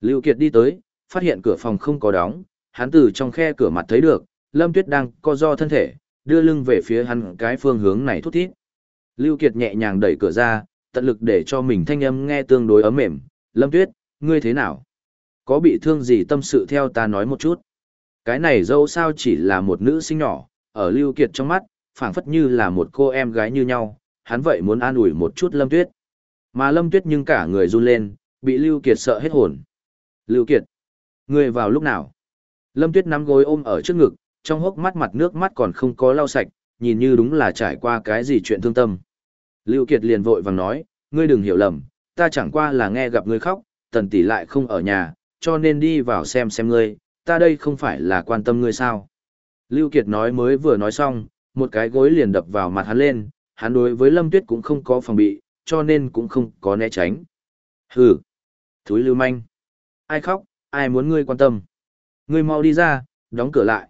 Lưu Kiệt đi tới, phát hiện cửa phòng không có đóng, hắn từ trong khe cửa mặt thấy được, Lâm Tuyết đang co do thân thể, đưa lưng về phía hắn cái phương hướng này thút thít. Lưu Kiệt nhẹ nhàng đẩy cửa ra, tận lực để cho mình thanh âm nghe tương đối ấm mềm. Lâm Tuyết, ngươi thế nào? Có bị thương gì tâm sự theo ta nói một chút. Cái này dâu sao chỉ là một nữ sinh nhỏ, ở Lưu Kiệt trong mắt, phảng phất như là một cô em gái như nhau, hắn vậy muốn an ủi một chút Lâm Tuyết. Mà Lâm Tuyết nhưng cả người run lên, bị Lưu Kiệt sợ hết hồn. Lưu Kiệt, ngươi vào lúc nào? Lâm Tuyết nắm gối ôm ở trước ngực, trong hốc mắt mặt nước mắt còn không có lau sạch, nhìn như đúng là trải qua cái gì chuyện thương tâm. Lưu Kiệt liền vội vàng nói, ngươi đừng hiểu lầm, ta chẳng qua là nghe gặp ngươi khóc, tần tỷ lại không ở nhà, cho nên đi vào xem xem ngươi, ta đây không phải là quan tâm ngươi sao. Lưu Kiệt nói mới vừa nói xong, một cái gối liền đập vào mặt hắn lên, hắn đối với Lâm Tuyết cũng không có phòng bị, cho nên cũng không có né tránh. Hừ, thúi lưu manh. Ai khóc, ai muốn ngươi quan tâm. Ngươi mau đi ra, đóng cửa lại.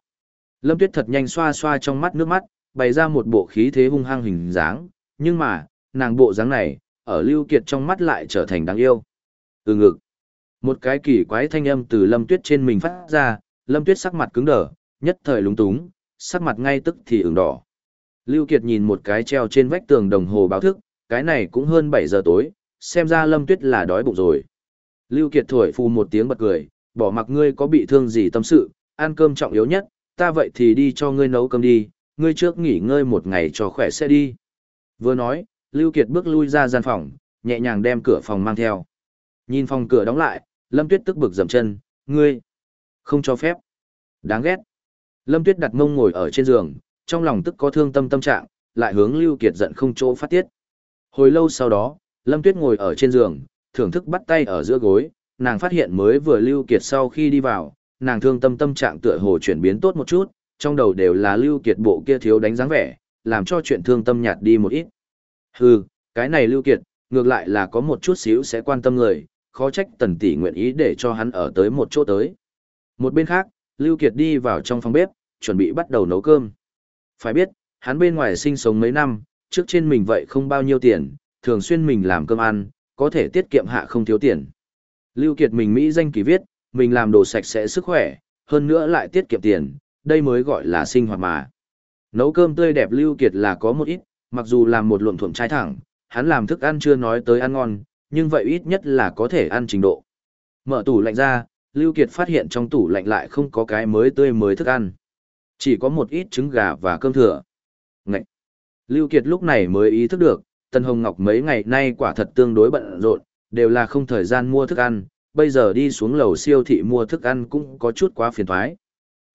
Lâm Tuyết thật nhanh xoa xoa trong mắt nước mắt, bày ra một bộ khí thế hung hăng hình dáng, nhưng mà, nàng bộ dáng này, ở Lưu Kiệt trong mắt lại trở thành đáng yêu. Từ ngực. Một cái kỳ quái thanh âm từ Lâm Tuyết trên mình phát ra, Lâm Tuyết sắc mặt cứng đờ, nhất thời lúng túng, sắc mặt ngay tức thì ửng đỏ. Lưu Kiệt nhìn một cái treo trên vách tường đồng hồ báo thức, cái này cũng hơn 7 giờ tối, xem ra Lâm Tuyết là đói bụng rồi. Lưu Kiệt thổi phù một tiếng bật cười, bỏ mặc ngươi có bị thương gì tâm sự, ăn cơm trọng yếu nhất, ta vậy thì đi cho ngươi nấu cơm đi, ngươi trước nghỉ ngơi một ngày cho khỏe sẽ đi. Vừa nói, Lưu Kiệt bước lui ra gian phòng, nhẹ nhàng đem cửa phòng mang theo. Nhìn phòng cửa đóng lại, Lâm Tuyết tức bực dậm chân, ngươi, không cho phép. Đáng ghét. Lâm Tuyết đặt mông ngồi ở trên giường, trong lòng tức có thương tâm tâm trạng, lại hướng Lưu Kiệt giận không chỗ phát tiết. Hồi lâu sau đó, Lâm Tuyết ngồi ở trên giường, thưởng thức bắt tay ở giữa gối, nàng phát hiện mới vừa Lưu Kiệt sau khi đi vào, nàng thương tâm tâm trạng tựa hồ chuyển biến tốt một chút, trong đầu đều là Lưu Kiệt bộ kia thiếu đánh dáng vẻ, làm cho chuyện thương tâm nhạt đi một ít. Hừ, cái này Lưu Kiệt, ngược lại là có một chút xíu sẽ quan tâm người, khó trách tần tỷ nguyện ý để cho hắn ở tới một chỗ tới. Một bên khác, Lưu Kiệt đi vào trong phòng bếp, chuẩn bị bắt đầu nấu cơm. Phải biết, hắn bên ngoài sinh sống mấy năm, trước trên mình vậy không bao nhiêu tiền, thường xuyên mình làm cơm ăn, có thể tiết kiệm hạ không thiếu tiền. Lưu Kiệt mình Mỹ danh kỳ viết, mình làm đồ sạch sẽ sức khỏe, hơn nữa lại tiết kiệm tiền, đây mới gọi là sinh hoạt mà. Nấu cơm tươi đẹp Lưu Kiệt là có một ít, mặc dù làm một luộm thuộm trái thẳng, hắn làm thức ăn chưa nói tới ăn ngon, nhưng vậy ít nhất là có thể ăn trình độ. Mở tủ lạnh ra, Lưu Kiệt phát hiện trong tủ lạnh lại không có cái mới tươi mới thức ăn. Chỉ có một ít trứng gà và cơm thừa. Ngậy! Lưu Kiệt lúc này mới ý thức được, Tân Hồng Ngọc mấy ngày nay quả thật tương đối bận rộn, đều là không thời gian mua thức ăn, bây giờ đi xuống lầu siêu thị mua thức ăn cũng có chút quá phiền toái.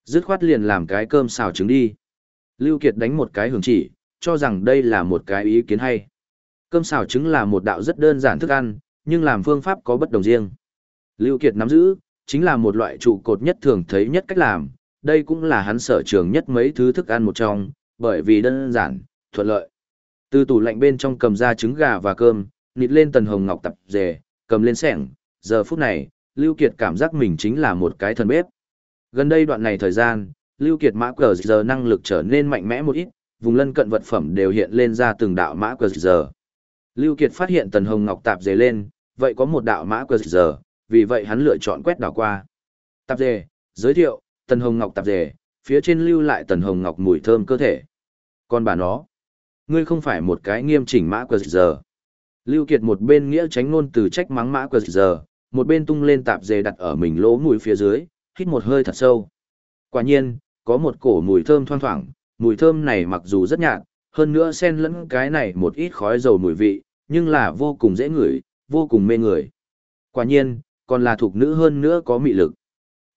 Dứt khoát liền làm cái cơm xào trứng đi. Lưu Kiệt đánh một cái hưởng chỉ, cho rằng đây là một cái ý kiến hay. Cơm xào trứng là một đạo rất đơn giản thức ăn, nhưng làm phương pháp có bất đồng riêng. Lưu Kiệt nắm giữ, chính là một loại trụ cột nhất thường thấy nhất cách làm, đây cũng là hắn sở trường nhất mấy thứ thức ăn một trong, bởi vì đơn giản, thuận lợi. Từ tủ lạnh bên trong cầm ra trứng gà và cơm, nịt lên tần hồng ngọc tập dề, cầm lên sẻng, giờ phút này, Lưu Kiệt cảm giác mình chính là một cái thần bếp. Gần đây đoạn này thời gian, Lưu Kiệt mã cờ giờ năng lực trở nên mạnh mẽ một ít, vùng lân cận vật phẩm đều hiện lên ra từng đạo mã cờ giờ. Lưu Kiệt phát hiện tần hồng ngọc tạp dề lên, vậy có một đạo mã cờ giờ, vì vậy hắn lựa chọn quét đảo qua. Tạp dề, giới thiệu, tần hồng ngọc tạp dề, phía trên lưu lại tần hồng ngọc mùi thơm cơ thể. Còn bà nó, ngươi không phải một cái nghiêm chỉnh mã quật giờ. Lưu Kiệt một bên nghĩa tránh ngôn từ trách mắng mã quật giờ, một bên tung lên tạp dề đặt ở mình lỗ mũi phía dưới, hít một hơi thật sâu. Quả nhiên, có một cổ mùi thơm thoang thoảng, mùi thơm này mặc dù rất nhạt, hơn nữa xen lẫn cái này một ít khói dầu mùi vị, nhưng là vô cùng dễ ngửi, vô cùng mê người. Quả nhiên, còn là thuộc nữ hơn nữa có mị lực.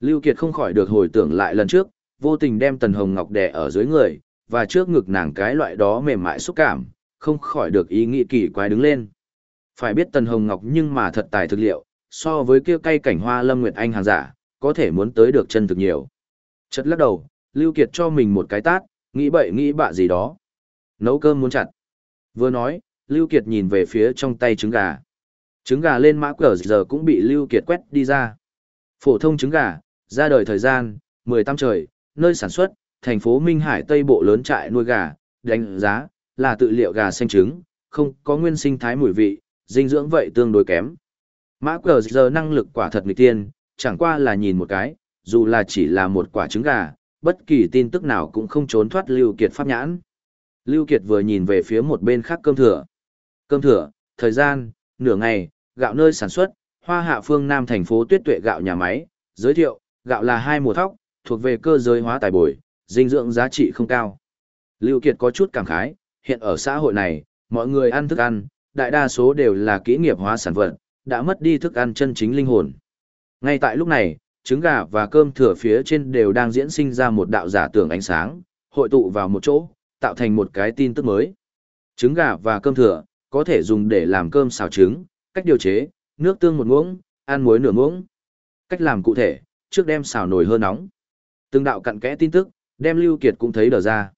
Lưu Kiệt không khỏi được hồi tưởng lại lần trước, vô tình đem Tần Hồng Ngọc đè ở dưới người, và trước ngực nàng cái loại đó mềm mại xúc cảm, không khỏi được ý nghĩ kỳ quái đứng lên. Phải biết Tần Hồng Ngọc nhưng mà thật tài thực liệu, so với kia cây cảnh hoa Lâm Nguyệt Anh hàng giả, có thể muốn tới được chân thực nhiều. Chợt lắc đầu, Lưu Kiệt cho mình một cái tát, nghĩ bậy nghĩ bạ gì đó. Nấu cơm muốn chặt. Vừa nói, Lưu Kiệt nhìn về phía trong tay trứng gà. Trứng gà lên mã cờ giờ cũng bị Lưu Kiệt quét đi ra. Phổ thông trứng gà, ra đời thời gian, 18 trời, nơi sản xuất, thành phố Minh Hải Tây Bộ lớn trại nuôi gà, đánh giá, là tự liệu gà xanh trứng, không có nguyên sinh thái mùi vị, dinh dưỡng vậy tương đối kém. Mã cờ giờ năng lực quả thật nghịch tiên, chẳng qua là nhìn một cái, dù là chỉ là một quả trứng gà, bất kỳ tin tức nào cũng không trốn thoát Lưu Kiệt pháp nhãn. Lưu Kiệt vừa nhìn về phía một bên khác cơm thừa. Cơm thừa, thời gian, nửa ngày, gạo nơi sản xuất, hoa hạ phương Nam thành phố tuyết tuệ gạo nhà máy, giới thiệu, gạo là hai mùa thóc, thuộc về cơ giới hóa tài bồi, dinh dưỡng giá trị không cao. Lưu Kiệt có chút cảm khái, hiện ở xã hội này, mọi người ăn thức ăn, đại đa số đều là kỹ nghiệp hóa sản vật, đã mất đi thức ăn chân chính linh hồn. Ngay tại lúc này, trứng gà và cơm thừa phía trên đều đang diễn sinh ra một đạo giả tưởng ánh sáng, hội tụ vào một chỗ, tạo thành một cái tin tức mới. Trứng gà và cơm thừa, có thể dùng để làm cơm xào trứng, cách điều chế, nước tương một muỗng, ăn muối nửa muỗng. Cách làm cụ thể, trước đem xào nồi hơi nóng. Từng đạo cặn kẽ tin tức, đem Lưu Kiệt cũng thấy đờ ra.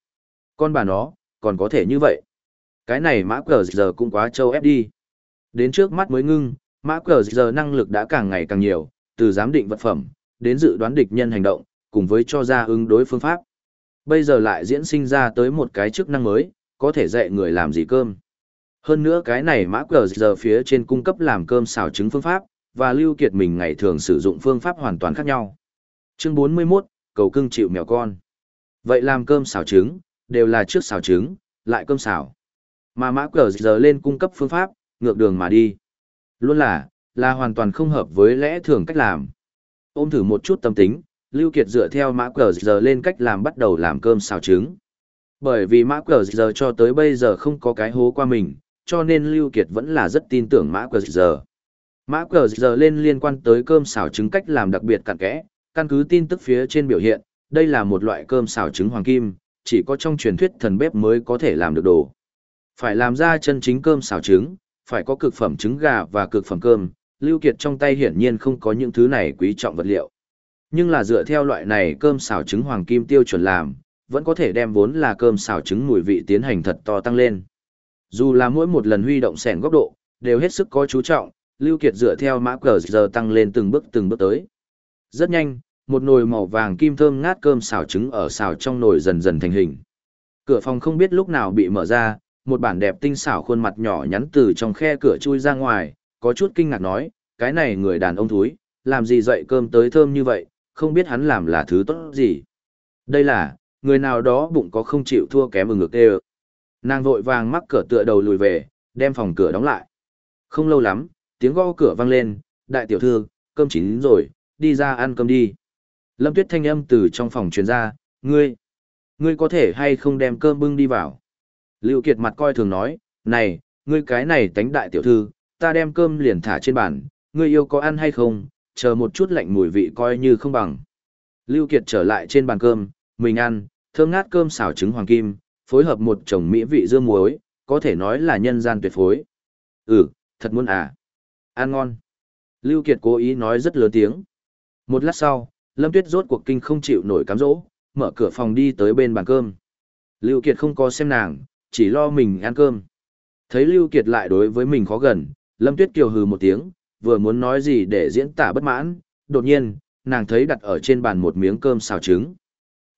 Con bà nó, còn có thể như vậy. Cái này mã cờ giờ cũng quá trâu ép đi. Đến trước mắt mới ngưng, mã cờ giờ năng lực đã càng ngày càng nhiều, từ giám định vật phẩm, đến dự đoán địch nhân hành động, cùng với cho ra ứng đối phương pháp. Bây giờ lại diễn sinh ra tới một cái chức năng mới, có thể dạy người làm gì cơm. Hơn nữa cái này mã cờ giờ phía trên cung cấp làm cơm xào trứng phương pháp, và lưu kiệt mình ngày thường sử dụng phương pháp hoàn toàn khác nhau. Chương 41, cầu cưng chịu mèo con. Vậy làm cơm xào trứng, đều là trước xào trứng, lại cơm xào. Mà mã cờ giờ lên cung cấp phương pháp, ngược đường mà đi. Luôn là, là hoàn toàn không hợp với lẽ thường cách làm. Ôm thử một chút tâm tính, Lưu Kiệt dựa theo mã cờ giờ lên cách làm bắt đầu làm cơm xào trứng. Bởi vì mã cờ giờ cho tới bây giờ không có cái hố qua mình, cho nên Lưu Kiệt vẫn là rất tin tưởng mã cờ giờ. Mã cờ giờ lên liên quan tới cơm xào trứng cách làm đặc biệt cặn kẽ, căn cứ tin tức phía trên biểu hiện, đây là một loại cơm xào trứng hoàng kim, chỉ có trong truyền thuyết thần bếp mới có thể làm được đồ. Phải làm ra chân chính cơm xào trứng, phải có cực phẩm trứng gà và cực phẩm cơm, Lưu Kiệt trong tay hiển nhiên không có những thứ này quý trọng vật liệu. Nhưng là dựa theo loại này cơm xào trứng hoàng kim tiêu chuẩn làm, vẫn có thể đem vốn là cơm xào trứng mùi vị tiến hành thật to tăng lên. Dù là mỗi một lần huy động sẻn góc độ, đều hết sức có chú trọng, Lưu Kiệt dựa theo mã cờ giờ tăng lên từng bước từng bước tới. Rất nhanh, một nồi màu vàng kim thơm ngát cơm xào trứng ở xào trong nồi dần dần thành hình. Cửa phòng không biết lúc nào bị mở ra, một bản đẹp tinh xảo khuôn mặt nhỏ nhắn từ trong khe cửa chui ra ngoài, có chút kinh ngạc nói, cái này người đàn ông thúi, làm gì dậy cơm tới thơm như vậy, không biết hắn làm là thứ tốt gì. Đây là, người nào đó bụng có không chịu thua kém ở ngược đê Nàng vội vàng mắc cửa tựa đầu lùi về, đem phòng cửa đóng lại. Không lâu lắm, tiếng gõ cửa vang lên, đại tiểu thư, cơm chín rồi, đi ra ăn cơm đi. Lâm tuyết thanh âm từ trong phòng truyền ra, ngươi, ngươi có thể hay không đem cơm bưng đi vào. Lưu Kiệt mặt coi thường nói, này, ngươi cái này tánh đại tiểu thư, ta đem cơm liền thả trên bàn, ngươi yêu có ăn hay không, chờ một chút lạnh mùi vị coi như không bằng. Lưu Kiệt trở lại trên bàn cơm, mình ăn, thơm ngát cơm xào trứng hoàng kim, phối hợp một chồng mỹ vị dưa muối, có thể nói là nhân gian tuyệt phối. Ừ, thật muốn à. Ăn ngon. Lưu Kiệt cố ý nói rất lớn tiếng. Một lát sau, Lâm Tuyết rốt cuộc kinh không chịu nổi cám dỗ, mở cửa phòng đi tới bên bàn cơm. Lưu Kiệt không có xem nàng, chỉ lo mình ăn cơm. Thấy Lưu Kiệt lại đối với mình khó gần, Lâm Tuyết kiều hừ một tiếng, vừa muốn nói gì để diễn tả bất mãn, đột nhiên, nàng thấy đặt ở trên bàn một miếng cơm xào trứng.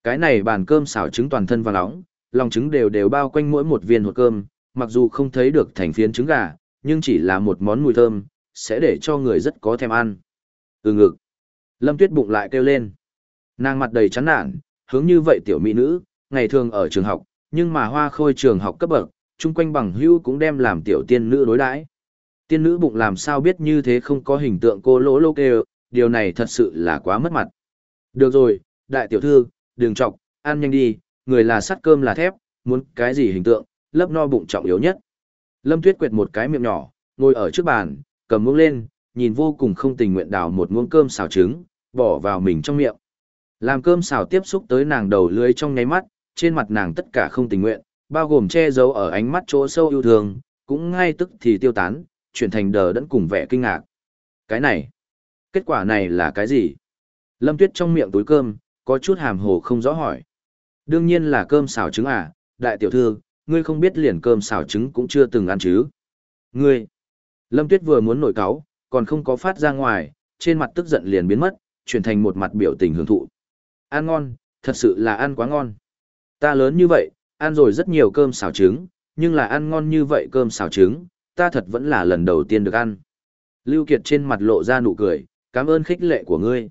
Cái này bàn cơm xào trứng toàn thân vàng nóng, lòng trứng đều đều bao quanh mỗi một viên hột cơm, mặc dù không thấy được thành phiến trứng gà, nhưng chỉ là một món mùi thơm, sẽ để cho người rất có thèm ăn. Ừ ngực. Lâm Tuyết bụng lại kêu lên. Nàng mặt đầy chán nản, hướng như vậy tiểu mỹ nữ, ngày thường ở trường học, nhưng mà hoa khôi trường học cấp bậc, chung quanh bằng hữu cũng đem làm tiểu tiên nữ đối đãi. Tiên nữ bụng làm sao biết như thế không có hình tượng cô lỗ lô kêu, điều này thật sự là quá mất mặt. Được rồi, đại tiểu thư, đừng chọc, ăn nhanh đi, người là sắt cơm là thép, muốn cái gì hình tượng, lấp no bụng trọng yếu nhất. Lâm Tuyết quệt một cái miệng nhỏ, ngồi ở trước bàn, cầm muỗng lên, nhìn vô cùng không tình nguyện đào một muỗng cơm xào trứng, bỏ vào mình trong miệng. Làm cơm xào tiếp xúc tới nàng đầu lưới trong nháy mắt, trên mặt nàng tất cả không tình nguyện, bao gồm che giấu ở ánh mắt chỗ sâu yêu thương, cũng ngay tức thì tiêu tán, chuyển thành đờ đẫn cùng vẻ kinh ngạc. Cái này, kết quả này là cái gì? Lâm Tuyết trong miệng túi cơm, có chút hàm hồ không rõ hỏi. Đương nhiên là cơm xào trứng à, đại tiểu thư, ngươi không biết liền cơm xào trứng cũng chưa từng ăn chứ. Ngươi, Lâm Tuyết vừa muốn nổi cáu, còn không có phát ra ngoài, trên mặt tức giận liền biến mất, chuyển thành một mặt biểu tình hưởng thụ. Ăn ngon, thật sự là ăn quá ngon. Ta lớn như vậy, ăn rồi rất nhiều cơm xào trứng, nhưng là ăn ngon như vậy cơm xào trứng, ta thật vẫn là lần đầu tiên được ăn. Lưu Kiệt trên mặt lộ ra nụ cười, cảm ơn khích lệ của ngươi.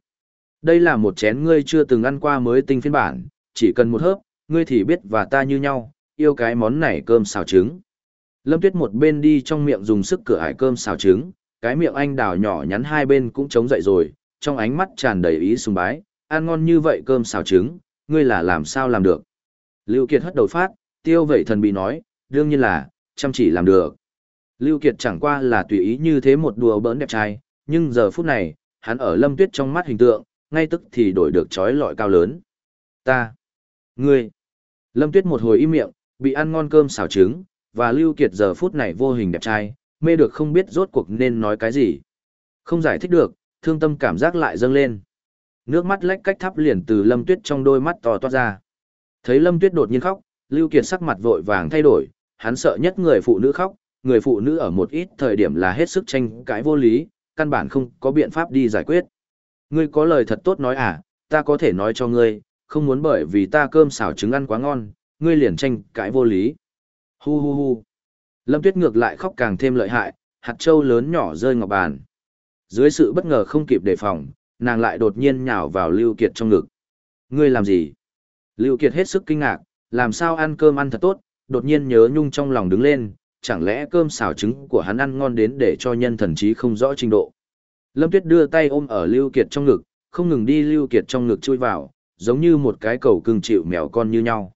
Đây là một chén ngươi chưa từng ăn qua mới tinh phiên bản, chỉ cần một hớp, ngươi thì biết và ta như nhau, yêu cái món này cơm xào trứng. Lâm Tuyết một bên đi trong miệng dùng sức cửa hải cơm xào trứng, cái miệng anh đào nhỏ nhắn hai bên cũng chống dậy rồi, trong ánh mắt tràn đầy ý sùng bái, ăn ngon như vậy cơm xào trứng, ngươi là làm sao làm được. Lưu Kiệt hất đầu phát, tiêu vậy thần bị nói, đương nhiên là, chăm chỉ làm được. Lưu Kiệt chẳng qua là tùy ý như thế một đùa bỡn đẹp trai, nhưng giờ phút này, hắn ở Lâm Tuyết trong mắt hình tượng, ngay tức thì đổi được chói lọi cao lớn. Ta, ngươi, Lâm Tuyết một hồi im miệng, bị ăn ngon cơm xào trứng, và Lưu Kiệt giờ phút này vô hình đẹp trai, mê được không biết rốt cuộc nên nói cái gì. Không giải thích được, thương tâm cảm giác lại dâng lên. Nước mắt lách cách thắp liền từ Lâm Tuyết trong đôi mắt to toát ra. Thấy Lâm Tuyết đột nhiên khóc, Lưu Kiệt sắc mặt vội vàng thay đổi, hắn sợ nhất người phụ nữ khóc, người phụ nữ ở một ít thời điểm là hết sức tranh cãi vô lý, căn bản không có biện pháp đi giải quyết. Ngươi có lời thật tốt nói à, ta có thể nói cho ngươi, không muốn bởi vì ta cơm xào trứng ăn quá ngon, ngươi liền tranh cãi vô lý. Hu hu hu. Lâm Tuyết ngược lại khóc càng thêm lợi hại, hạt châu lớn nhỏ rơi ngọc bàn. Dưới sự bất ngờ không kịp đề phòng, nàng lại đột nhiên nhào vào Lưu Kiệt trong ngực. Ngươi làm gì? Lưu Kiệt hết sức kinh ngạc, làm sao ăn cơm ăn thật tốt, đột nhiên nhớ nhung trong lòng đứng lên, chẳng lẽ cơm xào trứng của hắn ăn ngon đến để cho nhân thần trí không rõ trình độ. Lâm Tuyết đưa tay ôm ở Lưu Kiệt trong ngực, không ngừng đi Lưu Kiệt trong ngực chui vào, giống như một cái cầu cưng chịu mèo con như nhau.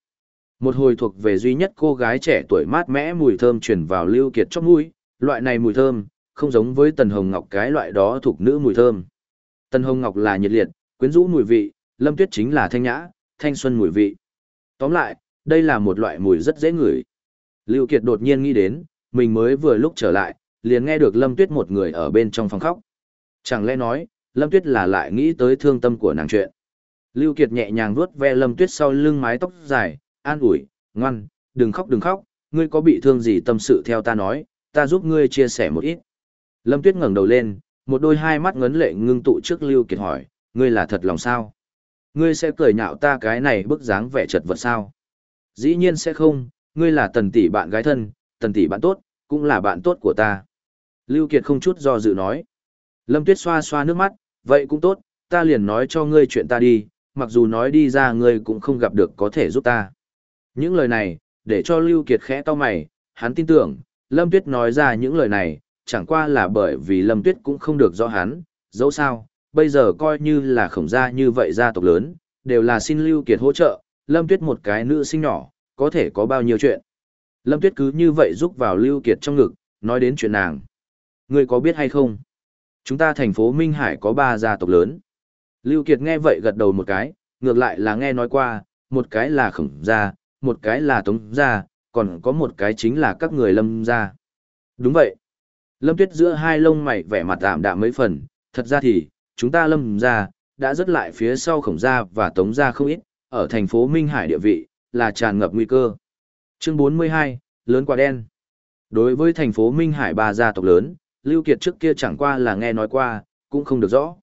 Một hồi thuộc về duy nhất cô gái trẻ tuổi mát mẽ mùi thơm truyền vào Lưu Kiệt trong mũi, loại này mùi thơm, không giống với Tần Hồng Ngọc cái loại đó thuộc nữ mùi thơm. Tần Hồng Ngọc là nhiệt liệt, quyến rũ mùi vị, Lâm Tuyết chính là thanh nhã, thanh xuân mùi vị. Tóm lại, đây là một loại mùi rất dễ ngửi. Lưu Kiệt đột nhiên nghĩ đến, mình mới vừa lúc trở lại, liền nghe được Lâm Tuyết một người ở bên trong phòng khóc. Chẳng lẽ nói, Lâm Tuyết là lại nghĩ tới thương tâm của nàng chuyện. Lưu Kiệt nhẹ nhàng vuốt ve Lâm Tuyết sau lưng mái tóc dài, an ủi, ngoan, đừng khóc đừng khóc, ngươi có bị thương gì tâm sự theo ta nói, ta giúp ngươi chia sẻ một ít. Lâm Tuyết ngẩng đầu lên, một đôi hai mắt ngấn lệ ngưng tụ trước Lưu Kiệt hỏi, ngươi là thật lòng sao? Ngươi sẽ cười nhạo ta cái này bức dáng vẻ chật vật sao? Dĩ nhiên sẽ không, ngươi là tần tỷ bạn gái thân, tần tỷ bạn tốt, cũng là bạn tốt của ta. Lưu Kiệt không chút do dự nói. Lâm Tuyết xoa xoa nước mắt, vậy cũng tốt, ta liền nói cho ngươi chuyện ta đi, mặc dù nói đi ra ngươi cũng không gặp được có thể giúp ta. Những lời này, để cho Lưu Kiệt khẽ to mày, hắn tin tưởng, Lâm Tuyết nói ra những lời này, chẳng qua là bởi vì Lâm Tuyết cũng không được rõ hắn, dẫu sao, bây giờ coi như là khổng gia như vậy gia tộc lớn, đều là xin Lưu Kiệt hỗ trợ, Lâm Tuyết một cái nữ sinh nhỏ, có thể có bao nhiêu chuyện. Lâm Tuyết cứ như vậy giúp vào Lưu Kiệt trong ngực, nói đến chuyện nàng. Ngươi có biết hay không? Chúng ta thành phố Minh Hải có ba gia tộc lớn. Lưu Kiệt nghe vậy gật đầu một cái, ngược lại là nghe nói qua, một cái là khổng gia, một cái là tống gia, còn có một cái chính là các người lâm gia. Đúng vậy. Lâm Tuyết giữa hai lông mày vẻ mặt tạm đạm mấy phần, thật ra thì, chúng ta lâm gia, đã rất lại phía sau khổng gia và tống gia không ít, ở thành phố Minh Hải địa vị, là tràn ngập nguy cơ. Chương 42, lớn quả đen. Đối với thành phố Minh Hải ba gia tộc lớn, Lưu Kiệt trước kia chẳng qua là nghe nói qua, cũng không được rõ.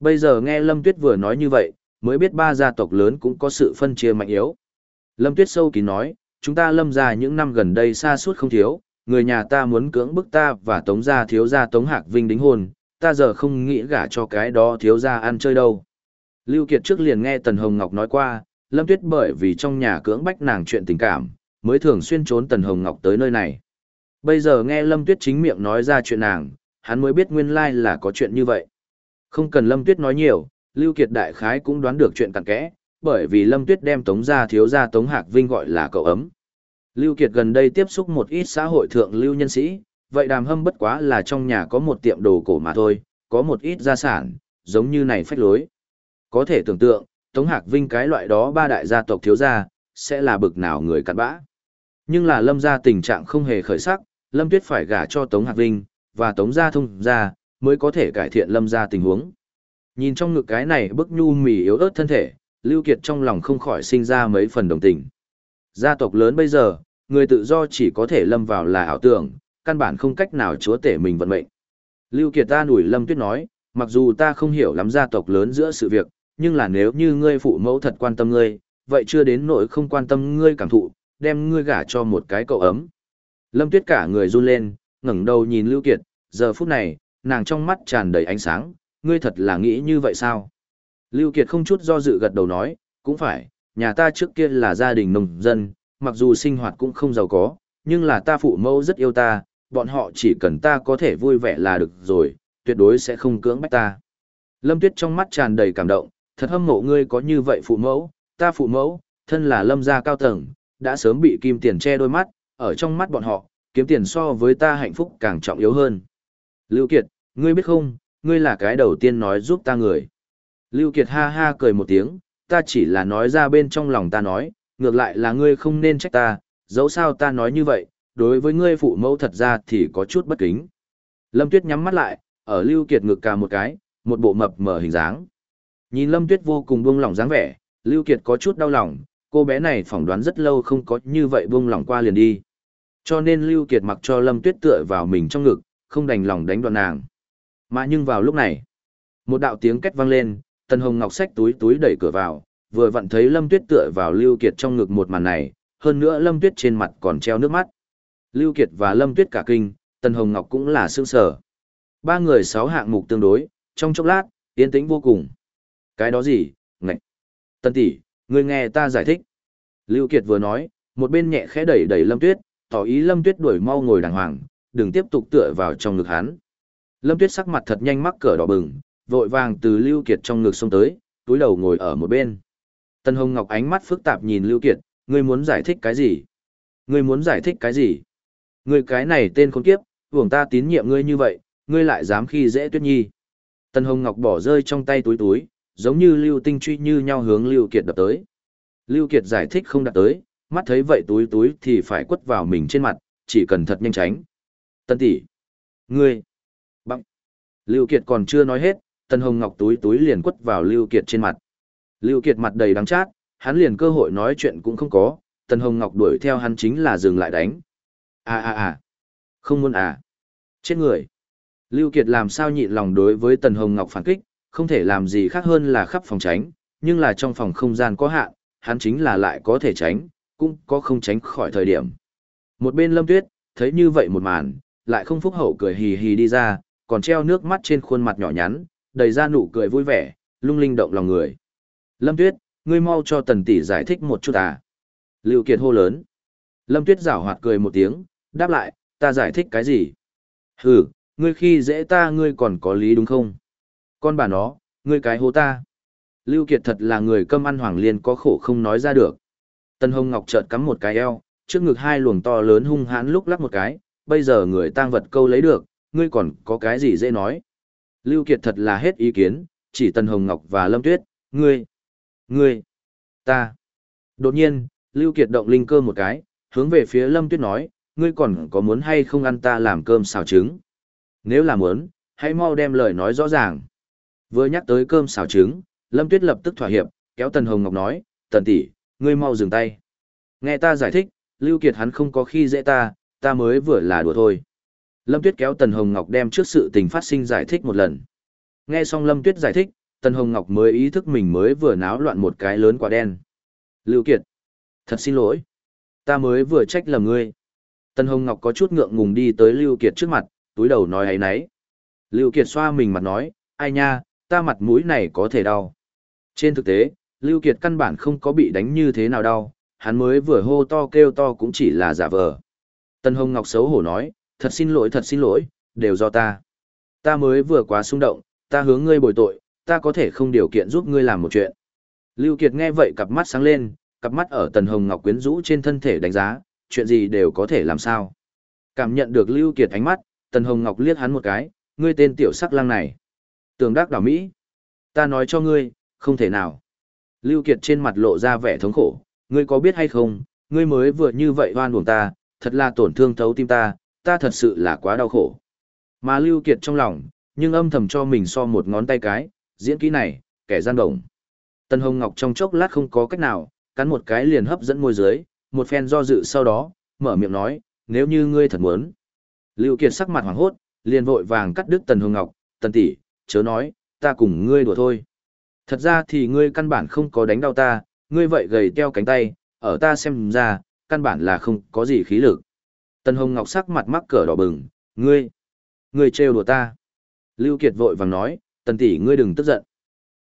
Bây giờ nghe Lâm Tuyết vừa nói như vậy, mới biết ba gia tộc lớn cũng có sự phân chia mạnh yếu. Lâm Tuyết sâu kín nói, chúng ta lâm gia những năm gần đây xa suốt không thiếu, người nhà ta muốn cưỡng bức ta và tống gia thiếu gia tống hạc vinh đính hôn, ta giờ không nghĩ gả cho cái đó thiếu gia ăn chơi đâu. Lưu Kiệt trước liền nghe Tần Hồng Ngọc nói qua, Lâm Tuyết bởi vì trong nhà cưỡng bách nàng chuyện tình cảm, mới thường xuyên trốn Tần Hồng Ngọc tới nơi này. Bây giờ nghe Lâm Tuyết chính miệng nói ra chuyện nàng, hắn mới biết nguyên lai là có chuyện như vậy. Không cần Lâm Tuyết nói nhiều, Lưu Kiệt đại khái cũng đoán được chuyện cặn kẽ, bởi vì Lâm Tuyết đem Tống gia thiếu gia Tống Hạc Vinh gọi là cậu ấm. Lưu Kiệt gần đây tiếp xúc một ít xã hội thượng lưu nhân sĩ, vậy đàm hâm bất quá là trong nhà có một tiệm đồ cổ mà thôi, có một ít gia sản, giống như này phách lối. Có thể tưởng tượng, Tống Hạc Vinh cái loại đó ba đại gia tộc thiếu gia, sẽ là bực nào người cặn bã. Nhưng là Lâm gia tình trạng không hề khởi sắc, Lâm Tuyết phải gả cho Tống Hạc Vinh, và Tống gia thông gia, mới có thể cải thiện Lâm gia tình huống. Nhìn trong ngực cái này bức nhu mì yếu ớt thân thể, Lưu Kiệt trong lòng không khỏi sinh ra mấy phần đồng tình. Gia tộc lớn bây giờ, người tự do chỉ có thể lâm vào là ảo tưởng, căn bản không cách nào chúa tể mình vận mệnh. Lưu Kiệt ta nủi Lâm Tuyết nói, mặc dù ta không hiểu lắm gia tộc lớn giữa sự việc, nhưng là nếu như ngươi phụ mẫu thật quan tâm ngươi, vậy chưa đến nỗi không quan tâm ngươi cảm thụ, đem ngươi gả cho một cái cậu ấm. Lâm Tuyết cả người run lên, ngẩng đầu nhìn Lưu Kiệt, giờ phút này, nàng trong mắt tràn đầy ánh sáng, ngươi thật là nghĩ như vậy sao? Lưu Kiệt không chút do dự gật đầu nói, cũng phải, nhà ta trước kia là gia đình nông dân, mặc dù sinh hoạt cũng không giàu có, nhưng là ta phụ mẫu rất yêu ta, bọn họ chỉ cần ta có thể vui vẻ là được rồi, tuyệt đối sẽ không cưỡng bách ta. Lâm Tuyết trong mắt tràn đầy cảm động, thật hâm mộ ngươi có như vậy phụ mẫu, ta phụ mẫu, thân là lâm gia cao tầng, đã sớm bị kim tiền che đôi mắt, ở trong mắt bọn họ, kiếm tiền so với ta hạnh phúc càng trọng yếu hơn. Lưu Kiệt, ngươi biết không, ngươi là cái đầu tiên nói giúp ta người. Lưu Kiệt ha ha cười một tiếng, ta chỉ là nói ra bên trong lòng ta nói, ngược lại là ngươi không nên trách ta, dẫu sao ta nói như vậy, đối với ngươi phụ mẫu thật ra thì có chút bất kính. Lâm Tuyết nhắm mắt lại, ở Lưu Kiệt ngực cà một cái, một bộ mập mờ hình dáng. Nhìn Lâm Tuyết vô cùng buông lỏng dáng vẻ, Lưu Kiệt có chút đau lòng, cô bé này phỏng đoán rất lâu không có như vậy buông lỏng qua liền đi. Cho nên Lưu Kiệt mặc cho Lâm Tuyết tựa vào mình trong ngực, không đành lòng đánh đoạn nàng. Mà nhưng vào lúc này, một đạo tiếng két vang lên, Tần Hồng Ngọc xách túi túi đẩy cửa vào, vừa vặn thấy Lâm Tuyết tựa vào Lưu Kiệt trong ngực một màn này, hơn nữa Lâm Tuyết trên mặt còn treo nước mắt. Lưu Kiệt và Lâm Tuyết cả kinh, Tần Hồng Ngọc cũng là sương sở. Ba người sáu hạng mục tương đối, trong chốc lát, yên tĩnh vô cùng. Cái đó gì, ngạch. Tân tỷ, ngươi nghe ta giải thích. Lưu Kiệt vừa nói, một bên nhẹ khẽ đẩy đẩy Lâm Tuyết, tỏ ý Lâm Tuyết đuổi mau ngồi đàng hoàng, đừng tiếp tục tựa vào trong ngực hắn. Lâm Tuyết sắc mặt thật nhanh mắc cỡ đỏ bừng, vội vàng từ Lưu Kiệt trong ngực xông tới, túi đầu ngồi ở một bên. Tân Hồng Ngọc ánh mắt phức tạp nhìn Lưu Kiệt, ngươi muốn giải thích cái gì? Ngươi muốn giải thích cái gì? Ngươi cái này tên khốn kiếp, hưởng ta tín nhiệm ngươi như vậy, ngươi lại dám khi dễ Tuyết Nhi. Tân Hồng Ngọc bỏ rơi trong tay túi túi, giống như Lưu Tinh truy như nhau hướng Lưu Kiệt đập tới. Lưu Kiệt giải thích không đạt tới, mắt thấy vậy túi túi thì phải quất vào mình trên mặt, chỉ cần thật nhanh tránh. Tân tỷ, ngươi, băng. Lưu Kiệt còn chưa nói hết, Tân Hồng Ngọc túi túi liền quất vào Lưu Kiệt trên mặt. Lưu Kiệt mặt đầy đắng chát, hắn liền cơ hội nói chuyện cũng không có, Tân Hồng Ngọc đuổi theo hắn chính là dừng lại đánh. À à à, không muốn à, chết người. Lưu Kiệt làm sao nhịn lòng đối với Tần Hồng Ngọc phản kích, không thể làm gì khác hơn là khắp phòng tránh, nhưng là trong phòng không gian có hạn, hắn chính là lại có thể tránh, cũng có không tránh khỏi thời điểm. Một bên Lâm Tuyết, thấy như vậy một màn, lại không phúc hậu cười hì hì đi ra, còn treo nước mắt trên khuôn mặt nhỏ nhắn, đầy ra nụ cười vui vẻ, lung linh động lòng người. Lâm Tuyết, ngươi mau cho Tần tỷ giải thích một chút à? Lưu Kiệt hô lớn. Lâm Tuyết giảo hoạt cười một tiếng, đáp lại, ta giải thích cái gì? Hừ, ngươi khi dễ ta ngươi còn có lý đúng không? Con bà nó, ngươi cái hô ta. Lưu Kiệt thật là người cơm ăn hoàng liên có khổ không nói ra được. Tân Hồng Ngọc chợt cắm một cái eo, trước ngực hai luồng to lớn hung hãn lúc lắc một cái, bây giờ người tang vật câu lấy được, ngươi còn có cái gì dễ nói. Lưu Kiệt thật là hết ý kiến, chỉ Tần Hồng Ngọc và Lâm Tuyết, ngươi, ngươi, ta. Đột nhiên, Lưu Kiệt động linh cơ một cái, hướng về phía Lâm Tuyết nói, ngươi còn có muốn hay không ăn ta làm cơm xào trứng? Nếu là muốn, hãy mau đem lời nói rõ ràng. Vừa nhắc tới cơm xào trứng, Lâm Tuyết lập tức thỏa hiệp, kéo Tần Hồng Ngọc nói, Tần tỷ, ngươi mau dừng tay. Nghe ta giải thích, Lưu Kiệt hắn không có khi dễ ta, ta mới vừa là đùa thôi. Lâm Tuyết kéo Tần Hồng Ngọc đem trước sự tình phát sinh giải thích một lần. Nghe xong Lâm Tuyết giải thích, Tần Hồng Ngọc mới ý thức mình mới vừa náo loạn một cái lớn quả đen. Lưu Kiệt, thật xin lỗi. Ta mới vừa trách lầm ngươi. Tần Hồng Ngọc có chút ngượng ngùng đi tới Lưu Kiệt trước mặt, túi đầu nói ấy nấy. Lưu Kiệt xoa mình mặt nói, ai nha, ta mặt mũi này có thể đau. Trên thực tế, Lưu Kiệt căn bản không có bị đánh như thế nào đau, hắn mới vừa hô to kêu to cũng chỉ là giả vờ. Tần Hồng Ngọc xấu hổ nói, thật xin lỗi thật xin lỗi, đều do ta. Ta mới vừa quá xung động, ta hướng ngươi bồi tội, ta có thể không điều kiện giúp ngươi làm một chuyện. Lưu Kiệt nghe vậy cặp mắt sáng lên, cặp mắt ở Tần Hồng Ngọc quyến rũ trên thân thể đánh giá, chuyện gì đều có thể làm sao. Cảm nhận được Lưu Kiệt ánh mắt, Tần Hồng Ngọc liếc hắn một cái, ngươi tên tiểu sắc lang này. Tường đắc đảo Mỹ. Ta nói cho ngươi, không thể nào. Lưu Kiệt trên mặt lộ ra vẻ thống khổ, ngươi có biết hay không, ngươi mới vừa như vậy hoan uổng ta, thật là tổn thương thấu tim ta, ta thật sự là quá đau khổ. Mà Lưu Kiệt trong lòng, nhưng âm thầm cho mình so một ngón tay cái, diễn kỹ này, kẻ gian đồng. Tân Hồng Ngọc trong chốc lát không có cách nào, cắn một cái liền hấp dẫn môi dưới, một phen do dự sau đó, mở miệng nói, nếu như ngươi thật muốn. Lưu Kiệt sắc mặt hoảng hốt, liền vội vàng cắt đứt Tần Hồng Ngọc, Tần tỷ, chớ nói, ta cùng ngươi đùa thôi. Thật ra thì ngươi căn bản không có đánh đau ta, ngươi vậy gầy teo cánh tay, ở ta xem ra, căn bản là không có gì khí lực. Tần Hồng Ngọc sắc mặt mắc cỡ đỏ bừng, ngươi, ngươi trêu đùa ta. Lưu Kiệt vội vàng nói, tần tỷ ngươi đừng tức giận.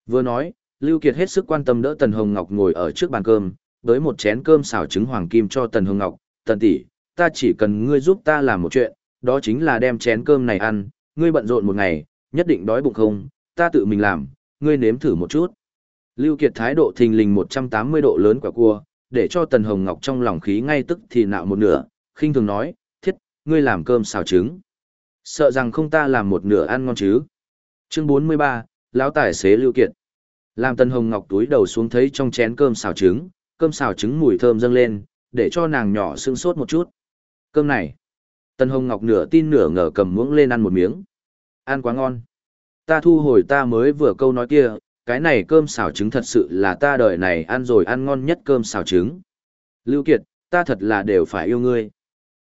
Vừa nói, Lưu Kiệt hết sức quan tâm đỡ Tần Hồng Ngọc ngồi ở trước bàn cơm, với một chén cơm xào trứng hoàng kim cho Tần Hồng Ngọc, tần tỷ, ta chỉ cần ngươi giúp ta làm một chuyện, đó chính là đem chén cơm này ăn, ngươi bận rộn một ngày, nhất định đói bụng không, ta tự mình làm, ngươi nếm thử một chút. Lưu Kiệt thái độ thình lình 180 độ lớn quả cua, để cho Tần Hồng Ngọc trong lòng khí ngay tức thì nạo một nửa, khinh thường nói, thiết, ngươi làm cơm xào trứng. Sợ rằng không ta làm một nửa ăn ngon chứ. Chương 43, lão tài xế Lưu Kiệt. Làm Tân Hồng Ngọc túi đầu xuống thấy trong chén cơm xào trứng, cơm xào trứng mùi thơm dâng lên, để cho nàng nhỏ sưng sốt một chút. Cơm này. Tân Hồng Ngọc nửa tin nửa ngờ cầm muỗng lên ăn một miếng. Ăn quá ngon. Ta thu hồi ta mới vừa câu nói kia, cái này cơm xào trứng thật sự là ta đời này ăn rồi ăn ngon nhất cơm xào trứng. Lưu Kiệt, ta thật là đều phải yêu ngươi.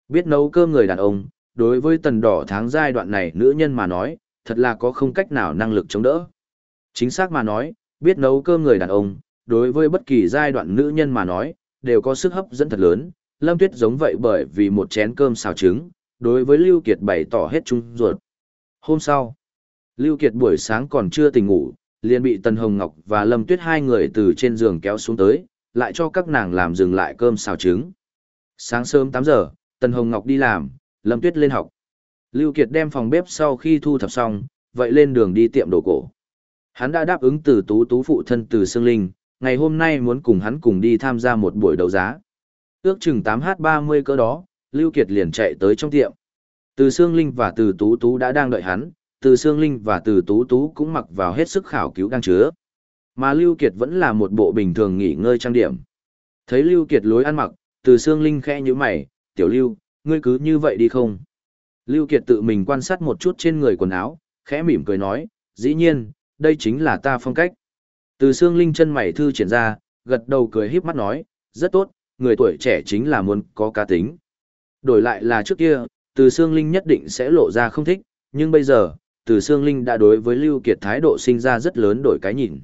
Biết nấu cơm người đàn ông, đối với tần đỏ tháng giai đoạn này nữ nhân mà nói, thật là có không cách nào năng lực chống đỡ. Chính xác mà nói, biết nấu cơm người đàn ông, đối với bất kỳ giai đoạn nữ nhân mà nói, đều có sức hấp dẫn thật lớn. Lâm Tuyết giống vậy bởi vì một chén cơm xào trứng, đối với Lưu Kiệt bày tỏ hết trung ruột. Hôm sau, Lưu Kiệt buổi sáng còn chưa tỉnh ngủ, liền bị Tần Hồng Ngọc và Lâm Tuyết hai người từ trên giường kéo xuống tới, lại cho các nàng làm dừng lại cơm xào trứng. Sáng sớm 8 giờ, Tần Hồng Ngọc đi làm, Lâm Tuyết lên học. Lưu Kiệt đem phòng bếp sau khi thu thập xong, vậy lên đường đi tiệm đồ cổ. Hắn đã đáp ứng từ tú tú phụ thân từ Sương Linh, ngày hôm nay muốn cùng hắn cùng đi tham gia một buổi đấu giá. Ước chừng 8h30 cỡ đó, Lưu Kiệt liền chạy tới trong tiệm. Từ Sương Linh và từ tú tú đã đang đợi hắn, từ Sương Linh và từ Tú Tú cũng mặc vào hết sức khảo cứu đang chứa. Mà Lưu Kiệt vẫn là một bộ bình thường nghỉ ngơi trang điểm. Thấy Lưu Kiệt lối ăn mặc, từ Sương Linh khẽ như mày, tiểu Lưu, ngươi cứ như vậy đi không? Lưu Kiệt tự mình quan sát một chút trên người quần áo, khẽ mỉm cười nói, dĩ nhiên, đây chính là ta phong cách. Từ Sương Linh chân mày thư triển ra, gật đầu cười híp mắt nói, rất tốt, người tuổi trẻ chính là muốn có cá tính. Đổi lại là trước kia, từ Sương Linh nhất định sẽ lộ ra không thích, nhưng bây giờ, từ Sương Linh đã đối với Lưu Kiệt thái độ sinh ra rất lớn đổi cái nhìn.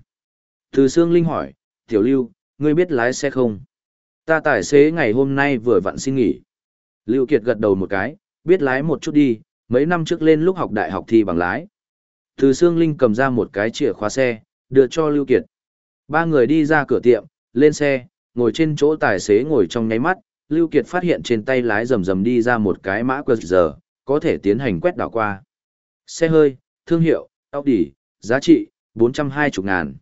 Từ Sương Linh hỏi, Tiểu Lưu, ngươi biết lái xe không? Ta tài xế ngày hôm nay vừa vặn xin nghỉ. Lưu Kiệt gật đầu một cái, biết lái một chút đi, mấy năm trước lên lúc học đại học thi bằng lái. Từ Sương Linh cầm ra một cái chìa khóa xe, đưa cho Lưu Kiệt. Ba người đi ra cửa tiệm, lên xe, ngồi trên chỗ tài xế ngồi trong nháy mắt, Lưu Kiệt phát hiện trên tay lái rầm rầm đi ra một cái mã QR, có thể tiến hành quét đảo qua. Xe hơi, thương hiệu, Audi, giá trị, 420 ngàn.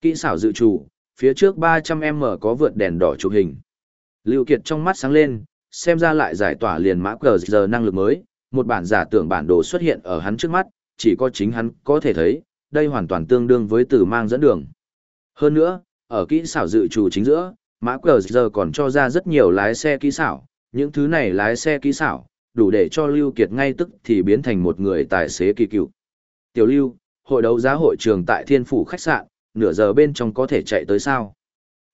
Kỹ xảo dự trù, phía trước 300M có vượt đèn đỏ chụp hình. Lưu Kiệt trong mắt sáng lên, xem ra lại giải tỏa liền mã cờ giờ năng lực mới, một bản giả tưởng bản đồ xuất hiện ở hắn trước mắt, chỉ có chính hắn có thể thấy, đây hoàn toàn tương đương với từ mang dẫn đường. Hơn nữa, ở kỹ xảo dự trù chính giữa, mã cờ giờ còn cho ra rất nhiều lái xe kỹ xảo, những thứ này lái xe kỹ xảo, đủ để cho Lưu Kiệt ngay tức thì biến thành một người tài xế kỳ cựu. Tiểu Lưu, hội đấu giá hội trường tại Thiên Phủ khách sạn, nửa giờ bên trong có thể chạy tới sao?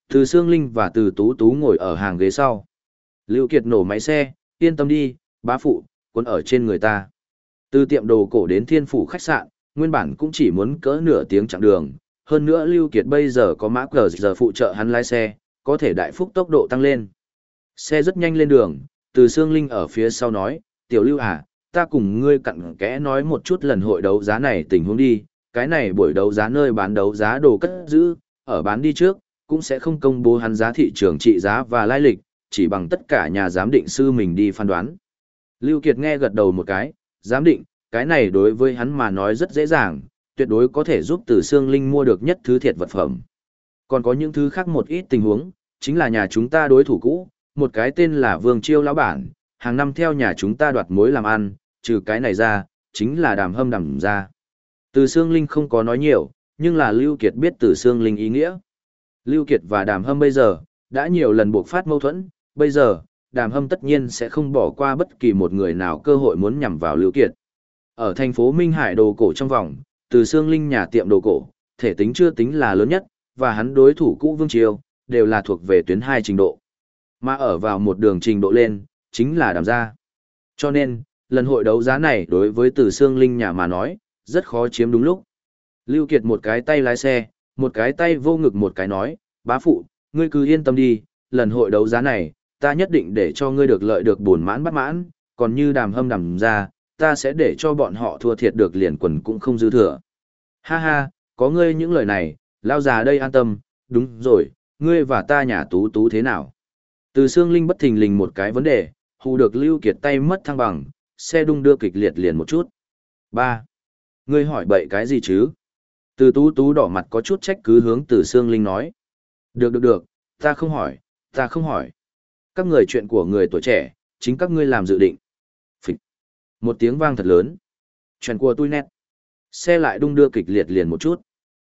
Từ Sương Linh và Từ Tú Tú ngồi ở hàng ghế sau. Lưu Kiệt nổ máy xe, yên tâm đi, bá phụ, cuốn ở trên người ta. Từ tiệm đồ cổ đến Thiên Phủ khách sạn, nguyên bản cũng chỉ muốn cỡ nửa tiếng chặng đường. Hơn nữa Lưu Kiệt bây giờ có mã cờ giờ phụ trợ hắn lái xe, có thể đại phúc tốc độ tăng lên. Xe rất nhanh lên đường, từ Sương Linh ở phía sau nói, tiểu lưu à, ta cùng ngươi cặn kẽ nói một chút lần hội đấu giá này tình huống đi, cái này buổi đấu giá nơi bán đấu giá đồ cất giữ, ở bán đi trước, cũng sẽ không công bố hắn giá thị trường trị giá và lai lịch, chỉ bằng tất cả nhà giám định sư mình đi phán đoán. Lưu Kiệt nghe gật đầu một cái, giám định, cái này đối với hắn mà nói rất dễ dàng, tuyệt đối có thể giúp từ Sương Linh mua được nhất thứ thiệt vật phẩm. Còn có những thứ khác một ít tình huống, chính là nhà chúng ta đối thủ cũ, một cái tên là Vương Chiêu lão bản, hàng năm theo nhà chúng ta đoạt mối làm ăn, trừ cái này ra, chính là đàm hâm đàm ra. Từ Sương Linh không có nói nhiều, nhưng là Lưu Kiệt biết từ Sương Linh ý nghĩa. Lưu Kiệt và đàm hâm bây giờ, đã nhiều lần buộc phát mâu thuẫn, bây giờ, đàm hâm tất nhiên sẽ không bỏ qua bất kỳ một người nào cơ hội muốn nhằm vào Lưu Kiệt. Ở thành phố Minh Hải đồ cổ trong vòng, từ xương Linh nhà tiệm đồ cổ, thể tính chưa tính là lớn nhất, và hắn đối thủ cũ Vương Triều, đều là thuộc về tuyến hai trình độ. Mà ở vào một đường trình độ lên, chính là đàm gia. Cho nên, lần hội đấu giá này đối với Từ xương Linh nhà mà nói, rất khó chiếm đúng lúc. Lưu Kiệt một cái tay lái xe, một cái tay vô ngực một cái nói, bá phụ, ngươi cứ yên tâm đi, lần hội đấu giá này, ta nhất định để cho ngươi được lợi được buồn mãn bắt mãn, còn như đàm hâm đàm ra, ta sẽ để cho bọn họ thua thiệt được liền quần cũng không dư thừa. Ha ha, có ngươi những lời này, lao già đây an tâm, đúng rồi, ngươi và ta nhà tú tú thế nào? Từ xương linh bất thình lình một cái vấn đề, hù được Lưu Kiệt tay mất thăng bằng, xe đung đưa kịch liệt liền một chút. 3. Ngươi hỏi bậy cái gì chứ? Từ tú tú đỏ mặt có chút trách cứ hướng từ xương linh nói. Được được được, ta không hỏi, ta không hỏi. Các người chuyện của người tuổi trẻ, chính các ngươi làm dự định. Phịch. Một tiếng vang thật lớn. Chuyện của tôi nét. Xe lại đung đưa kịch liệt liền một chút.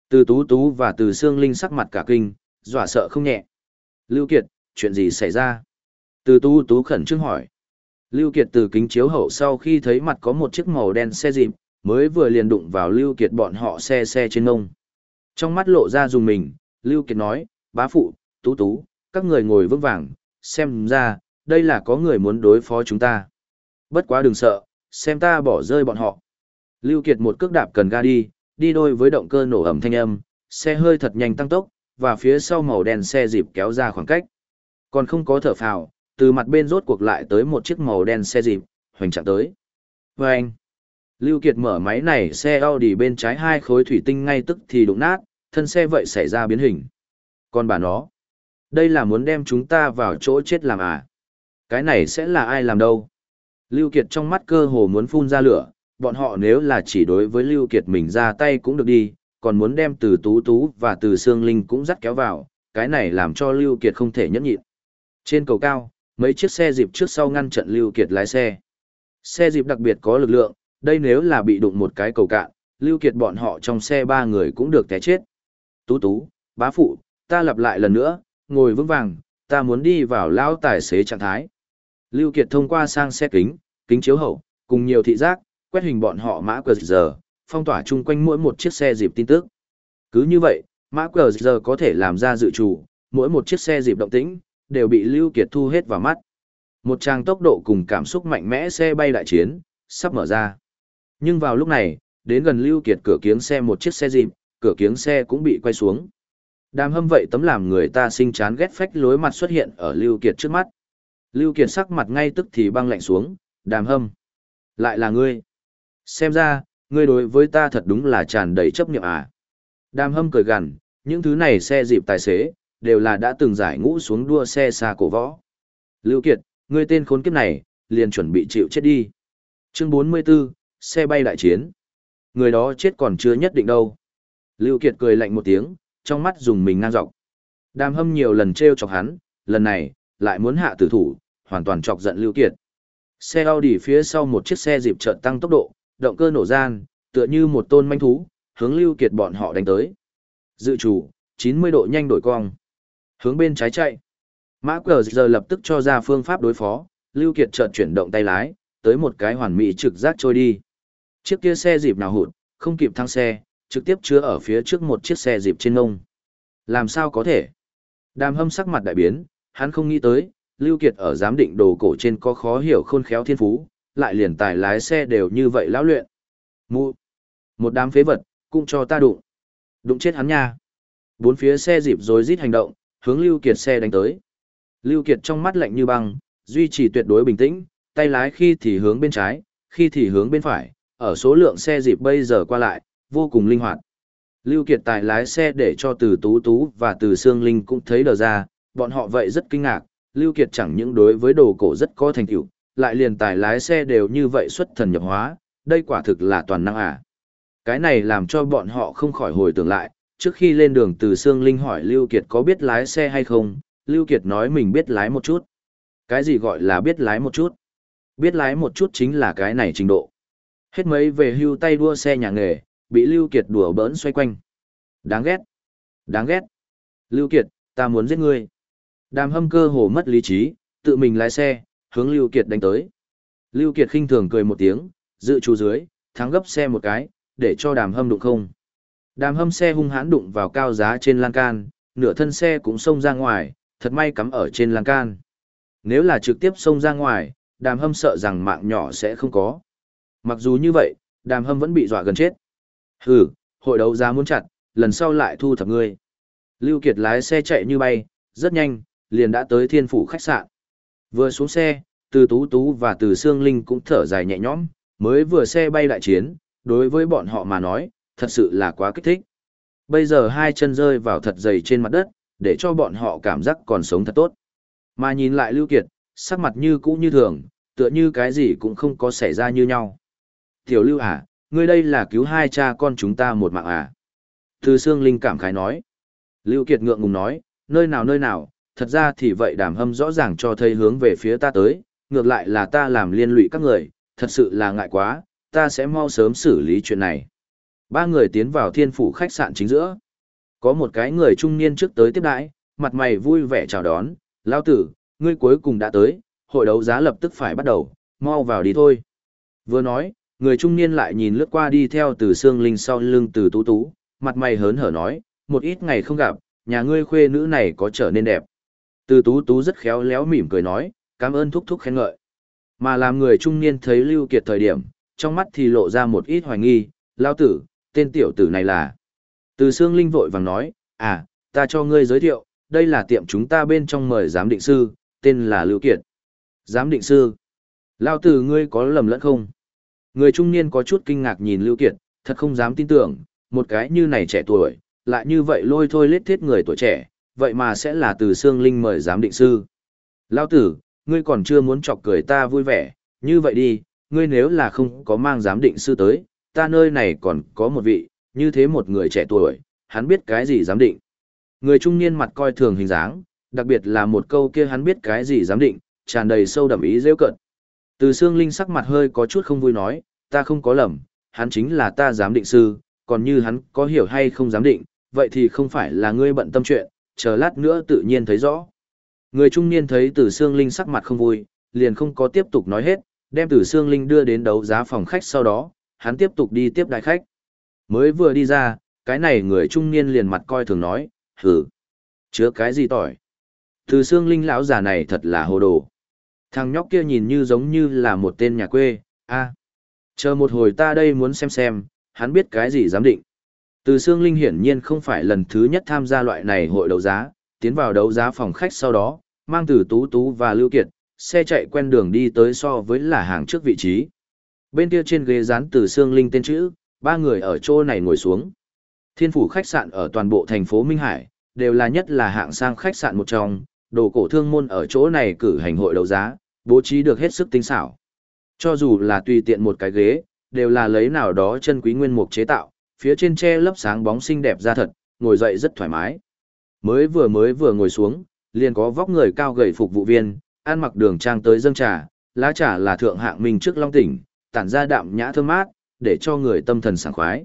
Từ tú tú và từ xương linh sắc mặt cả kinh, dọa sợ không nhẹ. Lưu Kiệt, chuyện gì xảy ra? Từ tú tú khẩn trương hỏi. Lưu Kiệt từ kính chiếu hậu sau khi thấy mặt có một chiếc màu đen xe dịp, mới vừa liền đụng vào Lưu Kiệt bọn họ xe xe trên ngông. Trong mắt lộ ra dùng mình, Lưu Kiệt nói, bá phụ, tú tú, các người ngồi vững vàng, xem ra, đây là có người muốn đối phó chúng ta. Bất quá đừng sợ, xem ta bỏ rơi bọn họ. Lưu Kiệt một cước đạp cần ga đi, đi đôi với động cơ nổ ẩm thanh âm, xe hơi thật nhanh tăng tốc, và phía sau màu đen xe dịp kéo ra khoảng cách. Còn không có thở phào, từ mặt bên rốt cuộc lại tới một chiếc màu đen xe dịp, hoành chạm tới. Và anh, Lưu Kiệt mở máy này xe Audi bên trái hai khối thủy tinh ngay tức thì đụng nát, thân xe vậy xảy ra biến hình. Còn bà nó, đây là muốn đem chúng ta vào chỗ chết làm à? Cái này sẽ là ai làm đâu? Lưu Kiệt trong mắt cơ hồ muốn phun ra lửa, bọn họ nếu là chỉ đối với Lưu Kiệt mình ra tay cũng được đi, còn muốn đem từ Tú Tú và từ Sương Linh cũng dắt kéo vào, cái này làm cho Lưu Kiệt không thể nhẫn nhịn. Trên cầu cao, mấy chiếc xe dịp trước sau ngăn trận Lưu Kiệt lái xe. Xe dịp đặc biệt có lực lượng, đây nếu là bị đụng một cái cầu cạn, Lưu Kiệt bọn họ trong xe ba người cũng được té chết. Tú Tú, bá phụ, ta lặp lại lần nữa, ngồi vững vàng, ta muốn đi vào lao tài xế trạng thái. Lưu Kiệt thông qua sang xe kính, kính chiếu hậu, cùng nhiều thị giác, quét hình bọn họ mã cờ giờ, phong tỏa chung quanh mỗi một chiếc xe dịp tin tức. Cứ như vậy, mã cờ giờ có thể làm ra dự chủ, mỗi một chiếc xe dịp động tĩnh, đều bị Lưu Kiệt thu hết vào mắt. Một trang tốc độ cùng cảm xúc mạnh mẽ xe bay đại chiến, sắp mở ra. Nhưng vào lúc này, đến gần Lưu Kiệt cửa kiếng xe một chiếc xe dịp, cửa kiếng xe cũng bị quay xuống. Đàm hâm vậy tấm làm người ta sinh chán ghét phách lối mặt xuất hiện ở Lưu Kiệt trước mắt. Lưu Kiệt sắc mặt ngay tức thì băng lạnh xuống, đàm hâm. Lại là ngươi. Xem ra, ngươi đối với ta thật đúng là tràn đầy chấp niệm à. Đàm hâm cười gằn, những thứ này xe dịp tài xế, đều là đã từng giải ngũ xuống đua xe xa cổ võ. Lưu Kiệt, ngươi tên khốn kiếp này, liền chuẩn bị chịu chết đi. Chương 44, xe bay đại chiến. Người đó chết còn chưa nhất định đâu. Lưu Kiệt cười lạnh một tiếng, trong mắt dùng mình ngang dọc. Đàm hâm nhiều lần treo chọc hắn, lần này, lại muốn hạ tử thủ, hoàn toàn chọc giận Lưu Kiệt. Xe Audi phía sau một chiếc xe dịp chợt tăng tốc độ, động cơ nổ gian, tựa như một tôn manh thú, hướng Lưu Kiệt bọn họ đánh tới. Dự chủ, 90 độ nhanh đổi cong. Hướng bên trái chạy. Mã cờ giờ lập tức cho ra phương pháp đối phó, Lưu Kiệt chợt chuyển động tay lái, tới một cái hoàn mỹ trực giác trôi đi. Chiếc kia xe dịp nào hụt, không kịp thăng xe, trực tiếp chứa ở phía trước một chiếc xe dịp trên ngông. Làm sao có thể? Đàm hâm sắc mặt đại biến, hắn không nghĩ tới, Lưu Kiệt ở giám định đồ cổ trên có khó hiểu khôn khéo thiên phú, lại liền tài lái xe đều như vậy lão luyện. Mụ! một đám phế vật, cũng cho ta đụng. Đụng chết hắn nha. Bốn phía xe dịp rồi rít hành động, hướng Lưu Kiệt xe đánh tới. Lưu Kiệt trong mắt lạnh như băng, duy trì tuyệt đối bình tĩnh, tay lái khi thì hướng bên trái, khi thì hướng bên phải, ở số lượng xe dịp bây giờ qua lại, vô cùng linh hoạt. Lưu Kiệt tài lái xe để cho từ Tú Tú và từ Sương Linh cũng thấy đờ ra, bọn họ vậy rất kinh ngạc, Lưu Kiệt chẳng những đối với đồ cổ rất có thành tựu, lại liền tài lái xe đều như vậy xuất thần nhập hóa, đây quả thực là toàn năng à. Cái này làm cho bọn họ không khỏi hồi tưởng lại, trước khi lên đường từ Sương Linh hỏi Lưu Kiệt có biết lái xe hay không, Lưu Kiệt nói mình biết lái một chút. Cái gì gọi là biết lái một chút? Biết lái một chút chính là cái này trình độ. Hết mấy về hưu tay đua xe nhà nghề, bị Lưu Kiệt đùa bỡn xoay quanh. Đáng ghét. Đáng ghét. Lưu Kiệt, ta muốn giết ngươi. Đàm hâm cơ hồ mất lý trí, tự mình lái xe, hướng Lưu Kiệt đánh tới. Lưu Kiệt khinh thường cười một tiếng, dự chú dưới, thắng gấp xe một cái, để cho đàm hâm đụng không. Đàm hâm xe hung hãn đụng vào cao giá trên lan can, nửa thân xe cũng xông ra ngoài, thật may cắm ở trên lan can. Nếu là trực tiếp xông ra ngoài, đàm hâm sợ rằng mạng nhỏ sẽ không có. Mặc dù như vậy, đàm hâm vẫn bị dọa gần chết. Hừ, hội đấu giá muốn chặt, lần sau lại thu thập ngươi. Lưu Kiệt lái xe chạy như bay, rất nhanh, liền đã tới thiên phủ khách sạn. Vừa xuống xe, từ Tú Tú và từ Sương Linh cũng thở dài nhẹ nhõm, Mới vừa xe bay đại chiến, đối với bọn họ mà nói, thật sự là quá kích thích. Bây giờ hai chân rơi vào thật dày trên mặt đất, để cho bọn họ cảm giác còn sống thật tốt. Mà nhìn lại Lưu Kiệt, sắc mặt như cũ như thường, tựa như cái gì cũng không có xảy ra như nhau. Tiểu Lưu à, ngươi đây là cứu hai cha con chúng ta một mạng à? Từ Sương Linh cảm khái nói. Lưu Kiệt ngượng ngùng nói, nơi nào nơi nào, thật ra thì vậy đàm hâm rõ ràng cho thấy hướng về phía ta tới, ngược lại là ta làm liên lụy các người, thật sự là ngại quá, ta sẽ mau sớm xử lý chuyện này. Ba người tiến vào thiên phủ khách sạn chính giữa. Có một cái người trung niên trước tới tiếp đãi, mặt mày vui vẻ chào đón, lao tử, ngươi cuối cùng đã tới, hội đấu giá lập tức phải bắt đầu, mau vào đi thôi. Vừa nói, người trung niên lại nhìn lướt qua đi theo từ xương linh sau lưng từ tú tú, mặt mày hớn hở nói, một ít ngày không gặp, nhà ngươi khuê nữ này có trở nên đẹp. Từ tú tú rất khéo léo mỉm cười nói, cảm ơn thúc thúc khen ngợi. Mà làm người trung niên thấy Lưu Kiệt thời điểm, trong mắt thì lộ ra một ít hoài nghi, lao tử, tên tiểu tử này là. Từ Sương Linh vội vàng nói, à, ta cho ngươi giới thiệu, đây là tiệm chúng ta bên trong mời giám định sư, tên là Lưu Kiệt. Giám định sư. Lao tử ngươi có lầm lẫn không? Người trung niên có chút kinh ngạc nhìn Lưu Kiệt, thật không dám tin tưởng, một cái như này trẻ tuổi, lại như vậy lôi thôi lết thiết người tuổi trẻ, vậy mà sẽ là từ Sương Linh mời giám định sư. Lão tử, ngươi còn chưa muốn chọc cười ta vui vẻ, như vậy đi, ngươi nếu là không có mang giám định sư tới, ta nơi này còn có một vị, như thế một người trẻ tuổi, hắn biết cái gì giám định. Người trung niên mặt coi thường hình dáng, đặc biệt là một câu kia hắn biết cái gì giám định, tràn đầy sâu đậm ý rêu cận. Từ xương linh sắc mặt hơi có chút không vui nói, ta không có lầm, hắn chính là ta giám định sư, còn như hắn có hiểu hay không giám định, vậy thì không phải là ngươi bận tâm chuyện, chờ lát nữa tự nhiên thấy rõ. Người trung niên thấy từ xương linh sắc mặt không vui, liền không có tiếp tục nói hết, đem từ xương linh đưa đến đấu giá phòng khách sau đó, hắn tiếp tục đi tiếp đại khách. Mới vừa đi ra, cái này người trung niên liền mặt coi thường nói, hử, chứa cái gì tỏi. Từ xương linh lão già này thật là hồ đồ. Thằng nhóc kia nhìn như giống như là một tên nhà quê, a Chờ một hồi ta đây muốn xem xem, hắn biết cái gì giám định. Từ xương linh hiển nhiên không phải lần thứ nhất tham gia loại này hội đấu giá, tiến vào đấu giá phòng khách sau đó, mang từ tú tú và lưu kiệt, xe chạy quen đường đi tới so với là hàng trước vị trí. Bên kia trên ghế dán từ xương linh tên chữ, ba người ở chỗ này ngồi xuống. Thiên phủ khách sạn ở toàn bộ thành phố Minh Hải, đều là nhất là hạng sang khách sạn một trong, đồ cổ thương môn ở chỗ này cử hành hội đấu giá, bố trí được hết sức tinh xảo. Cho dù là tùy tiện một cái ghế, đều là lấy nào đó chân quý nguyên mục chế tạo, phía trên tre lấp sáng bóng xinh đẹp ra thật, ngồi dậy rất thoải mái. Mới vừa mới vừa ngồi xuống, liền có vóc người cao gầy phục vụ viên, ăn mặc đường trang tới dâng trà, lá trà là thượng hạng mình trước long tỉnh, tản ra đạm nhã thơm mát, để cho người tâm thần sảng khoái.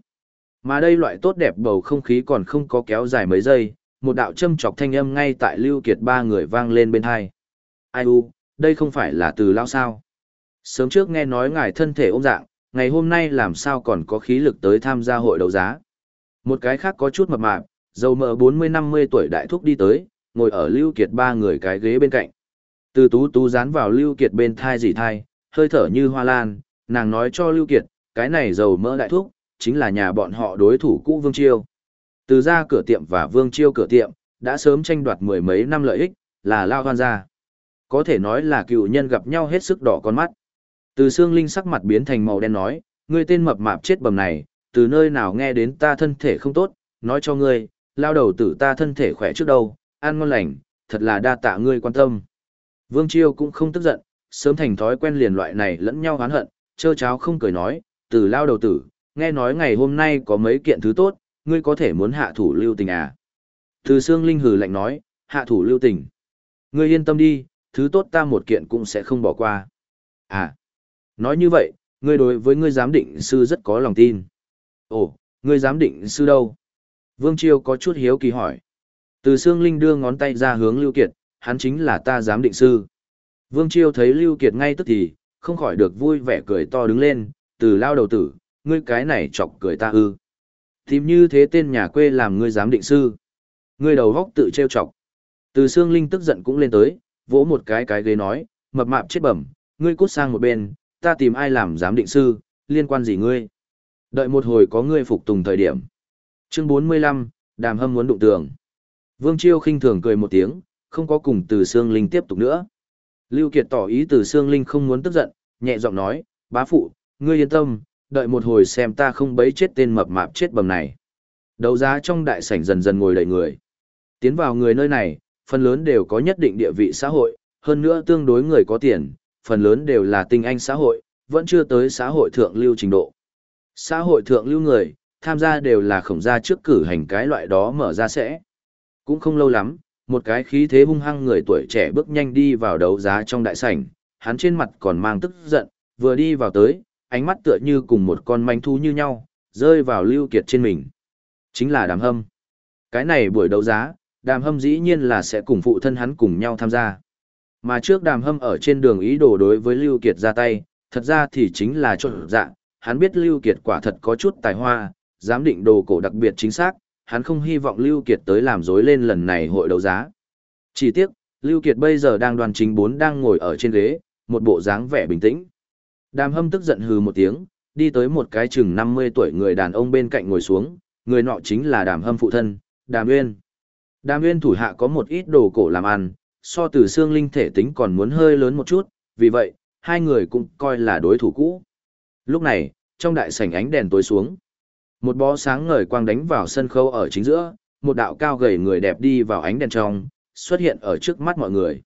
Mà đây loại tốt đẹp bầu không khí còn không có kéo dài mấy giây, một đạo châm chọc thanh âm ngay tại Lưu Kiệt ba người vang lên bên hai. Ai u, đây không phải là từ lao sao. Sớm trước nghe nói ngài thân thể ôm dạng, ngày hôm nay làm sao còn có khí lực tới tham gia hội đấu giá. Một cái khác có chút mập mạp, dầu mỡ 40-50 tuổi đại thúc đi tới, ngồi ở Lưu Kiệt ba người cái ghế bên cạnh. Từ tú tú dán vào Lưu Kiệt bên thai dì thai, hơi thở như hoa lan, nàng nói cho Lưu Kiệt, cái này dầu mỡ đại thúc, chính là nhà bọn họ đối thủ cũ Vương Chiêu. Từ ra cửa tiệm và Vương Chiêu cửa tiệm, đã sớm tranh đoạt mười mấy năm lợi ích, là lao hoan ra. Có thể nói là cựu nhân gặp nhau hết sức đỏ con mắt. Từ xương linh sắc mặt biến thành màu đen nói, ngươi tên mập mạp chết bầm này, từ nơi nào nghe đến ta thân thể không tốt, nói cho ngươi, lao đầu tử ta thân thể khỏe trước đâu, ăn ngon lành, thật là đa tạ ngươi quan tâm. Vương Chiêu cũng không tức giận, sớm thành thói quen liền loại này lẫn nhau oán hận, chơ cháo không cười nói, từ lao đầu tử, nghe nói ngày hôm nay có mấy kiện thứ tốt, ngươi có thể muốn hạ thủ lưu tình à. Từ xương linh hừ lạnh nói, hạ thủ lưu tình. Ngươi yên tâm đi, thứ tốt ta một kiện cũng sẽ không bỏ qua. À, nói như vậy, ngươi đối với ngươi giám định sư rất có lòng tin. Ồ, ngươi giám định sư đâu? Vương Chiêu có chút hiếu kỳ hỏi. Từ xương linh đưa ngón tay ra hướng Lưu Kiệt, hắn chính là ta giám định sư. Vương Chiêu thấy Lưu Kiệt ngay tức thì, không khỏi được vui vẻ cười to đứng lên, từ lao đầu tử, ngươi cái này chọc cười ta ư. Tìm như thế tên nhà quê làm ngươi giám định sư. Ngươi đầu góc tự trêu chọc. Từ xương linh tức giận cũng lên tới, vỗ một cái cái ghế nói, mập mạp chết bẩm, ngươi cút sang một bên, ta tìm ai làm giám định sư, liên quan gì ngươi. Đợi một hồi có ngươi phục tùng thời điểm. Chương 45, đàm hâm muốn đụng tường. Vương Chiêu khinh thường cười một tiếng, không có cùng từ xương linh tiếp tục nữa. Lưu Kiệt tỏ ý từ xương linh không muốn tức giận, nhẹ giọng nói, bá phụ, ngươi yên tâm, đợi một hồi xem ta không bấy chết tên mập mạp chết bầm này. Đấu giá trong đại sảnh dần dần ngồi đầy người. Tiến vào người nơi này, phần lớn đều có nhất định địa vị xã hội, hơn nữa tương đối người có tiền, phần lớn đều là tinh anh xã hội, vẫn chưa tới xã hội thượng lưu trình độ. Xã hội thượng lưu người, tham gia đều là khổng gia trước cử hành cái loại đó mở ra sẽ. Cũng không lâu lắm, một cái khí thế hung hăng người tuổi trẻ bước nhanh đi vào đấu giá trong đại sảnh, hắn trên mặt còn mang tức giận, vừa đi vào tới, ánh mắt tựa như cùng một con manh thú như nhau, rơi vào lưu kiệt trên mình. Chính là đàm hâm. Cái này buổi đấu giá, đàm hâm dĩ nhiên là sẽ cùng phụ thân hắn cùng nhau tham gia. Mà trước đàm hâm ở trên đường ý đồ đối với Lưu Kiệt ra tay, thật ra thì chính là trộn dạ, hắn biết Lưu Kiệt quả thật có chút tài hoa, giám định đồ cổ đặc biệt chính xác, hắn không hy vọng Lưu Kiệt tới làm rối lên lần này hội đấu giá. Chỉ tiếc, Lưu Kiệt bây giờ đang đoàn chính bốn đang ngồi ở trên ghế, một bộ dáng vẻ bình tĩnh. Đàm hâm tức giận hừ một tiếng, đi tới một cái chừng 50 tuổi người đàn ông bên cạnh ngồi xuống, người nọ chính là đàm hâm phụ thân, đàm nguyên. Đàm nguyên thủ hạ có một ít đồ cổ làm ăn, so từ xương linh thể tính còn muốn hơi lớn một chút, vì vậy, hai người cũng coi là đối thủ cũ. Lúc này, trong đại sảnh ánh đèn tối xuống. Một bó sáng ngời quang đánh vào sân khấu ở chính giữa, một đạo cao gầy người đẹp đi vào ánh đèn trong, xuất hiện ở trước mắt mọi người.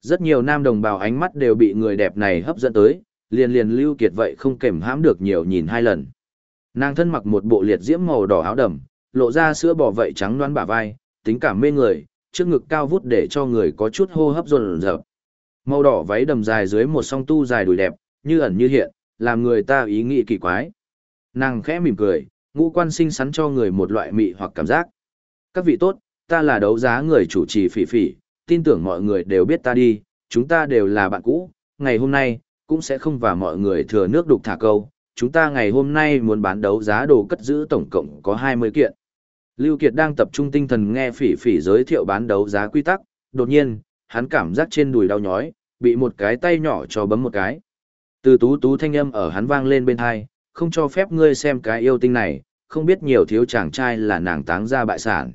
Rất nhiều nam đồng bào ánh mắt đều bị người đẹp này hấp dẫn tới, liền liền lưu kiệt vậy không kềm hãm được nhiều nhìn hai lần. Nàng thân mặc một bộ liệt diễm màu đỏ áo đầm, lộ ra sữa bò vậy trắng đoán bả vai, tính cảm mê người, trước ngực cao vút để cho người có chút hô hấp rộn rợp. Màu đỏ váy đầm dài dưới một song tu dài đùi đẹp, như ẩn như hiện, làm người ta ý nghĩ kỳ quái. Nàng khẽ mỉm cười, ngũ quan sinh sắn cho người một loại mị hoặc cảm giác. Các vị tốt, ta là đấu giá người chủ trì phỉ phỉ, tin tưởng mọi người đều biết ta đi, chúng ta đều là bạn cũ, ngày hôm nay, cũng sẽ không và mọi người thừa nước đục thả câu. Chúng ta ngày hôm nay muốn bán đấu giá đồ cất giữ tổng cộng có 20 kiện. Lưu Kiệt đang tập trung tinh thần nghe phỉ phỉ giới thiệu bán đấu giá quy tắc, đột nhiên, hắn cảm giác trên đùi đau nhói, bị một cái tay nhỏ cho bấm một cái. Từ tú tú thanh âm ở hắn vang lên bên tai, không cho phép ngươi xem cái yêu tinh này, không biết nhiều thiếu chàng trai là nàng táng ra bại sản.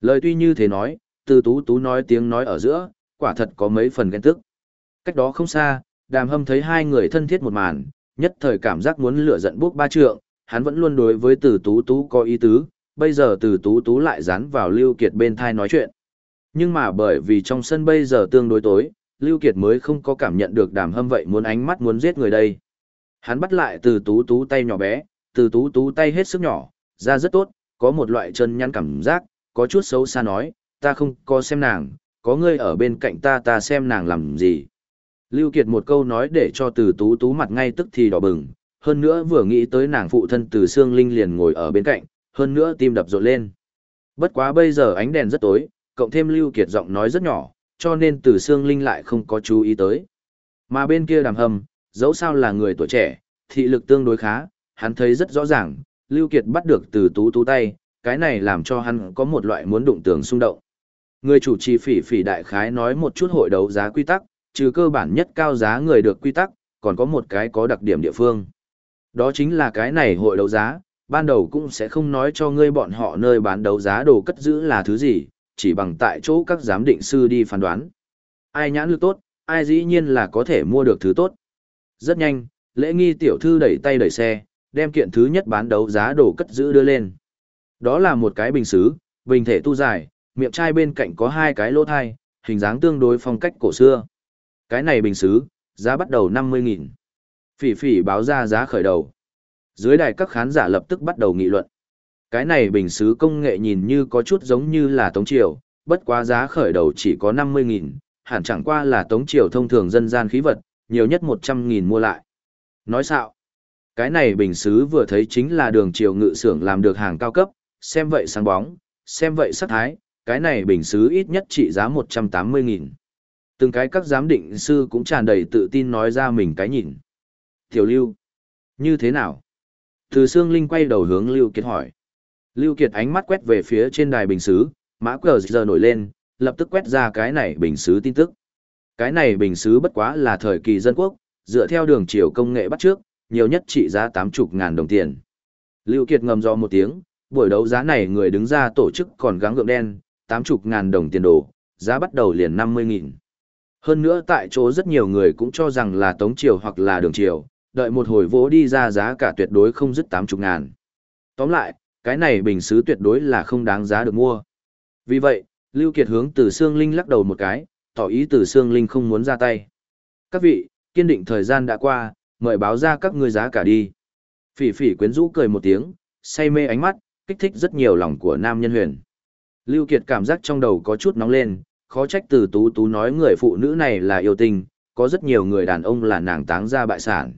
Lời tuy như thế nói, từ tú tú nói tiếng nói ở giữa, quả thật có mấy phần ghen tức. Cách đó không xa, đàm hâm thấy hai người thân thiết một màn, nhất thời cảm giác muốn lửa giận bước ba trượng, hắn vẫn luôn đối với từ tú tú có ý tứ, bây giờ từ tú tú lại dán vào Lưu Kiệt bên thai nói chuyện. Nhưng mà bởi vì trong sân bây giờ tương đối tối, Lưu Kiệt mới không có cảm nhận được đàm hâm vậy muốn ánh mắt muốn giết người đây. Hắn bắt lại từ tú tú tay nhỏ bé, từ tú tú tay hết sức nhỏ, ra rất tốt, có một loại chân nhăn cảm giác, có chút xấu xa nói, ta không có xem nàng, có ngươi ở bên cạnh ta ta xem nàng làm gì. Lưu Kiệt một câu nói để cho từ tú tú mặt ngay tức thì đỏ bừng, hơn nữa vừa nghĩ tới nàng phụ thân từ xương linh liền ngồi ở bên cạnh, hơn nữa tim đập rộn lên. Bất quá bây giờ ánh đèn rất tối, cộng thêm Lưu Kiệt giọng nói rất nhỏ, cho nên từ xương linh lại không có chú ý tới. Mà bên kia đàm hầm, dẫu sao là người tuổi trẻ, thị lực tương đối khá, hắn thấy rất rõ ràng, Lưu Kiệt bắt được từ tú tú tay, cái này làm cho hắn có một loại muốn đụng tường xung động. Người chủ trì phỉ phỉ đại khái nói một chút hội đấu giá quy tắc, trừ cơ bản nhất cao giá người được quy tắc, còn có một cái có đặc điểm địa phương. Đó chính là cái này hội đấu giá, ban đầu cũng sẽ không nói cho ngươi bọn họ nơi bán đấu giá đồ cất giữ là thứ gì, chỉ bằng tại chỗ các giám định sư đi phán đoán. Ai nhãn lực tốt, ai dĩ nhiên là có thể mua được thứ tốt. Rất nhanh, lễ nghi tiểu thư đẩy tay đẩy xe, đem kiện thứ nhất bán đấu giá đồ cất giữ đưa lên. Đó là một cái bình xứ, bình thể tu dài, miệng chai bên cạnh có hai cái lỗ thai, hình dáng tương đối phong cách cổ xưa. Cái này bình xứ, giá bắt đầu 50.000. Phỉ phỉ báo ra giá khởi đầu. Dưới đài các khán giả lập tức bắt đầu nghị luận. Cái này bình xứ công nghệ nhìn như có chút giống như là tống triều, bất quá giá khởi đầu chỉ có 50.000, hẳn chẳng qua là tống triều thông thường dân gian khí vật, nhiều nhất 100.000 mua lại. Nói sao? Cái này bình xứ vừa thấy chính là đường triều ngự xưởng làm được hàng cao cấp, xem vậy sáng bóng, xem vậy sắc thái, cái này bình xứ ít nhất trị giá 180.000. Từng cái các giám định sư cũng tràn đầy tự tin nói ra mình cái nhìn. Tiểu Lưu, như thế nào? Từ Sương Linh quay đầu hướng Lưu Kiệt hỏi. Lưu Kiệt ánh mắt quét về phía trên đài bình xứ, mã cờ giờ nổi lên, lập tức quét ra cái này bình xứ tin tức. Cái này bình xứ bất quá là thời kỳ dân quốc, dựa theo đường chiều công nghệ bắt trước, nhiều nhất trị giá 80 ngàn đồng tiền. Lưu Kiệt ngầm do một tiếng, buổi đấu giá này người đứng ra tổ chức còn gắng gượng đen, 80 ngàn đồng tiền đồ, giá bắt đầu liền 50 nghìn. Hơn nữa tại chỗ rất nhiều người cũng cho rằng là Tống Triều hoặc là Đường Triều, đợi một hồi vỗ đi ra giá cả tuyệt đối không dứt tám chục ngàn. Tóm lại, cái này bình xứ tuyệt đối là không đáng giá được mua. Vì vậy, Lưu Kiệt hướng từ Sương Linh lắc đầu một cái, tỏ ý từ Sương Linh không muốn ra tay. Các vị, kiên định thời gian đã qua, mời báo ra các ngươi giá cả đi. Phỉ phỉ quyến rũ cười một tiếng, say mê ánh mắt, kích thích rất nhiều lòng của nam nhân huyền. Lưu Kiệt cảm giác trong đầu có chút nóng lên, khó trách từ tú tú nói người phụ nữ này là yêu tình, có rất nhiều người đàn ông là nàng táng ra bại sản.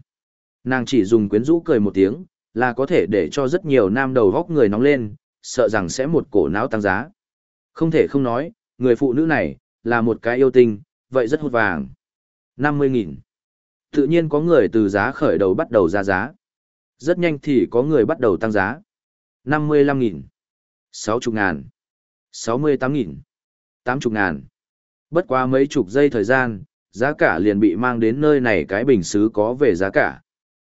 Nàng chỉ dùng quyến rũ cười một tiếng, là có thể để cho rất nhiều nam đầu góc người nóng lên, sợ rằng sẽ một cổ não tăng giá. Không thể không nói, người phụ nữ này, là một cái yêu tinh, vậy rất hút vàng. 50.000. Tự nhiên có người từ giá khởi đầu bắt đầu ra giá. Rất nhanh thì có người bắt đầu tăng giá. 55.000. 60 ngàn. 68.000. 80 ngàn. Bất quá mấy chục giây thời gian, giá cả liền bị mang đến nơi này cái bình xứ có về giá cả.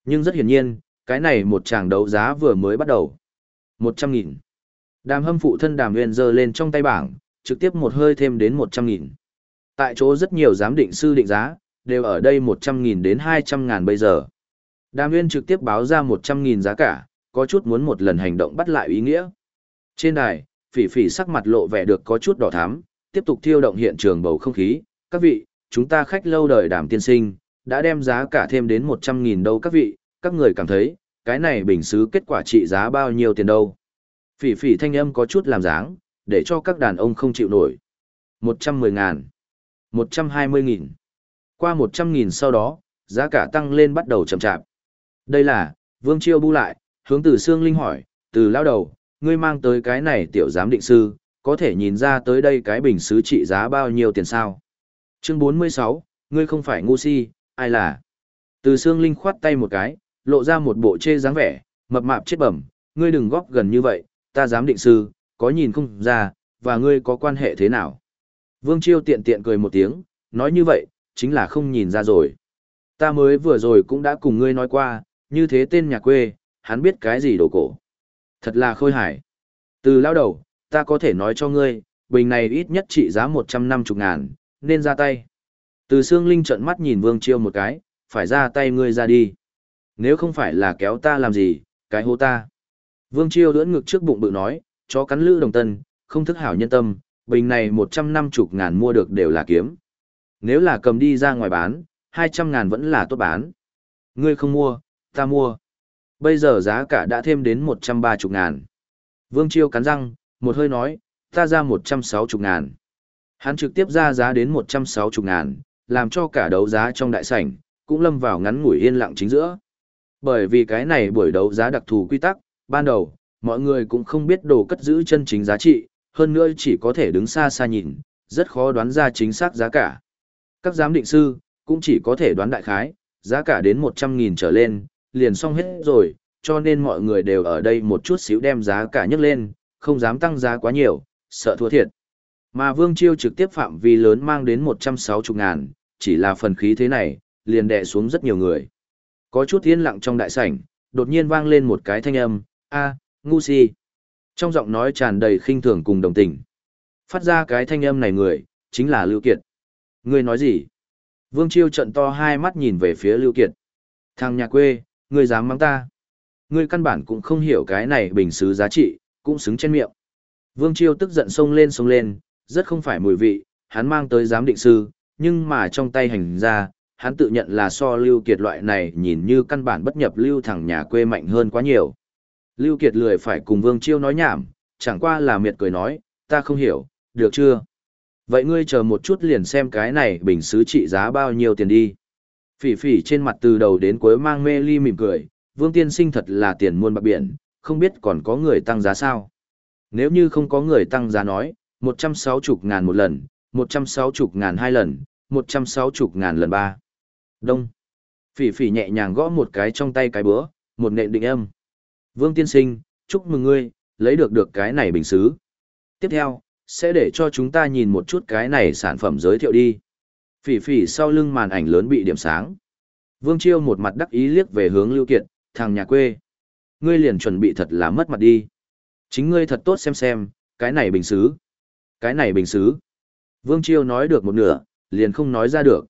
Nhưng rất hiển nhiên, cái này một tràng đấu giá vừa mới bắt đầu. 100.000. Đàm hâm phụ thân đàm nguyên giơ lên trong tay bảng, trực tiếp một hơi thêm đến 100.000. Tại chỗ rất nhiều giám định sư định giá, đều ở đây 100.000 đến 200.000 bây giờ. Đàm nguyên trực tiếp báo ra 100.000 giá cả, có chút muốn một lần hành động bắt lại ý nghĩa. Trên đài, phỉ phỉ sắc mặt lộ vẻ được có chút đỏ thắm, tiếp tục thiêu động hiện trường bầu không khí. Các vị, chúng ta khách lâu đời đàm tiên sinh, đã đem giá cả thêm đến 100.000 đâu các vị, các người cảm thấy, cái này bình xứ kết quả trị giá bao nhiêu tiền đâu. Phỉ phỉ thanh âm có chút làm dáng, để cho các đàn ông không chịu nổi. 110 ngàn, 120 nghìn. Qua 100 nghìn sau đó, giá cả tăng lên bắt đầu chậm chạp. Đây là, Vương Chiêu bu lại, hướng từ Sương Linh hỏi, từ lao đầu, ngươi mang tới cái này tiểu giám định sư, có thể nhìn ra tới đây cái bình xứ trị giá bao nhiêu tiền sao? Chương 46, ngươi không phải ngu si, ai là? Từ xương Linh khoát tay một cái, lộ ra một bộ chê dáng vẻ, mập mạp chết bẩm, ngươi đừng góp gần như vậy, ta dám định sư, có nhìn không ra, và ngươi có quan hệ thế nào? Vương Chiêu tiện tiện cười một tiếng, nói như vậy, chính là không nhìn ra rồi. Ta mới vừa rồi cũng đã cùng ngươi nói qua, như thế tên nhà quê, hắn biết cái gì đồ cổ. Thật là khôi hài. Từ lao đầu, ta có thể nói cho ngươi, bình này ít nhất trị giá 150 ngàn, nên ra tay. Từ xương linh trợn mắt nhìn Vương Chiêu một cái, phải ra tay ngươi ra đi. Nếu không phải là kéo ta làm gì, cái hô ta. Vương Chiêu đưỡn ngực trước bụng bự nói, cho cắn lữ đồng tân, không thức hảo nhân tâm, bình này 150 ngàn mua được đều là kiếm. Nếu là cầm đi ra ngoài bán, 200 ngàn vẫn là tốt bán. Ngươi không mua, ta mua. Bây giờ giá cả đã thêm đến 130 ngàn. Vương Chiêu cắn răng, một hơi nói, ta ra 160 ngàn. Hắn trực tiếp ra giá đến 160 ngàn, làm cho cả đấu giá trong đại sảnh, cũng lâm vào ngắn ngủi yên lặng chính giữa. Bởi vì cái này buổi đấu giá đặc thù quy tắc, ban đầu, mọi người cũng không biết đồ cất giữ chân chính giá trị, hơn nữa chỉ có thể đứng xa xa nhìn, rất khó đoán ra chính xác giá cả. Các giám định sư, cũng chỉ có thể đoán đại khái, giá cả đến 100.000 trở lên, liền xong hết rồi, cho nên mọi người đều ở đây một chút xíu đem giá cả nhấc lên, không dám tăng giá quá nhiều, sợ thua thiệt. Mà Vương Chiêu trực tiếp phạm vi lớn mang đến 160 ngàn, chỉ là phần khí thế này, liền đè xuống rất nhiều người. Có chút yên lặng trong đại sảnh, đột nhiên vang lên một cái thanh âm, a, ngu si. Trong giọng nói tràn đầy khinh thường cùng đồng tình. Phát ra cái thanh âm này người, chính là Lưu Kiệt. Ngươi nói gì? Vương Chiêu trận to hai mắt nhìn về phía Lưu Kiệt. Thằng nhà quê, ngươi dám mắng ta. Ngươi căn bản cũng không hiểu cái này bình xứ giá trị, cũng xứng trên miệng. Vương Chiêu tức giận xông lên xông lên, rất không phải mùi vị, hắn mang tới giám định sư, nhưng mà trong tay hành ra, hắn tự nhận là so Lưu Kiệt loại này nhìn như căn bản bất nhập Lưu thẳng nhà quê mạnh hơn quá nhiều. Lưu Kiệt lười phải cùng Vương Chiêu nói nhảm, chẳng qua là miệt cười nói, ta không hiểu, được chưa? Vậy ngươi chờ một chút liền xem cái này bình sứ trị giá bao nhiêu tiền đi. Phỉ phỉ trên mặt từ đầu đến cuối mang mê ly mỉm cười, Vương Tiên Sinh thật là tiền muôn bạc biển, không biết còn có người tăng giá sao. Nếu như không có người tăng giá nói, 160 ngàn một lần, 160 ngàn hai lần, 160 ngàn lần ba. Đông. Phỉ phỉ nhẹ nhàng gõ một cái trong tay cái bữa, một nện định âm. Vương Tiên Sinh, chúc mừng ngươi, lấy được được cái này bình xứ. Tiếp theo, sẽ để cho chúng ta nhìn một chút cái này sản phẩm giới thiệu đi. Phỉ phỉ sau lưng màn ảnh lớn bị điểm sáng. Vương Chiêu một mặt đắc ý liếc về hướng Lưu Kiệt, thằng nhà quê. Ngươi liền chuẩn bị thật là mất mặt đi. Chính ngươi thật tốt xem xem, cái này bình xứ. Cái này bình xứ. Vương Chiêu nói được một nửa, liền không nói ra được.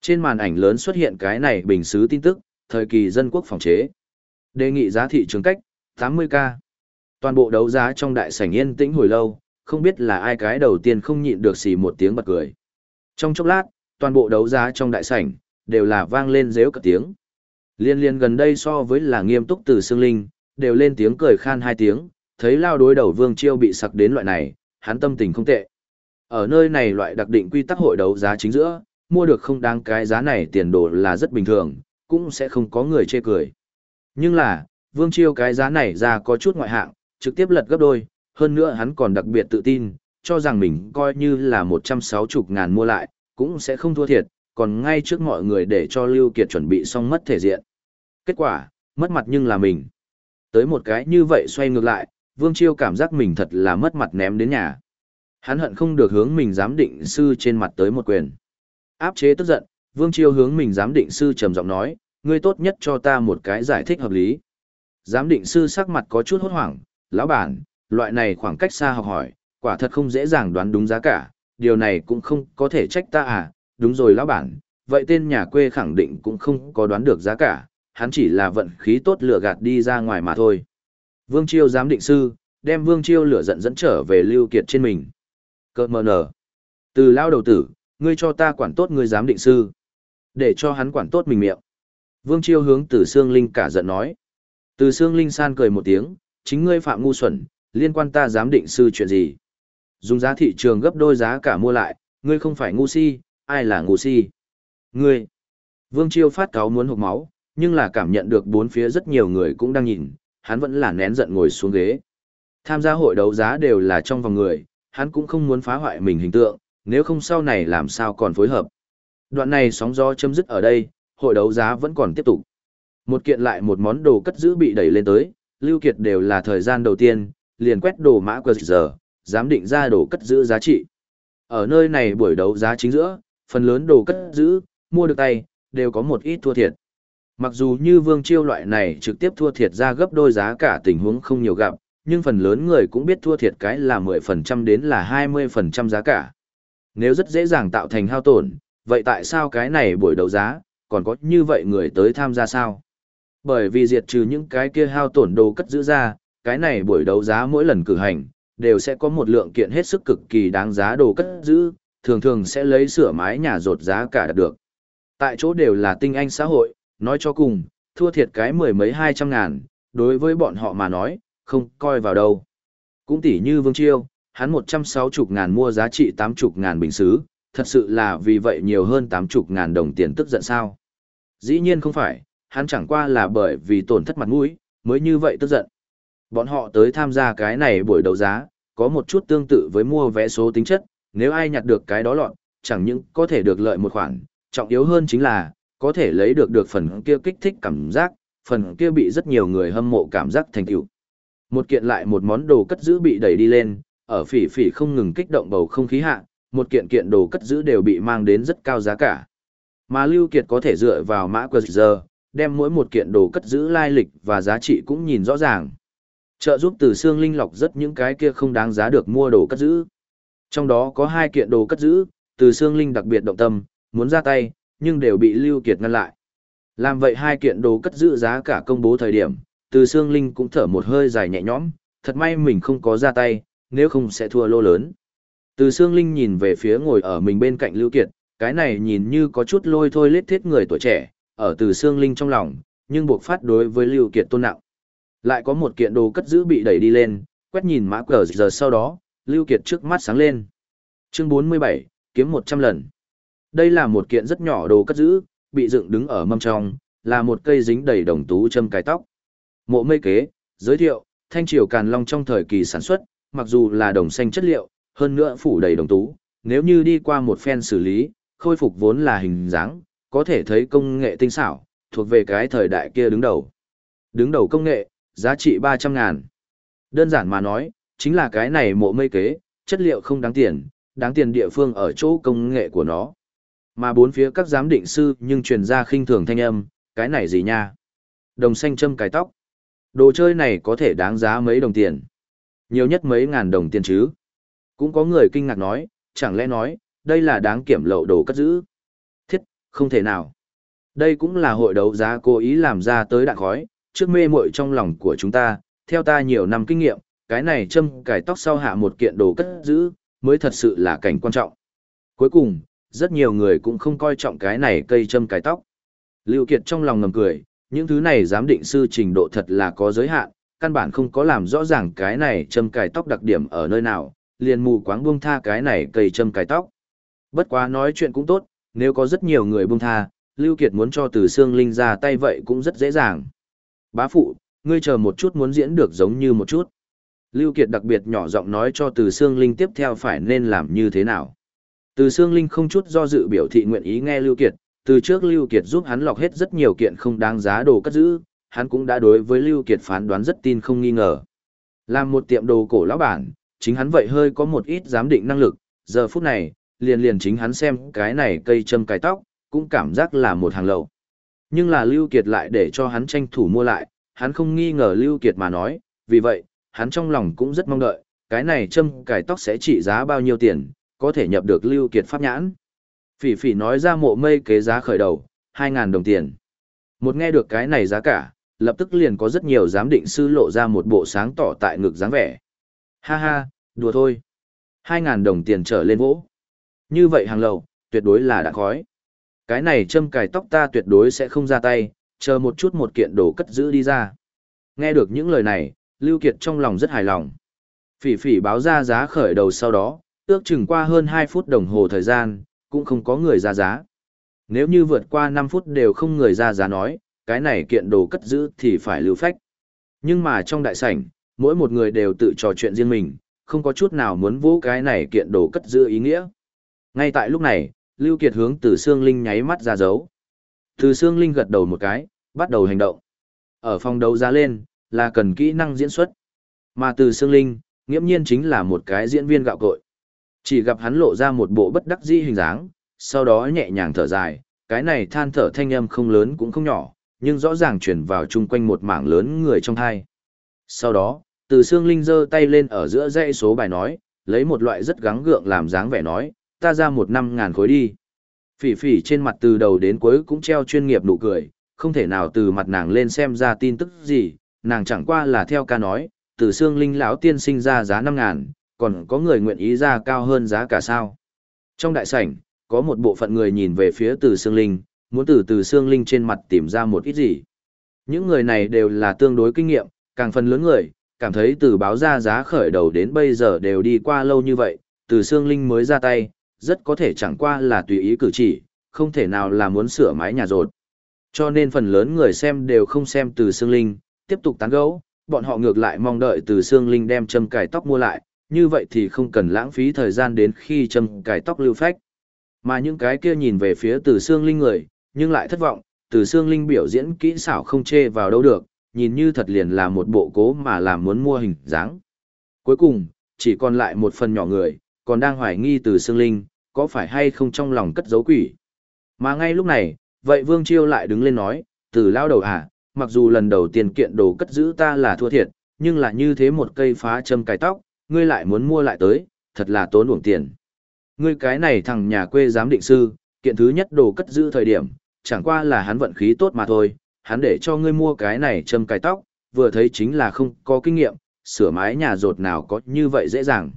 Trên màn ảnh lớn xuất hiện cái này bình xứ tin tức, thời kỳ dân quốc phòng chế. Đề nghị giá thị trường cách, 80k. Toàn bộ đấu giá trong đại sảnh yên tĩnh hồi lâu, không biết là ai cái đầu tiên không nhịn được xì một tiếng bật cười. Trong chốc lát, toàn bộ đấu giá trong đại sảnh, đều là vang lên dếu cả tiếng. Liên liên gần đây so với là nghiêm túc từ xương linh, đều lên tiếng cười khan hai tiếng, thấy lao đối đầu vương chiêu bị sặc đến loại này, hắn tâm tình không tệ. Ở nơi này loại đặc định quy tắc hội đấu giá chính giữa, mua được không đáng cái giá này tiền đồ là rất bình thường, cũng sẽ không có người chê cười. Nhưng là, vương chiêu cái giá này ra có chút ngoại hạng, trực tiếp lật gấp đôi, hơn nữa hắn còn đặc biệt tự tin, cho rằng mình coi như là 160 ngàn mua lại, cũng sẽ không thua thiệt, còn ngay trước mọi người để cho Lưu Kiệt chuẩn bị xong mất thể diện. Kết quả, mất mặt nhưng là mình. Tới một cái như vậy xoay ngược lại, Vương Chiêu cảm giác mình thật là mất mặt ném đến nhà. Hắn hận không được hướng mình giám định sư trên mặt tới một quyền. Áp chế tức giận, Vương Chiêu hướng mình giám định sư trầm giọng nói, ngươi tốt nhất cho ta một cái giải thích hợp lý. Giám định sư sắc mặt có chút hốt hoảng, lão bản, loại này khoảng cách xa học hỏi, quả thật không dễ dàng đoán đúng giá cả, điều này cũng không có thể trách ta à, đúng rồi lão bản, vậy tên nhà quê khẳng định cũng không có đoán được giá cả, hắn chỉ là vận khí tốt lừa gạt đi ra ngoài mà thôi. Vương Chiêu giám định sư, đem Vương Chiêu lửa giận dẫn trở về Lưu Kiệt trên mình. Cơ mờ nở. Từ lao đầu tử, ngươi cho ta quản tốt ngươi giám định sư. Để cho hắn quản tốt mình miệng. Vương Chiêu hướng từ Sương Linh cả giận nói. Từ Sương Linh san cười một tiếng, chính ngươi phạm ngu xuẩn, liên quan ta giám định sư chuyện gì. Dùng giá thị trường gấp đôi giá cả mua lại, ngươi không phải ngu si, ai là ngu si? Ngươi. Vương Chiêu phát cáo muốn hụt máu, nhưng là cảm nhận được bốn phía rất nhiều người cũng đang nhìn, hắn vẫn là nén giận ngồi xuống ghế. Tham gia hội đấu giá đều là trong vòng người, hắn cũng không muốn phá hoại mình hình tượng, nếu không sau này làm sao còn phối hợp. Đoạn này sóng gió chấm dứt ở đây, hội đấu giá vẫn còn tiếp tục. Một kiện lại một món đồ cất giữ bị đẩy lên tới, Lưu Kiệt đều là thời gian đầu tiên, liền quét đồ mã QR, dám định ra đồ cất giữ giá trị. Ở nơi này buổi đấu giá chính giữa, phần lớn đồ cất giữ, mua được tay, đều có một ít thua thiệt. Mặc dù như Vương Chiêu loại này trực tiếp thua thiệt ra gấp đôi giá cả tình huống không nhiều gặp, nhưng phần lớn người cũng biết thua thiệt cái là 10% đến là 20% giá cả. Nếu rất dễ dàng tạo thành hao tổn, vậy tại sao cái này buổi đấu giá, còn có như vậy người tới tham gia sao? Bởi vì diệt trừ những cái kia hao tổn đồ cất giữ ra, cái này buổi đấu giá mỗi lần cử hành, đều sẽ có một lượng kiện hết sức cực kỳ đáng giá đồ cất giữ, thường thường sẽ lấy sửa mái nhà rột giá cả đạt được. Tại chỗ đều là tinh anh xã hội, nói cho cùng, thua thiệt cái mười mấy hai trăm ngàn, đối với bọn họ mà nói, không coi vào đâu. Cũng tỉ như Vương Chiêu, hắn một trăm sáu chục ngàn mua giá trị tám chục ngàn bình xứ, thật sự là vì vậy nhiều hơn tám chục ngàn đồng tiền tức giận sao. Dĩ nhiên không phải, hắn chẳng qua là bởi vì tổn thất mặt mũi, mới như vậy tức giận. Bọn họ tới tham gia cái này buổi đấu giá, có một chút tương tự với mua vé số tính chất, nếu ai nhặt được cái đó lọt, chẳng những có thể được lợi một khoản, trọng yếu hơn chính là, có thể lấy được được phần kia kích thích cảm giác, phần kia bị rất nhiều người hâm mộ cảm giác thành tựu. Một kiện lại một món đồ cất giữ bị đẩy đi lên, ở phỉ phỉ không ngừng kích động bầu không khí hạ, một kiện kiện đồ cất giữ đều bị mang đến rất cao giá cả. Mà Lưu Kiệt có thể dựa vào mã QR, đem mỗi một kiện đồ cất giữ lai lịch và giá trị cũng nhìn rõ ràng. Trợ giúp từ xương linh lọc rất những cái kia không đáng giá được mua đồ cất giữ. Trong đó có hai kiện đồ cất giữ, từ xương linh đặc biệt động tâm, muốn ra tay, nhưng đều bị Lưu Kiệt ngăn lại. Làm vậy hai kiện đồ cất giữ giá cả công bố thời điểm, từ Sương linh cũng thở một hơi dài nhẹ nhõm, thật may mình không có ra tay, nếu không sẽ thua lô lớn. Từ Sương linh nhìn về phía ngồi ở mình bên cạnh Lưu Kiệt, cái này nhìn như có chút lôi thôi lết thiết người tuổi trẻ, ở từ Sương linh trong lòng, nhưng buộc phát đối với Lưu Kiệt tôn nặng. Lại có một kiện đồ cất giữ bị đẩy đi lên, quét nhìn mã cờ giờ sau đó, Lưu Kiệt trước mắt sáng lên. Chương 47, kiếm 100 lần. Đây là một kiện rất nhỏ đồ cất giữ, bị dựng đứng ở mâm trong, là một cây dính đầy đồng tú châm cài tóc. Mộ mây kế, giới thiệu, thanh triều càn long trong thời kỳ sản xuất, mặc dù là đồng xanh chất liệu, hơn nữa phủ đầy đồng tú, nếu như đi qua một phen xử lý, khôi phục vốn là hình dáng, có thể thấy công nghệ tinh xảo, thuộc về cái thời đại kia đứng đầu. Đứng đầu công nghệ, giá trị 300 ngàn. Đơn giản mà nói, chính là cái này mộ mây kế, chất liệu không đáng tiền, đáng tiền địa phương ở chỗ công nghệ của nó. Mà bốn phía các giám định sư nhưng truyền ra khinh thường thanh âm, cái này gì nha? Đồng xanh châm cài tóc. Đồ chơi này có thể đáng giá mấy đồng tiền. Nhiều nhất mấy ngàn đồng tiền chứ. Cũng có người kinh ngạc nói, chẳng lẽ nói, đây là đáng kiểm lậu đồ cất giữ. Thiết, không thể nào. Đây cũng là hội đấu giá cố ý làm ra tới đạn khói, trước mê muội trong lòng của chúng ta, theo ta nhiều năm kinh nghiệm, cái này châm cải tóc sau hạ một kiện đồ cất giữ, mới thật sự là cảnh quan trọng. Cuối cùng, rất nhiều người cũng không coi trọng cái này cây châm cái tóc. Lưu Kiệt trong lòng ngầm cười, những thứ này giám định sư trình độ thật là có giới hạn, căn bản không có làm rõ ràng cái này châm cài tóc đặc điểm ở nơi nào, liền mù quáng buông tha cái này cây châm cài tóc. Bất quá nói chuyện cũng tốt, nếu có rất nhiều người buông tha, Lưu Kiệt muốn cho từ xương linh ra tay vậy cũng rất dễ dàng. Bá phụ, ngươi chờ một chút muốn diễn được giống như một chút. Lưu Kiệt đặc biệt nhỏ giọng nói cho từ xương linh tiếp theo phải nên làm như thế nào. Từ xương linh không chút do dự biểu thị nguyện ý nghe Lưu Kiệt, từ trước Lưu Kiệt giúp hắn lọc hết rất nhiều kiện không đáng giá đồ cất giữ, hắn cũng đã đối với Lưu Kiệt phán đoán rất tin không nghi ngờ. Làm một tiệm đồ cổ lão bản, chính hắn vậy hơi có một ít giám định năng lực, giờ phút này, liền liền chính hắn xem cái này cây châm cái tóc, cũng cảm giác là một hàng lậu. Nhưng là Lưu Kiệt lại để cho hắn tranh thủ mua lại, hắn không nghi ngờ Lưu Kiệt mà nói, vì vậy, hắn trong lòng cũng rất mong đợi, cái này châm cài tóc sẽ trị giá bao nhiêu tiền, có thể nhập được Lưu Kiệt pháp nhãn. Phỉ phỉ nói ra mộ mây kế giá khởi đầu, 2.000 đồng tiền. Một nghe được cái này giá cả, lập tức liền có rất nhiều giám định sư lộ ra một bộ sáng tỏ tại ngực dáng vẻ. Ha ha, đùa thôi. 2.000 đồng tiền trở lên vỗ. Như vậy hàng lầu, tuyệt đối là đã khói. Cái này châm cài tóc ta tuyệt đối sẽ không ra tay, chờ một chút một kiện đồ cất giữ đi ra. Nghe được những lời này, Lưu Kiệt trong lòng rất hài lòng. Phỉ phỉ báo ra giá khởi đầu sau đó, ước chừng qua hơn 2 phút đồng hồ thời gian, cũng không có người ra giá. Nếu như vượt qua 5 phút đều không người ra giá nói, cái này kiện đồ cất giữ thì phải lưu phách. Nhưng mà trong đại sảnh, mỗi một người đều tự trò chuyện riêng mình, không có chút nào muốn vỗ cái này kiện đồ cất giữ ý nghĩa. Ngay tại lúc này, Lưu Kiệt hướng từ Sương Linh nháy mắt ra dấu. Từ Sương Linh gật đầu một cái, bắt đầu hành động. Ở phòng đấu giá lên, là cần kỹ năng diễn xuất. Mà từ Sương Linh, nghiễm nhiên chính là một cái diễn viên gạo cội. Chỉ gặp hắn lộ ra một bộ bất đắc dĩ hình dáng, sau đó nhẹ nhàng thở dài, cái này than thở thanh âm không lớn cũng không nhỏ, nhưng rõ ràng truyền vào chung quanh một mảng lớn người trong hai. Sau đó, từ Sương Linh giơ tay lên ở giữa dãy số bài nói, lấy một loại rất gắng gượng làm dáng vẻ nói, ta ra một năm ngàn khối đi. Phỉ phỉ trên mặt từ đầu đến cuối cũng treo chuyên nghiệp nụ cười, không thể nào từ mặt nàng lên xem ra tin tức gì, nàng chẳng qua là theo ca nói, từ xương linh lão tiên sinh ra giá năm ngàn, còn có người nguyện ý ra cao hơn giá cả sao. Trong đại sảnh, có một bộ phận người nhìn về phía từ xương linh, muốn từ từ xương linh trên mặt tìm ra một ít gì. Những người này đều là tương đối kinh nghiệm, càng phần lớn người, cảm thấy từ báo ra giá khởi đầu đến bây giờ đều đi qua lâu như vậy, từ xương linh mới ra tay, rất có thể chẳng qua là tùy ý cử chỉ, không thể nào là muốn sửa mái nhà rột. Cho nên phần lớn người xem đều không xem từ xương linh, tiếp tục tán gẫu, bọn họ ngược lại mong đợi từ xương linh đem châm cải tóc mua lại, như vậy thì không cần lãng phí thời gian đến khi châm cài tóc lưu phách. Mà những cái kia nhìn về phía từ xương linh người, nhưng lại thất vọng, từ xương linh biểu diễn kỹ xảo không chê vào đâu được, nhìn như thật liền là một bộ cố mà làm muốn mua hình dáng. Cuối cùng, chỉ còn lại một phần nhỏ người, còn đang hoài nghi từ xương linh, có phải hay không trong lòng cất giấu quỷ. Mà ngay lúc này, vậy Vương Chiêu lại đứng lên nói, từ lao đầu à, mặc dù lần đầu tiên kiện đồ cất giữ ta là thua thiệt, nhưng là như thế một cây phá châm cài tóc, ngươi lại muốn mua lại tới, thật là tốn uổng tiền. Ngươi cái này thằng nhà quê giám định sư, kiện thứ nhất đồ cất giữ thời điểm, chẳng qua là hắn vận khí tốt mà thôi, hắn để cho ngươi mua cái này châm cài tóc, vừa thấy chính là không có kinh nghiệm, sửa mái nhà rột nào có như vậy dễ dàng.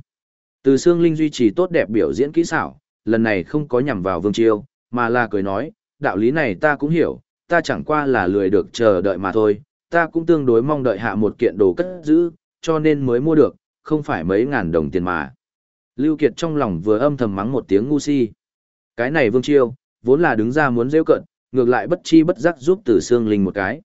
Từ xương Linh duy trì tốt đẹp biểu diễn kỹ xảo, lần này không có nhằm vào Vương Chiêu, mà là cười nói, đạo lý này ta cũng hiểu, ta chẳng qua là lười được chờ đợi mà thôi, ta cũng tương đối mong đợi hạ một kiện đồ cất giữ, cho nên mới mua được, không phải mấy ngàn đồng tiền mà. Lưu Kiệt trong lòng vừa âm thầm mắng một tiếng ngu si. Cái này Vương Chiêu, vốn là đứng ra muốn rêu cận, ngược lại bất chi bất giác giúp Tử Sương Linh một cái.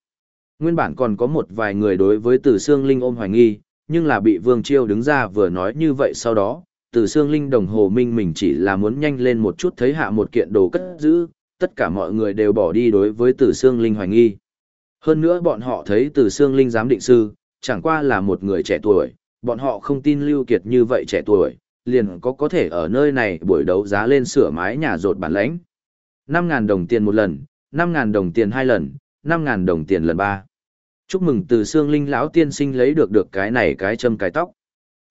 Nguyên bản còn có một vài người đối với Tử Sương Linh ôm hoài nghi, nhưng là bị Vương Chiêu đứng ra vừa nói như vậy sau đó, Tử Sương linh đồng hồ minh mình chỉ là muốn nhanh lên một chút thấy hạ một kiện đồ cất giữ, tất cả mọi người đều bỏ đi đối với Tử Sương linh hoài nghi. Hơn nữa bọn họ thấy Tử Sương linh giám định sư, chẳng qua là một người trẻ tuổi, bọn họ không tin Lưu Kiệt như vậy trẻ tuổi, liền có có thể ở nơi này buổi đấu giá lên sửa mái nhà rột bản lãnh. 5.000 đồng tiền một lần, 5.000 đồng tiền hai lần, 5.000 đồng tiền lần ba. Chúc mừng từ xương linh lão tiên sinh lấy được được cái này cái châm cái tóc.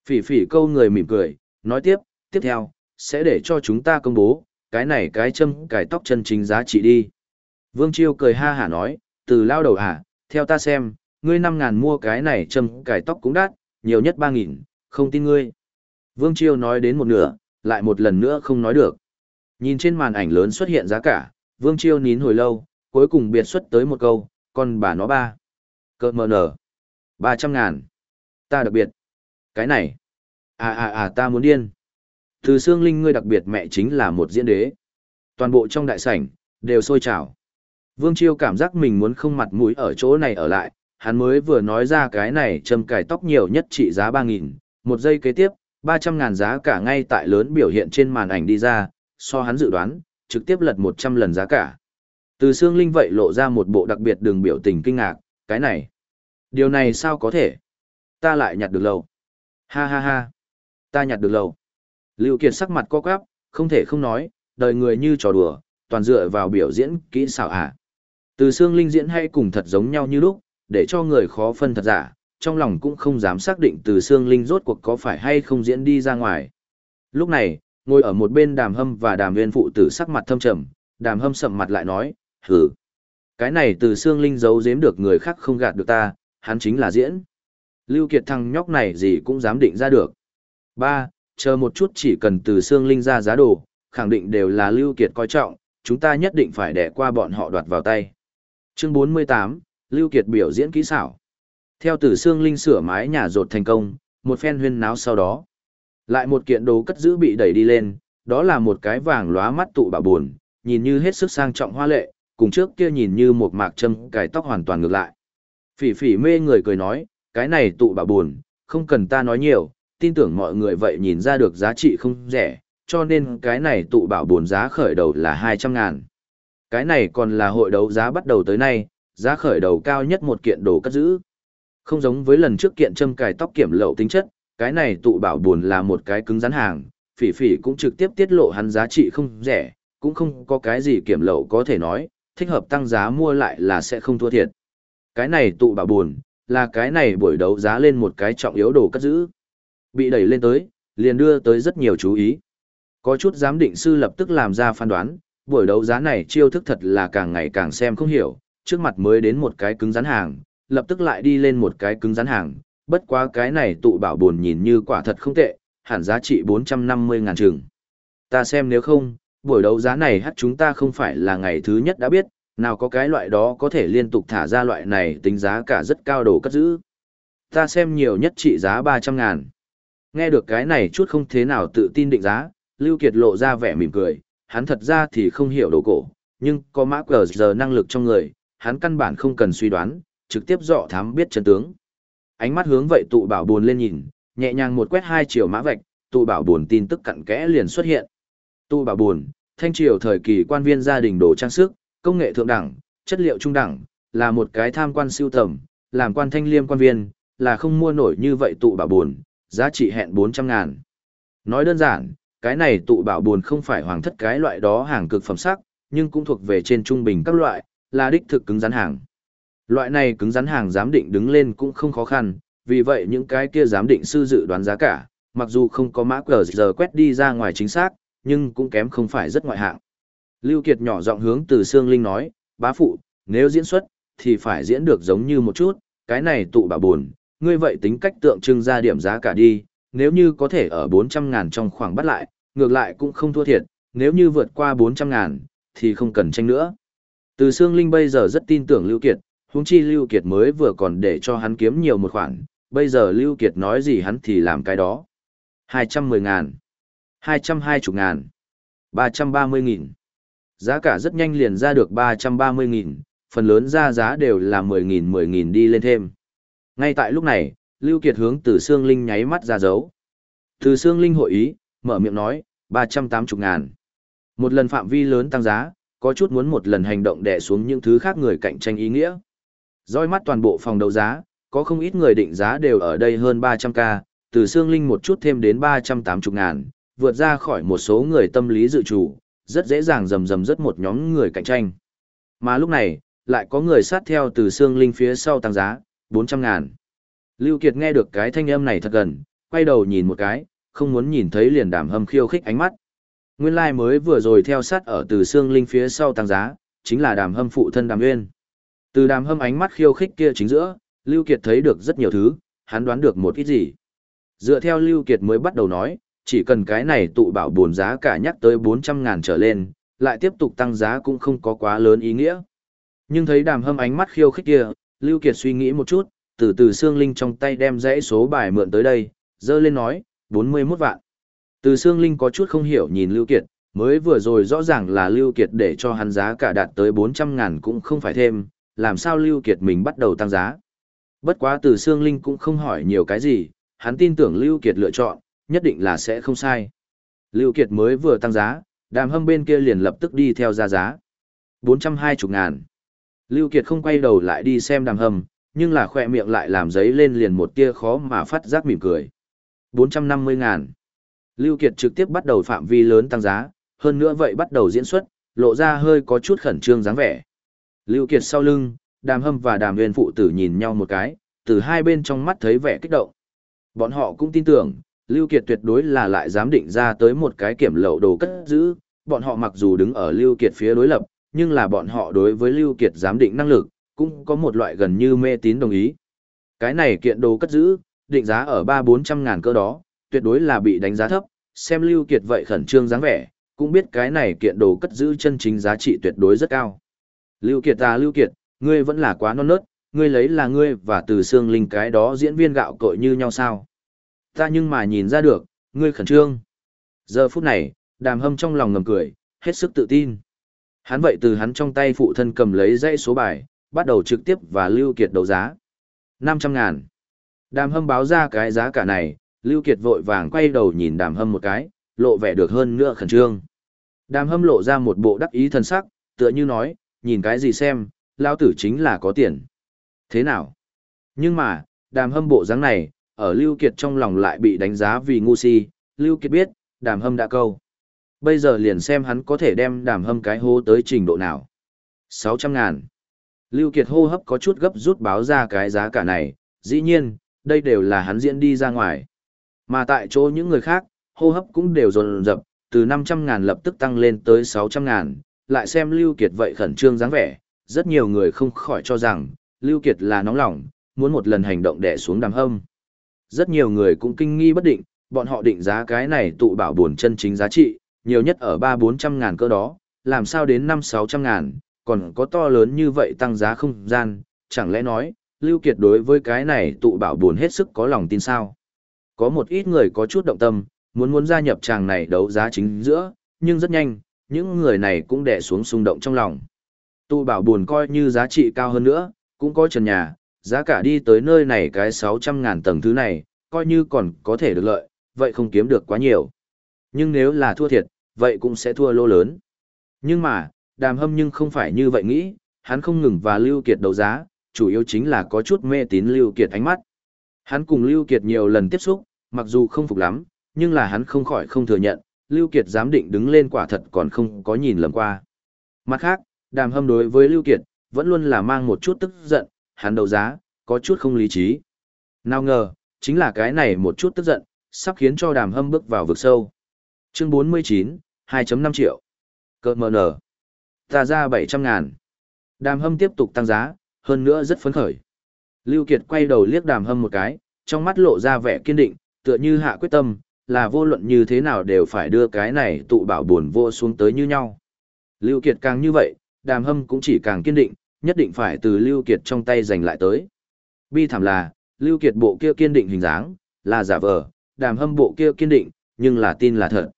Phỉ phỉ câu người mỉm cười, nói tiếp, tiếp theo, sẽ để cho chúng ta công bố, cái này cái châm cái tóc chân chính giá trị đi. Vương Chiêu cười ha hả nói, từ lao đầu hả, theo ta xem, ngươi năm ngàn mua cái này châm cái tóc cũng đắt, nhiều nhất ba nghìn, không tin ngươi. Vương Chiêu nói đến một nửa, lại một lần nữa không nói được. Nhìn trên màn ảnh lớn xuất hiện giá cả, Vương Chiêu nín hồi lâu, cuối cùng biệt xuất tới một câu, còn bà nó ba. Cơ mờ nở. Ba trăm ngàn. Ta đặc biệt. Cái này. À à à ta muốn điên. Từ xương linh ngươi đặc biệt mẹ chính là một diễn đế. Toàn bộ trong đại sảnh, đều sôi trào. Vương Chiêu cảm giác mình muốn không mặt mũi ở chỗ này ở lại, hắn mới vừa nói ra cái này châm cài tóc nhiều nhất trị giá 3.000, một giây kế tiếp, 300 ngàn giá cả ngay tại lớn biểu hiện trên màn ảnh đi ra, so hắn dự đoán, trực tiếp lật 100 lần giá cả. Từ xương linh vậy lộ ra một bộ đặc biệt đường biểu tình kinh ngạc, cái này. Điều này sao có thể? Ta lại nhặt được lầu. Ha ha ha. Ta nhặt được lầu. Lưu Kiệt sắc mặt co quắp, không thể không nói, đời người như trò đùa, toàn dựa vào biểu diễn kỹ xảo à. Từ xương linh diễn hay cùng thật giống nhau như lúc, để cho người khó phân thật giả, trong lòng cũng không dám xác định từ xương linh rốt cuộc có phải hay không diễn đi ra ngoài. Lúc này, ngồi ở một bên đàm hâm và đàm viên phụ tử sắc mặt thâm trầm, đàm hâm sậm mặt lại nói, hử. Cái này từ xương linh giấu giếm được người khác không gạt được ta, hắn chính là diễn. Lưu Kiệt thằng nhóc này gì cũng dám định ra được. Ba, chờ một chút chỉ cần từ xương linh ra giá đồ, khẳng định đều là Lưu Kiệt coi trọng, chúng ta nhất định phải đẻ qua bọn họ đoạt vào tay. Chương 48, Lưu Kiệt biểu diễn kỹ xảo. Theo tử xương linh sửa mái nhà rột thành công, một phen huyên náo sau đó. Lại một kiện đồ cất giữ bị đẩy đi lên, đó là một cái vàng lóa mắt tụ bà buồn, nhìn như hết sức sang trọng hoa lệ, cùng trước kia nhìn như một mạc châm cài tóc hoàn toàn ngược lại. Phỉ phỉ mê người cười nói, cái này tụ bà buồn, không cần ta nói nhiều, tin tưởng mọi người vậy nhìn ra được giá trị không rẻ, cho nên cái này tụ bảo buồn giá khởi đầu là 200 ngàn. Cái này còn là hội đấu giá bắt đầu tới nay, giá khởi đầu cao nhất một kiện đồ cất giữ. Không giống với lần trước kiện châm cài tóc kiểm lậu tính chất, cái này tụ bảo buồn là một cái cứng rắn hàng, phỉ phỉ cũng trực tiếp tiết lộ hắn giá trị không rẻ, cũng không có cái gì kiểm lậu có thể nói, thích hợp tăng giá mua lại là sẽ không thua thiệt. Cái này tụ bảo buồn, là cái này buổi đấu giá lên một cái trọng yếu đồ cất giữ. Bị đẩy lên tới, liền đưa tới rất nhiều chú ý. Có chút giám định sư lập tức làm ra phán đoán, buổi đấu giá này chiêu thức thật là càng ngày càng xem không hiểu, trước mặt mới đến một cái cứng rắn hàng, lập tức lại đi lên một cái cứng rắn hàng, bất quá cái này tụ bảo buồn nhìn như quả thật không tệ, hẳn giá trị 450 ngàn trường. Ta xem nếu không, buổi đấu giá này hát chúng ta không phải là ngày thứ nhất đã biết, nào có cái loại đó có thể liên tục thả ra loại này tính giá cả rất cao đồ cất giữ. Ta xem nhiều nhất trị giá 300 ngàn. Nghe được cái này chút không thế nào tự tin định giá, Lưu Kiệt lộ ra vẻ mỉm cười, hắn thật ra thì không hiểu đồ cổ, nhưng có mã cờ giờ năng lực trong người, hắn căn bản không cần suy đoán, trực tiếp dọ thám biết chân tướng. Ánh mắt hướng vậy tụ bảo buồn lên nhìn, nhẹ nhàng một quét hai chiều mã vạch, tụ bảo buồn tin tức cặn kẽ liền xuất hiện. Tụ bảo buồn, thanh triều thời kỳ quan viên gia đình đồ trang sức, công nghệ thượng đẳng, chất liệu trung đẳng, là một cái tham quan siêu tầm, làm quan thanh liêm quan viên, là không mua nổi như vậy tụ bảo buồn, giá trị hẹn 400 ngàn. Nói đơn giản, cái này tụ bảo buồn không phải hoàng thất cái loại đó hàng cực phẩm sắc, nhưng cũng thuộc về trên trung bình các loại, là đích thực cứng rắn hàng. Loại này cứng rắn hàng giám định đứng lên cũng không khó khăn, vì vậy những cái kia giám định sư dự đoán giá cả, mặc dù không có mã cờ giờ quét đi ra ngoài chính xác, nhưng cũng kém không phải rất ngoại hạng. Lưu Kiệt nhỏ giọng hướng từ Sương Linh nói, bá phụ, nếu diễn xuất, thì phải diễn được giống như một chút, cái này tụ bà buồn, ngươi vậy tính cách tượng trưng ra điểm giá cả đi, nếu như có thể ở 400 ngàn trong khoảng bắt lại, ngược lại cũng không thua thiệt, nếu như vượt qua 400 ngàn, thì không cần tranh nữa. Từ Sương Linh bây giờ rất tin tưởng Lưu Kiệt, huống chi Lưu Kiệt mới vừa còn để cho hắn kiếm nhiều một khoản, bây giờ Lưu Kiệt nói gì hắn thì làm cái đó. 210 ngàn, 220 ngàn, 330 nghìn. Giá cả rất nhanh liền ra được 330 nghìn, phần lớn ra giá đều là 10 nghìn 10 nghìn đi lên thêm. Ngay tại lúc này, Lưu Kiệt hướng từ Sương Linh nháy mắt ra dấu. Từ Sương Linh hội ý, mở miệng nói, 380 ngàn. Một lần phạm vi lớn tăng giá, có chút muốn một lần hành động đè xuống những thứ khác người cạnh tranh ý nghĩa. Dõi mắt toàn bộ phòng đấu giá, có không ít người định giá đều ở đây hơn 300k, từ xương Linh một chút thêm đến 380 ngàn, vượt ra khỏi một số người tâm lý dự chủ, rất dễ dàng rầm rầm rất một nhóm người cạnh tranh. Mà lúc này, lại có người sát theo từ xương Linh phía sau tăng giá, 400 ngàn. Lưu Kiệt nghe được cái thanh âm này thật gần, quay đầu nhìn một cái, không muốn nhìn thấy liền đàm hâm khiêu khích ánh mắt. Nguyên lai like mới vừa rồi theo sát ở từ xương linh phía sau tăng giá, chính là đàm hâm phụ thân đàm nguyên. Từ đàm hâm ánh mắt khiêu khích kia chính giữa, Lưu Kiệt thấy được rất nhiều thứ, hắn đoán được một ít gì. Dựa theo Lưu Kiệt mới bắt đầu nói, chỉ cần cái này tụ bảo buồn giá cả nhắc tới 400 ngàn trở lên, lại tiếp tục tăng giá cũng không có quá lớn ý nghĩa. Nhưng thấy đàm hâm ánh mắt khiêu khích kia, Lưu Kiệt suy nghĩ một chút, từ từ xương linh trong tay đem dãy số bài mượn tới đây, dơ lên nói, 41 vạn. Từ Sương linh có chút không hiểu nhìn Lưu Kiệt, mới vừa rồi rõ ràng là Lưu Kiệt để cho hắn giá cả đạt tới 400 ngàn cũng không phải thêm, làm sao Lưu Kiệt mình bắt đầu tăng giá. Bất quá từ Sương linh cũng không hỏi nhiều cái gì, hắn tin tưởng Lưu Kiệt lựa chọn, nhất định là sẽ không sai. Lưu Kiệt mới vừa tăng giá, đàm hâm bên kia liền lập tức đi theo ra giá. 420 ngàn. Lưu Kiệt không quay đầu lại đi xem đàm hâm, nhưng là khoe miệng lại làm giấy lên liền một tia khó mà phát giác mỉm cười. 450 ngàn. Lưu Kiệt trực tiếp bắt đầu phạm vi lớn tăng giá, hơn nữa vậy bắt đầu diễn xuất, lộ ra hơi có chút khẩn trương dáng vẻ. Lưu Kiệt sau lưng, đàm hâm và đàm nguyên phụ tử nhìn nhau một cái, từ hai bên trong mắt thấy vẻ kích động. Bọn họ cũng tin tưởng, Lưu Kiệt tuyệt đối là lại dám định ra tới một cái kiểm lậu đồ cất giữ, bọn họ mặc dù đứng ở Lưu Kiệt phía đối lập, nhưng là bọn họ đối với Lưu Kiệt giám định năng lực, cũng có một loại gần như mê tín đồng ý. Cái này kiện đồ cất giữ, định giá ở ba bốn trăm ngàn cơ đó, tuyệt đối là bị đánh giá thấp, xem Lưu Kiệt vậy khẩn trương dáng vẻ, cũng biết cái này kiện đồ cất giữ chân chính giá trị tuyệt đối rất cao. Lưu Kiệt ta à, Lưu Kiệt, ngươi vẫn là quá non nớt, ngươi lấy là ngươi và từ xương linh cái đó diễn viên gạo cội như nhau sao. Ta nhưng mà nhìn ra được, ngươi khẩn trương. Giờ phút này, đàm hâm trong lòng ngầm cười, hết sức tự tin. Hắn vậy từ hắn trong tay phụ thân cầm lấy dãy số bài, bắt đầu trực tiếp và Lưu Kiệt đấu giá. 500 ngàn. Đàm hâm báo ra cái giá cả này, Lưu Kiệt vội vàng quay đầu nhìn đàm hâm một cái, lộ vẻ được hơn nữa khẩn trương. Đàm hâm lộ ra một bộ đắc ý thần sắc, tựa như nói, nhìn cái gì xem, lao tử chính là có tiền. Thế nào? Nhưng mà, đàm hâm bộ dáng này, ở Lưu Kiệt trong lòng lại bị đánh giá vì ngu si, Lưu Kiệt biết, đàm hâm đã câu. Bây giờ liền xem hắn có thể đem đàm hâm cái hô tới trình độ nào. 600 ngàn. Lưu Kiệt hô hấp có chút gấp rút báo ra cái giá cả này, dĩ nhiên, đây đều là hắn diễn đi ra ngoài. Mà tại chỗ những người khác, hô hấp cũng đều dồn dập, từ 500 ngàn lập tức tăng lên tới 600 ngàn, lại xem Lưu Kiệt vậy khẩn trương dáng vẻ, rất nhiều người không khỏi cho rằng, Lưu Kiệt là nóng lòng, muốn một lần hành động đè xuống đàm hâm. Rất nhiều người cũng kinh nghi bất định, bọn họ định giá cái này tụ bảo buồn chân chính giá trị, nhiều nhất ở 3-400 ngàn cơ đó, làm sao đến 5-600 ngàn, còn có to lớn như vậy tăng giá không gian, chẳng lẽ nói, Lưu Kiệt đối với cái này tụ bảo buồn hết sức có lòng tin sao. Có một ít người có chút động tâm, muốn muốn gia nhập chàng này đấu giá chính giữa, nhưng rất nhanh, những người này cũng đè xuống xung động trong lòng. tu bảo buồn coi như giá trị cao hơn nữa, cũng có trần nhà, giá cả đi tới nơi này cái 600 ngàn tầng thứ này, coi như còn có thể được lợi, vậy không kiếm được quá nhiều. Nhưng nếu là thua thiệt, vậy cũng sẽ thua lô lớn. Nhưng mà, đàm hâm nhưng không phải như vậy nghĩ, hắn không ngừng và Lưu Kiệt đấu giá, chủ yếu chính là có chút mê tín Lưu Kiệt ánh mắt. Hắn cùng Lưu Kiệt nhiều lần tiếp xúc, mặc dù không phục lắm, nhưng là hắn không khỏi không thừa nhận, Lưu Kiệt dám định đứng lên quả thật còn không có nhìn lầm qua. Mặt khác, đàm hâm đối với Lưu Kiệt, vẫn luôn là mang một chút tức giận, hắn đầu giá, có chút không lý trí. Nào ngờ, chính là cái này một chút tức giận, sắp khiến cho đàm hâm bước vào vực sâu. Chương 49, 2.5 triệu. Cơ mờ nở. Ta ra 700 ngàn. Đàm hâm tiếp tục tăng giá, hơn nữa rất phấn khởi. Lưu Kiệt quay đầu liếc đàm hâm một cái, trong mắt lộ ra vẻ kiên định, tựa như hạ quyết tâm, là vô luận như thế nào đều phải đưa cái này tụ bảo buồn vô xuống tới như nhau. Lưu Kiệt càng như vậy, đàm hâm cũng chỉ càng kiên định, nhất định phải từ Lưu Kiệt trong tay giành lại tới. Bi thảm là, Lưu Kiệt bộ kia kiên định hình dáng, là giả vờ, đàm hâm bộ kia kiên định, nhưng là tin là thật.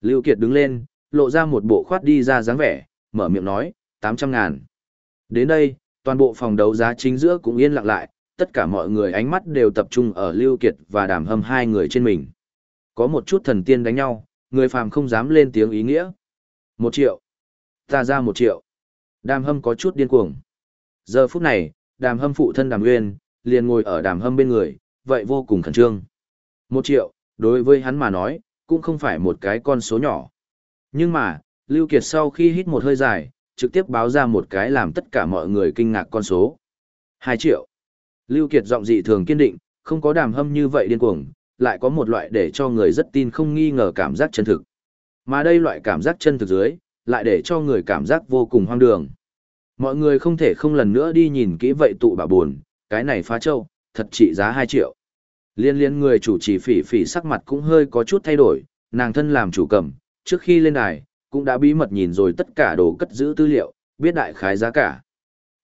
Lưu Kiệt đứng lên, lộ ra một bộ khoát đi ra dáng vẻ, mở miệng nói, 800 ngàn. Đến đây, toàn bộ phòng đấu giá chính giữa cũng yên lặng lại, tất cả mọi người ánh mắt đều tập trung ở Lưu Kiệt và đàm hâm hai người trên mình. Có một chút thần tiên đánh nhau, người phàm không dám lên tiếng ý nghĩa. Một triệu. Ta ra một triệu. Đàm hâm có chút điên cuồng. Giờ phút này, đàm hâm phụ thân đàm nguyên, liền ngồi ở đàm hâm bên người, vậy vô cùng khẩn trương. Một triệu, đối với hắn mà nói, cũng không phải một cái con số nhỏ. Nhưng mà, Lưu Kiệt sau khi hít một hơi dài, trực tiếp báo ra một cái làm tất cả mọi người kinh ngạc con số. 2 triệu. Lưu Kiệt giọng dị thường kiên định, không có đàm hâm như vậy điên cuồng, lại có một loại để cho người rất tin không nghi ngờ cảm giác chân thực. Mà đây loại cảm giác chân thực dưới, lại để cho người cảm giác vô cùng hoang đường. Mọi người không thể không lần nữa đi nhìn kỹ vậy tụ bà buồn, cái này phá châu, thật trị giá 2 triệu. Liên liên người chủ trì phỉ phỉ sắc mặt cũng hơi có chút thay đổi, nàng thân làm chủ cầm, trước khi lên đài, cũng đã bí mật nhìn rồi tất cả đồ cất giữ tư liệu, biết đại khái giá cả.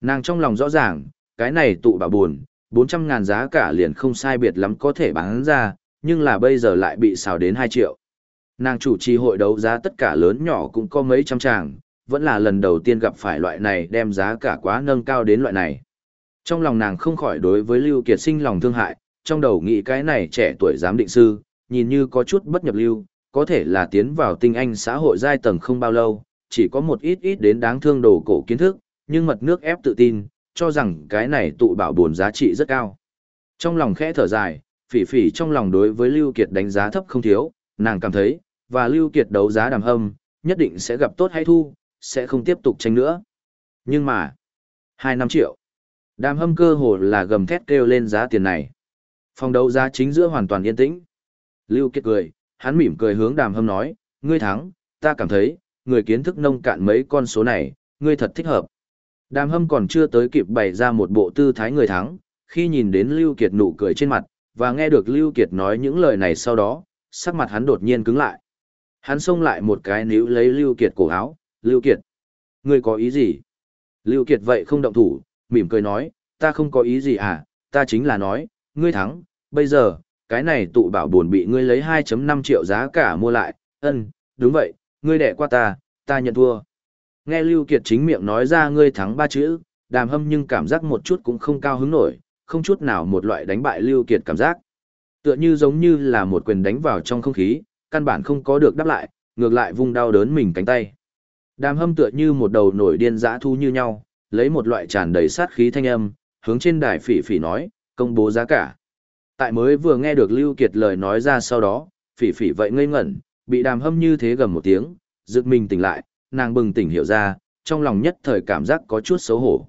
Nàng trong lòng rõ ràng, cái này tụ bảo buồn, 400 ngàn giá cả liền không sai biệt lắm có thể bán ra, nhưng là bây giờ lại bị xào đến 2 triệu. Nàng chủ trì hội đấu giá tất cả lớn nhỏ cũng có mấy trăm tràng, vẫn là lần đầu tiên gặp phải loại này đem giá cả quá nâng cao đến loại này. Trong lòng nàng không khỏi đối với Lưu Kiệt sinh lòng thương hại, trong đầu nghĩ cái này trẻ tuổi giám định sư, nhìn như có chút bất nhập lưu, có thể là tiến vào tinh anh xã hội giai tầng không bao lâu, chỉ có một ít ít đến đáng thương đồ cổ kiến thức, nhưng mật nước ép tự tin, cho rằng cái này tụ bảo buồn giá trị rất cao. Trong lòng khẽ thở dài, phỉ phỉ trong lòng đối với Lưu Kiệt đánh giá thấp không thiếu, nàng cảm thấy, và Lưu Kiệt đấu giá đàm hâm, nhất định sẽ gặp tốt hay thu, sẽ không tiếp tục tranh nữa. Nhưng mà, 2 năm triệu. Đàm hâm cơ hồ là gầm thét kêu lên giá tiền này. Phòng đấu giá chính giữa hoàn toàn yên tĩnh. Lưu Kiệt cười, hắn mỉm cười hướng đàm hâm nói, ngươi thắng, ta cảm thấy, người kiến thức nông cạn mấy con số này, ngươi thật thích hợp. Đàm hâm còn chưa tới kịp bày ra một bộ tư thái người thắng, khi nhìn đến Lưu Kiệt nụ cười trên mặt, và nghe được Lưu Kiệt nói những lời này sau đó, sắc mặt hắn đột nhiên cứng lại. Hắn xông lại một cái níu lấy Lưu Kiệt cổ áo, Lưu Kiệt, ngươi có ý gì? Lưu Kiệt vậy không động thủ, mỉm cười nói, ta không có ý gì à, ta chính là nói, ngươi thắng, bây giờ, cái này tụ bảo buồn bị ngươi lấy 2.5 triệu giá cả mua lại, ân, đúng vậy, ngươi đẻ qua ta, ta nhận thua. Nghe Lưu Kiệt chính miệng nói ra ngươi thắng ba chữ, đàm hâm nhưng cảm giác một chút cũng không cao hứng nổi, không chút nào một loại đánh bại Lưu Kiệt cảm giác. Tựa như giống như là một quyền đánh vào trong không khí, căn bản không có được đáp lại, ngược lại vung đau đớn mình cánh tay. Đàm hâm tựa như một đầu nổi điên dã thu như nhau, lấy một loại tràn đầy sát khí thanh âm, hướng trên đài phỉ phỉ nói, công bố giá cả. Tại mới vừa nghe được Lưu Kiệt lời nói ra sau đó, phỉ phỉ vậy ngây ngẩn, bị đàm hâm như thế gầm một tiếng, giựt mình tỉnh lại, nàng bừng tỉnh hiểu ra, trong lòng nhất thời cảm giác có chút xấu hổ.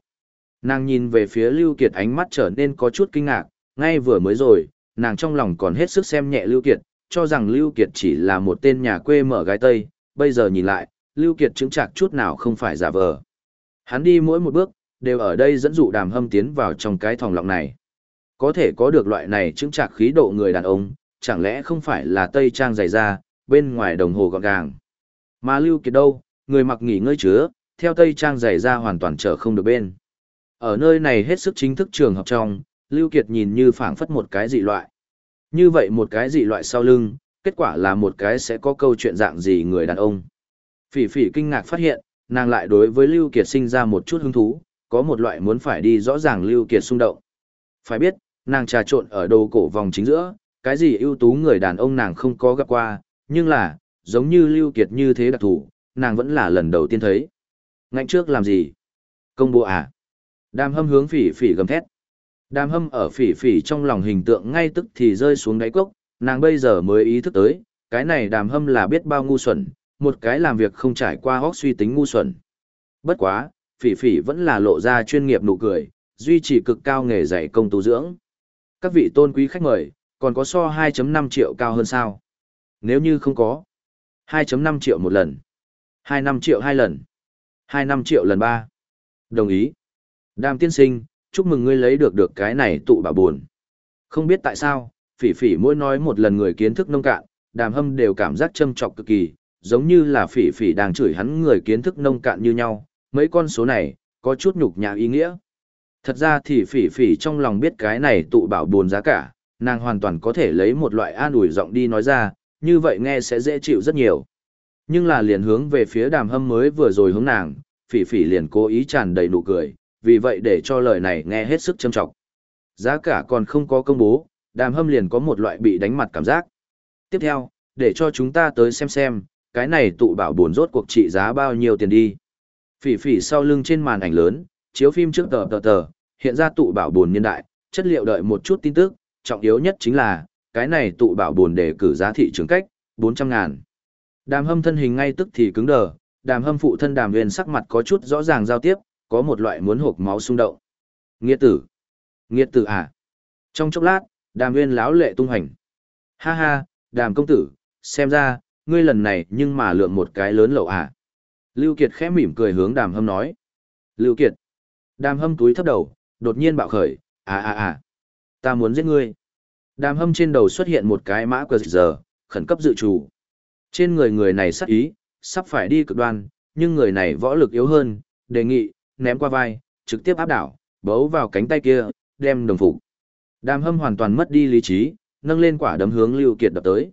Nàng nhìn về phía Lưu Kiệt ánh mắt trở nên có chút kinh ngạc, ngay vừa mới rồi, nàng trong lòng còn hết sức xem nhẹ Lưu Kiệt, cho rằng Lưu Kiệt chỉ là một tên nhà quê mở gái Tây, bây giờ nhìn lại, Lưu Kiệt chứng chạc chút nào không phải giả vờ. Hắn đi mỗi một bước, đều ở đây dẫn dụ đàm hâm tiến vào trong cái thòng lọng này. Có thể có được loại này chứng trạc khí độ người đàn ông, chẳng lẽ không phải là Tây Trang dày da, bên ngoài đồng hồ gọn gàng. Mà Lưu Kiệt đâu, người mặc nghỉ ngơi chứa, theo Tây Trang dày da hoàn toàn trở không được bên. Ở nơi này hết sức chính thức trường học trong, Lưu Kiệt nhìn như phảng phất một cái dị loại. Như vậy một cái dị loại sau lưng, kết quả là một cái sẽ có câu chuyện dạng gì người đàn ông. Phỉ phỉ kinh ngạc phát hiện, nàng lại đối với Lưu Kiệt sinh ra một chút hứng thú, có một loại muốn phải đi rõ ràng Lưu Kiệt xung động. Phải biết, nàng trà trộn ở đầu cổ vòng chính giữa, cái gì ưu tú người đàn ông nàng không có gặp qua, nhưng là, giống như Lưu Kiệt như thế đặc thủ, nàng vẫn là lần đầu tiên thấy. Ngạnh trước làm gì? Công bộ à? Đàm hâm hướng phỉ phỉ gầm thét. Đàm hâm ở phỉ phỉ trong lòng hình tượng ngay tức thì rơi xuống đáy cốc, nàng bây giờ mới ý thức tới, cái này đàm hâm là biết bao ngu xuẩn, một cái làm việc không trải qua hóc suy tính ngu xuẩn. Bất quá, phỉ phỉ vẫn là lộ ra chuyên nghiệp nụ cười, duy trì cực cao nghề dạy công tu dưỡng. Các vị tôn quý khách mời, còn có so 2.5 triệu cao hơn sao? Nếu như không có, 2.5 triệu một lần, 2.5 triệu hai lần, 2.5 triệu lần ba. Đồng ý. Đàm tiên sinh, chúc mừng ngươi lấy được được cái này tụ bà buồn. Không biết tại sao, phỉ phỉ mỗi nói một lần người kiến thức nông cạn, đàm hâm đều cảm giác châm trọc cực kỳ, giống như là phỉ phỉ đang chửi hắn người kiến thức nông cạn như nhau, mấy con số này, có chút nhục nhã ý nghĩa. Thật ra thì phỉ phỉ trong lòng biết cái này tụ bảo buồn giá cả, nàng hoàn toàn có thể lấy một loại an ủi giọng đi nói ra, như vậy nghe sẽ dễ chịu rất nhiều. Nhưng là liền hướng về phía đàm hâm mới vừa rồi hướng nàng, phỉ phỉ liền cố ý tràn đầy nụ cười, vì vậy để cho lời này nghe hết sức châm trọng. Giá cả còn không có công bố, đàm hâm liền có một loại bị đánh mặt cảm giác. Tiếp theo, để cho chúng ta tới xem xem, cái này tụ bảo buồn rốt cuộc trị giá bao nhiêu tiền đi. Phỉ phỉ sau lưng trên màn ảnh lớn, chiếu phim trước tờ tờ tờ, hiện ra tụ bảo buồn niên đại, chất liệu đợi một chút tin tức, trọng yếu nhất chính là, cái này tụ bảo buồn để cử giá thị trường cách, 400 ngàn. Đàm hâm thân hình ngay tức thì cứng đờ, đàm hâm phụ thân đàm huyền sắc mặt có chút rõ ràng giao tiếp, có một loại muốn hộp máu xung động. Nghĩa tử! Nghĩa tử à? Trong chốc lát, đàm huyền láo lệ tung hành. Ha ha, đàm công tử, xem ra, ngươi lần này nhưng mà lượm một cái lớn lậu à? Lưu Kiệt khẽ mỉm cười hướng đàm hâm nói. Lưu Kiệt. Đàm hâm túi thấp đầu, đột nhiên bạo khởi, à à à, ta muốn giết ngươi. Đàm hâm trên đầu xuất hiện một cái mã cờ giờ, khẩn cấp dự trù. Trên người người này sắc ý, sắp phải đi cực đoan, nhưng người này võ lực yếu hơn, đề nghị, ném qua vai, trực tiếp áp đảo, bấu vào cánh tay kia, đem đồng phục. Đàm hâm hoàn toàn mất đi lý trí, nâng lên quả đấm hướng Lưu Kiệt đập tới.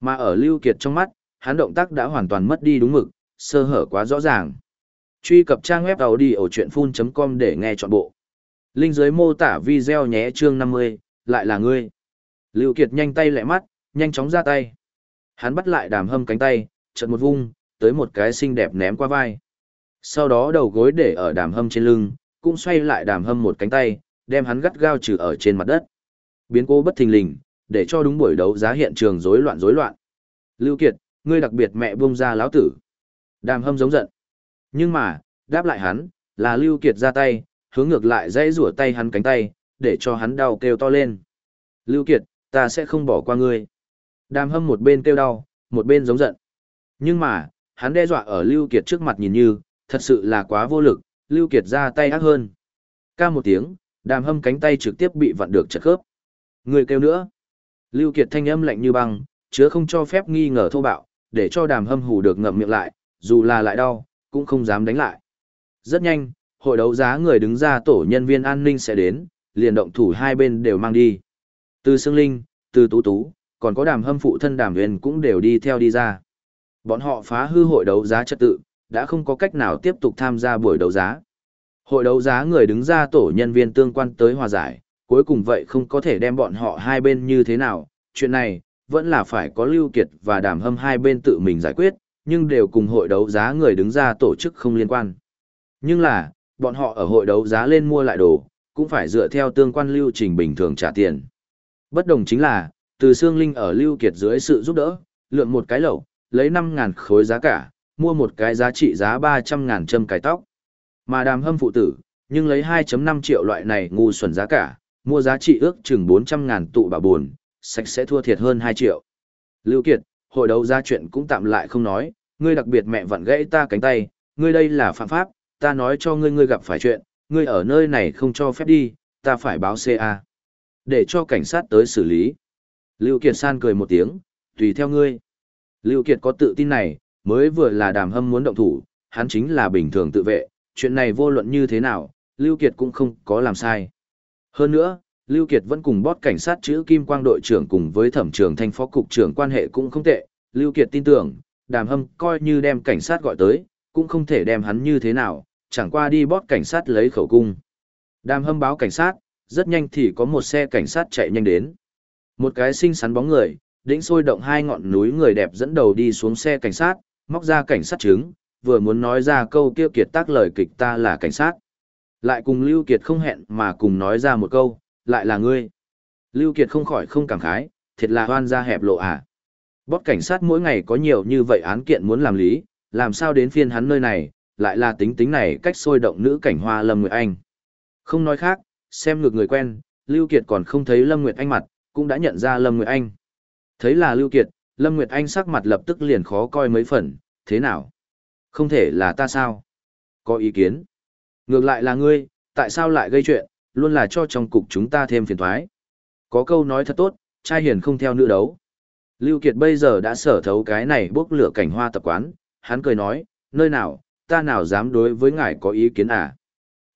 Mà ở Lưu Kiệt trong mắt, hắn động tác đã hoàn toàn mất đi đúng mực, sơ hở quá rõ ràng. Truy cập trang web đầu đi ở chuyện full.com để nghe trọn bộ. Linh dưới mô tả video nhé chương 50, lại là ngươi. Lưu Kiệt nhanh tay lẹ mắt, nhanh chóng ra tay. Hắn bắt lại đàm hâm cánh tay, chợt một vung, tới một cái xinh đẹp ném qua vai. Sau đó đầu gối để ở đàm hâm trên lưng, cũng xoay lại đàm hâm một cánh tay, đem hắn gắt gao trừ ở trên mặt đất. Biến cố bất thình lình, để cho đúng buổi đấu giá hiện trường rối loạn rối loạn. Lưu Kiệt, ngươi đặc biệt mẹ buông ra lão tử. Đàm hâm giống giận. Nhưng mà, đáp lại hắn, là Lưu Kiệt ra tay, hướng ngược lại dãy rủa tay hắn cánh tay, để cho hắn đau kêu to lên. Lưu Kiệt, ta sẽ không bỏ qua ngươi. Đàm hâm một bên kêu đau, một bên giống giận. Nhưng mà, hắn đe dọa ở Lưu Kiệt trước mặt nhìn như, thật sự là quá vô lực, Lưu Kiệt ra tay ác hơn. Ca một tiếng, đàm hâm cánh tay trực tiếp bị vặn được chật khớp. Người kêu nữa. Lưu Kiệt thanh âm lạnh như băng, chứa không cho phép nghi ngờ thô bạo, để cho đàm hâm hù được ngậm miệng lại, dù là lại đau, cũng không dám đánh lại. Rất nhanh, hội đấu giá người đứng ra tổ nhân viên an ninh sẽ đến, liền động thủ hai bên đều mang đi. Từ Sương Linh, từ Tú Tú, còn có đàm hâm phụ thân đàm huyền cũng đều đi theo đi ra. Bọn họ phá hư hội đấu giá trật tự, đã không có cách nào tiếp tục tham gia buổi đấu giá. Hội đấu giá người đứng ra tổ nhân viên tương quan tới hòa giải, cuối cùng vậy không có thể đem bọn họ hai bên như thế nào, chuyện này, vẫn là phải có Lưu Kiệt và Đàm Hâm hai bên tự mình giải quyết, nhưng đều cùng hội đấu giá người đứng ra tổ chức không liên quan. Nhưng là, bọn họ ở hội đấu giá lên mua lại đồ, cũng phải dựa theo tương quan lưu trình bình thường trả tiền. Bất đồng chính là, từ Sương Linh ở Lưu Kiệt dưới sự giúp đỡ, lượn một cái lẩu, lấy 5.000 khối giá cả, mua một cái giá trị giá 300.000 châm cải tóc. Mà đàm hâm phụ tử, nhưng lấy 2.5 triệu loại này ngu xuẩn giá cả, mua giá trị ước chừng 400.000 tụ bà buồn, sạch sẽ thua thiệt hơn 2 triệu. Lưu Kiệt, hội đấu giá chuyện cũng tạm lại không nói, ngươi đặc biệt mẹ vặn gãy ta cánh tay, ngươi đây là phạm pháp, ta nói cho ngươi ngươi gặp phải chuyện, ngươi ở nơi này không cho phép đi, ta phải báo CA. Để cho cảnh sát tới xử lý. Lưu Kiệt san cười một tiếng, tùy theo ngươi. Lưu Kiệt có tự tin này, mới vừa là đàm hâm muốn động thủ, hắn chính là bình thường tự vệ, chuyện này vô luận như thế nào, Lưu Kiệt cũng không có làm sai. Hơn nữa, Lưu Kiệt vẫn cùng bót cảnh sát chữ Kim Quang đội trưởng cùng với thẩm trưởng thanh phó cục trưởng quan hệ cũng không tệ, Lưu Kiệt tin tưởng, đàm hâm coi như đem cảnh sát gọi tới, cũng không thể đem hắn như thế nào, chẳng qua đi bót cảnh sát lấy khẩu cung. Đàm hâm báo cảnh sát, rất nhanh thì có một xe cảnh sát chạy nhanh đến. Một cái xinh xắn bóng người, đĩnh sôi động hai ngọn núi người đẹp dẫn đầu đi xuống xe cảnh sát, móc ra cảnh sát chứng, vừa muốn nói ra câu kia kiệt tác lời kịch ta là cảnh sát. Lại cùng Lưu Kiệt không hẹn mà cùng nói ra một câu, lại là ngươi. Lưu Kiệt không khỏi không cảm khái, thiệt là hoan ra hẹp lộ à. Bót cảnh sát mỗi ngày có nhiều như vậy án kiện muốn làm lý, làm sao đến phiên hắn nơi này, lại là tính tính này cách sôi động nữ cảnh hoa Lâm Nguyệt Anh. Không nói khác, xem ngược người quen, Lưu Kiệt còn không thấy Lâm Nguyệt Anh mặt, cũng đã nhận ra Lâm Nguyệt Anh. Thấy là Lưu Kiệt, Lâm Nguyệt Anh sắc mặt lập tức liền khó coi mấy phần, thế nào? Không thể là ta sao? Có ý kiến? Ngược lại là ngươi, tại sao lại gây chuyện, luôn là cho trong cục chúng ta thêm phiền toái. Có câu nói thật tốt, trai hiền không theo nữ đấu. Lưu Kiệt bây giờ đã sở thấu cái này bốc lửa cảnh hoa tập quán, hắn cười nói, nơi nào, ta nào dám đối với ngài có ý kiến à?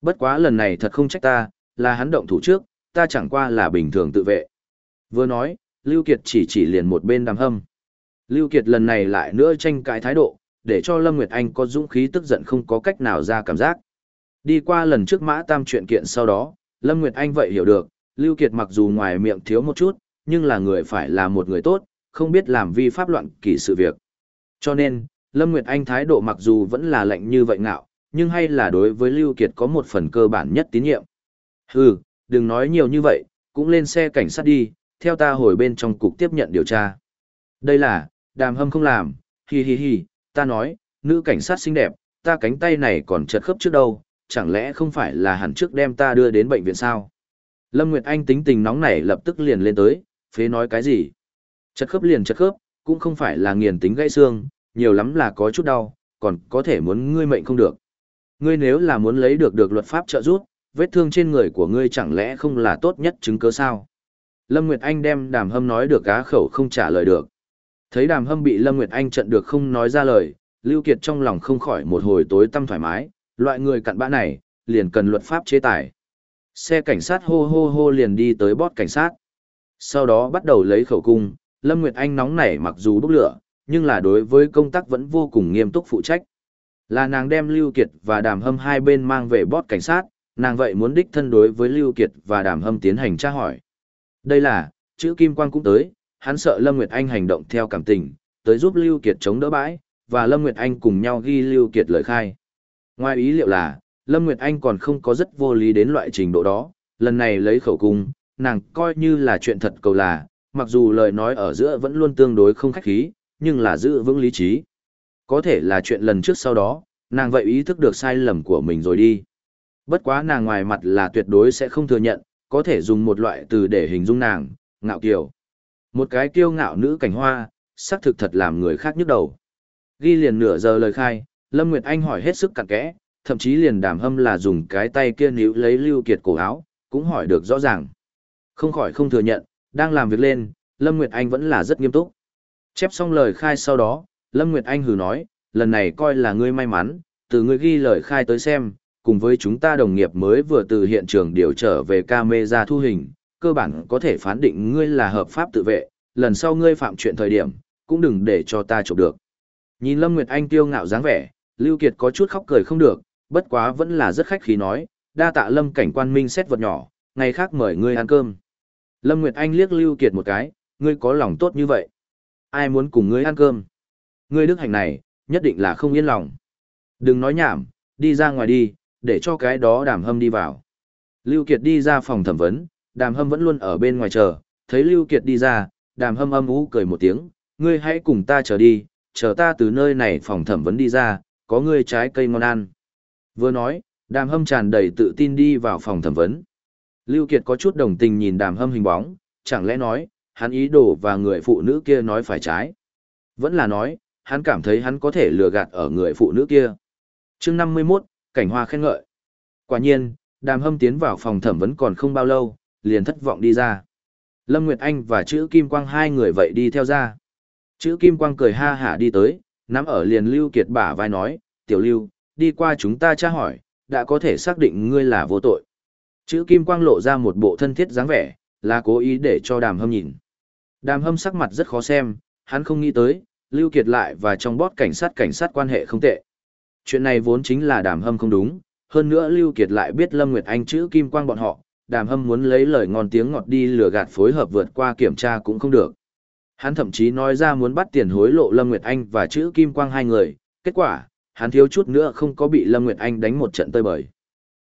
Bất quá lần này thật không trách ta, là hắn động thủ trước, ta chẳng qua là bình thường tự vệ. Vừa nói, Lưu Kiệt chỉ chỉ liền một bên đàm hâm. Lưu Kiệt lần này lại nữa tranh cãi thái độ, để cho Lâm Nguyệt Anh có dũng khí tức giận không có cách nào ra cảm giác. Đi qua lần trước mã tam chuyện kiện sau đó, Lâm Nguyệt Anh vậy hiểu được, Lưu Kiệt mặc dù ngoài miệng thiếu một chút, nhưng là người phải là một người tốt, không biết làm vi pháp loạn kỳ sự việc. Cho nên, Lâm Nguyệt Anh thái độ mặc dù vẫn là lạnh như vậy ngạo, nhưng hay là đối với Lưu Kiệt có một phần cơ bản nhất tín nhiệm. Hừ, đừng nói nhiều như vậy, cũng lên xe cảnh sát đi, theo ta hồi bên trong cục tiếp nhận điều tra. Đây là, đàm hâm không làm, hi hi hi, ta nói, nữ cảnh sát xinh đẹp, ta cánh tay này còn chật khớp trước đâu, chẳng lẽ không phải là hẳn trước đem ta đưa đến bệnh viện sao? Lâm Nguyệt Anh tính tình nóng nảy lập tức liền lên tới, phế nói cái gì? Chật khớp liền chật khớp, cũng không phải là nghiền tính gãy xương, nhiều lắm là có chút đau, còn có thể muốn ngươi mệnh không được. Ngươi nếu là muốn lấy được được luật pháp trợ giúp, vết thương trên người của ngươi chẳng lẽ không là tốt nhất chứng cứ sao? Lâm Nguyệt Anh đem đàm hâm nói được cá khẩu không trả lời được. Thấy đàm hâm bị Lâm Nguyệt Anh trận được không nói ra lời, Lưu Kiệt trong lòng không khỏi một hồi tối tâm thoải mái, loại người cặn bã này, liền cần luật pháp chế tài. Xe cảnh sát hô hô hô liền đi tới bót cảnh sát. Sau đó bắt đầu lấy khẩu cung, Lâm Nguyệt Anh nóng nảy mặc dù bốc lửa, nhưng là đối với công tác vẫn vô cùng nghiêm túc phụ trách. Là nàng đem Lưu Kiệt và Đàm Hâm hai bên mang về bót cảnh sát, nàng vậy muốn đích thân đối với Lưu Kiệt và Đàm Hâm tiến hành tra hỏi. Đây là, chữ Kim Quang cũng tới, hắn sợ Lâm Nguyệt Anh hành động theo cảm tình, tới giúp Lưu Kiệt chống đỡ bãi, và Lâm Nguyệt Anh cùng nhau ghi Lưu Kiệt lời khai. Ngoài ý liệu là, Lâm Nguyệt Anh còn không có rất vô lý đến loại trình độ đó, lần này lấy khẩu cung, nàng coi như là chuyện thật cầu là, mặc dù lời nói ở giữa vẫn luôn tương đối không khách khí, nhưng là giữ vững lý trí. Có thể là chuyện lần trước sau đó, nàng vậy ý thức được sai lầm của mình rồi đi. Bất quá nàng ngoài mặt là tuyệt đối sẽ không thừa nhận, có thể dùng một loại từ để hình dung nàng, ngạo kiều. Một cái kiêu ngạo nữ cảnh hoa, xác thực thật làm người khác nhức đầu. Ghi liền nửa giờ lời khai, Lâm Nguyệt Anh hỏi hết sức cặn kẽ, thậm chí liền đàm hâm là dùng cái tay kia níu lấy Lưu Kiệt cổ áo, cũng hỏi được rõ ràng. Không khỏi không thừa nhận, đang làm việc lên, Lâm Nguyệt Anh vẫn là rất nghiêm túc. Chép xong lời khai sau đó, Lâm Nguyệt Anh hừ nói, lần này coi là ngươi may mắn, từ ngươi ghi lời khai tới xem, cùng với chúng ta đồng nghiệp mới vừa từ hiện trường điều trở về camera thu hình, cơ bản có thể phán định ngươi là hợp pháp tự vệ, lần sau ngươi phạm chuyện thời điểm, cũng đừng để cho ta chụp được. Nhìn Lâm Nguyệt Anh tiêu ngạo dáng vẻ, Lưu Kiệt có chút khóc cười không được, bất quá vẫn là rất khách khí nói, đa tạ Lâm cảnh quan minh xét vật nhỏ, ngày khác mời ngươi ăn cơm. Lâm Nguyệt Anh liếc Lưu Kiệt một cái, ngươi có lòng tốt như vậy. Ai muốn cùng ngươi ăn cơm? Ngươi đức hạnh này, nhất định là không yên lòng. Đừng nói nhảm, đi ra ngoài đi, để cho cái đó đàm hâm đi vào. Lưu Kiệt đi ra phòng thẩm vấn, đàm hâm vẫn luôn ở bên ngoài chờ, thấy Lưu Kiệt đi ra, đàm hâm âm ú cười một tiếng, ngươi hãy cùng ta chờ đi, chờ ta từ nơi này phòng thẩm vấn đi ra, có ngươi trái cây ngon ăn. Vừa nói, đàm hâm tràn đầy tự tin đi vào phòng thẩm vấn. Lưu Kiệt có chút đồng tình nhìn đàm hâm hình bóng, chẳng lẽ nói, hắn ý đồ và người phụ nữ kia nói phải trái. Vẫn là nói, hắn cảm thấy hắn có thể lừa gạt ở người phụ nữ kia. Chương 51, cảnh hoa khen ngợi. Quả nhiên, đàm hâm tiến vào phòng thẩm vấn còn không bao lâu, liền thất vọng đi ra. Lâm Nguyệt Anh và chữ Kim Quang hai người vậy đi theo ra. Chữ Kim Quang cười ha hả đi tới, nắm ở liền Lưu Kiệt bả vai nói, tiểu Lưu, đi qua chúng ta tra hỏi, đã có thể xác định ngươi là vô tội. Chữ Kim Quang lộ ra một bộ thân thiết dáng vẻ, là cố ý để cho đàm hâm nhìn. Đàm hâm sắc mặt rất khó xem, hắn không nghĩ tới, Lưu Kiệt lại và trong bót cảnh sát cảnh sát quan hệ không tệ. Chuyện này vốn chính là đàm hâm không đúng, hơn nữa Lưu Kiệt lại biết Lâm Nguyệt Anh chữ Kim Quang bọn họ, đàm hâm muốn lấy lời ngon tiếng ngọt đi lừa gạt phối hợp vượt qua kiểm tra cũng không được. Hắn thậm chí nói ra muốn bắt tiền hối lộ Lâm Nguyệt Anh và chữ Kim Quang hai người, kết quả, hắn thiếu chút nữa không có bị Lâm Nguyệt Anh đánh một trận tơi bời.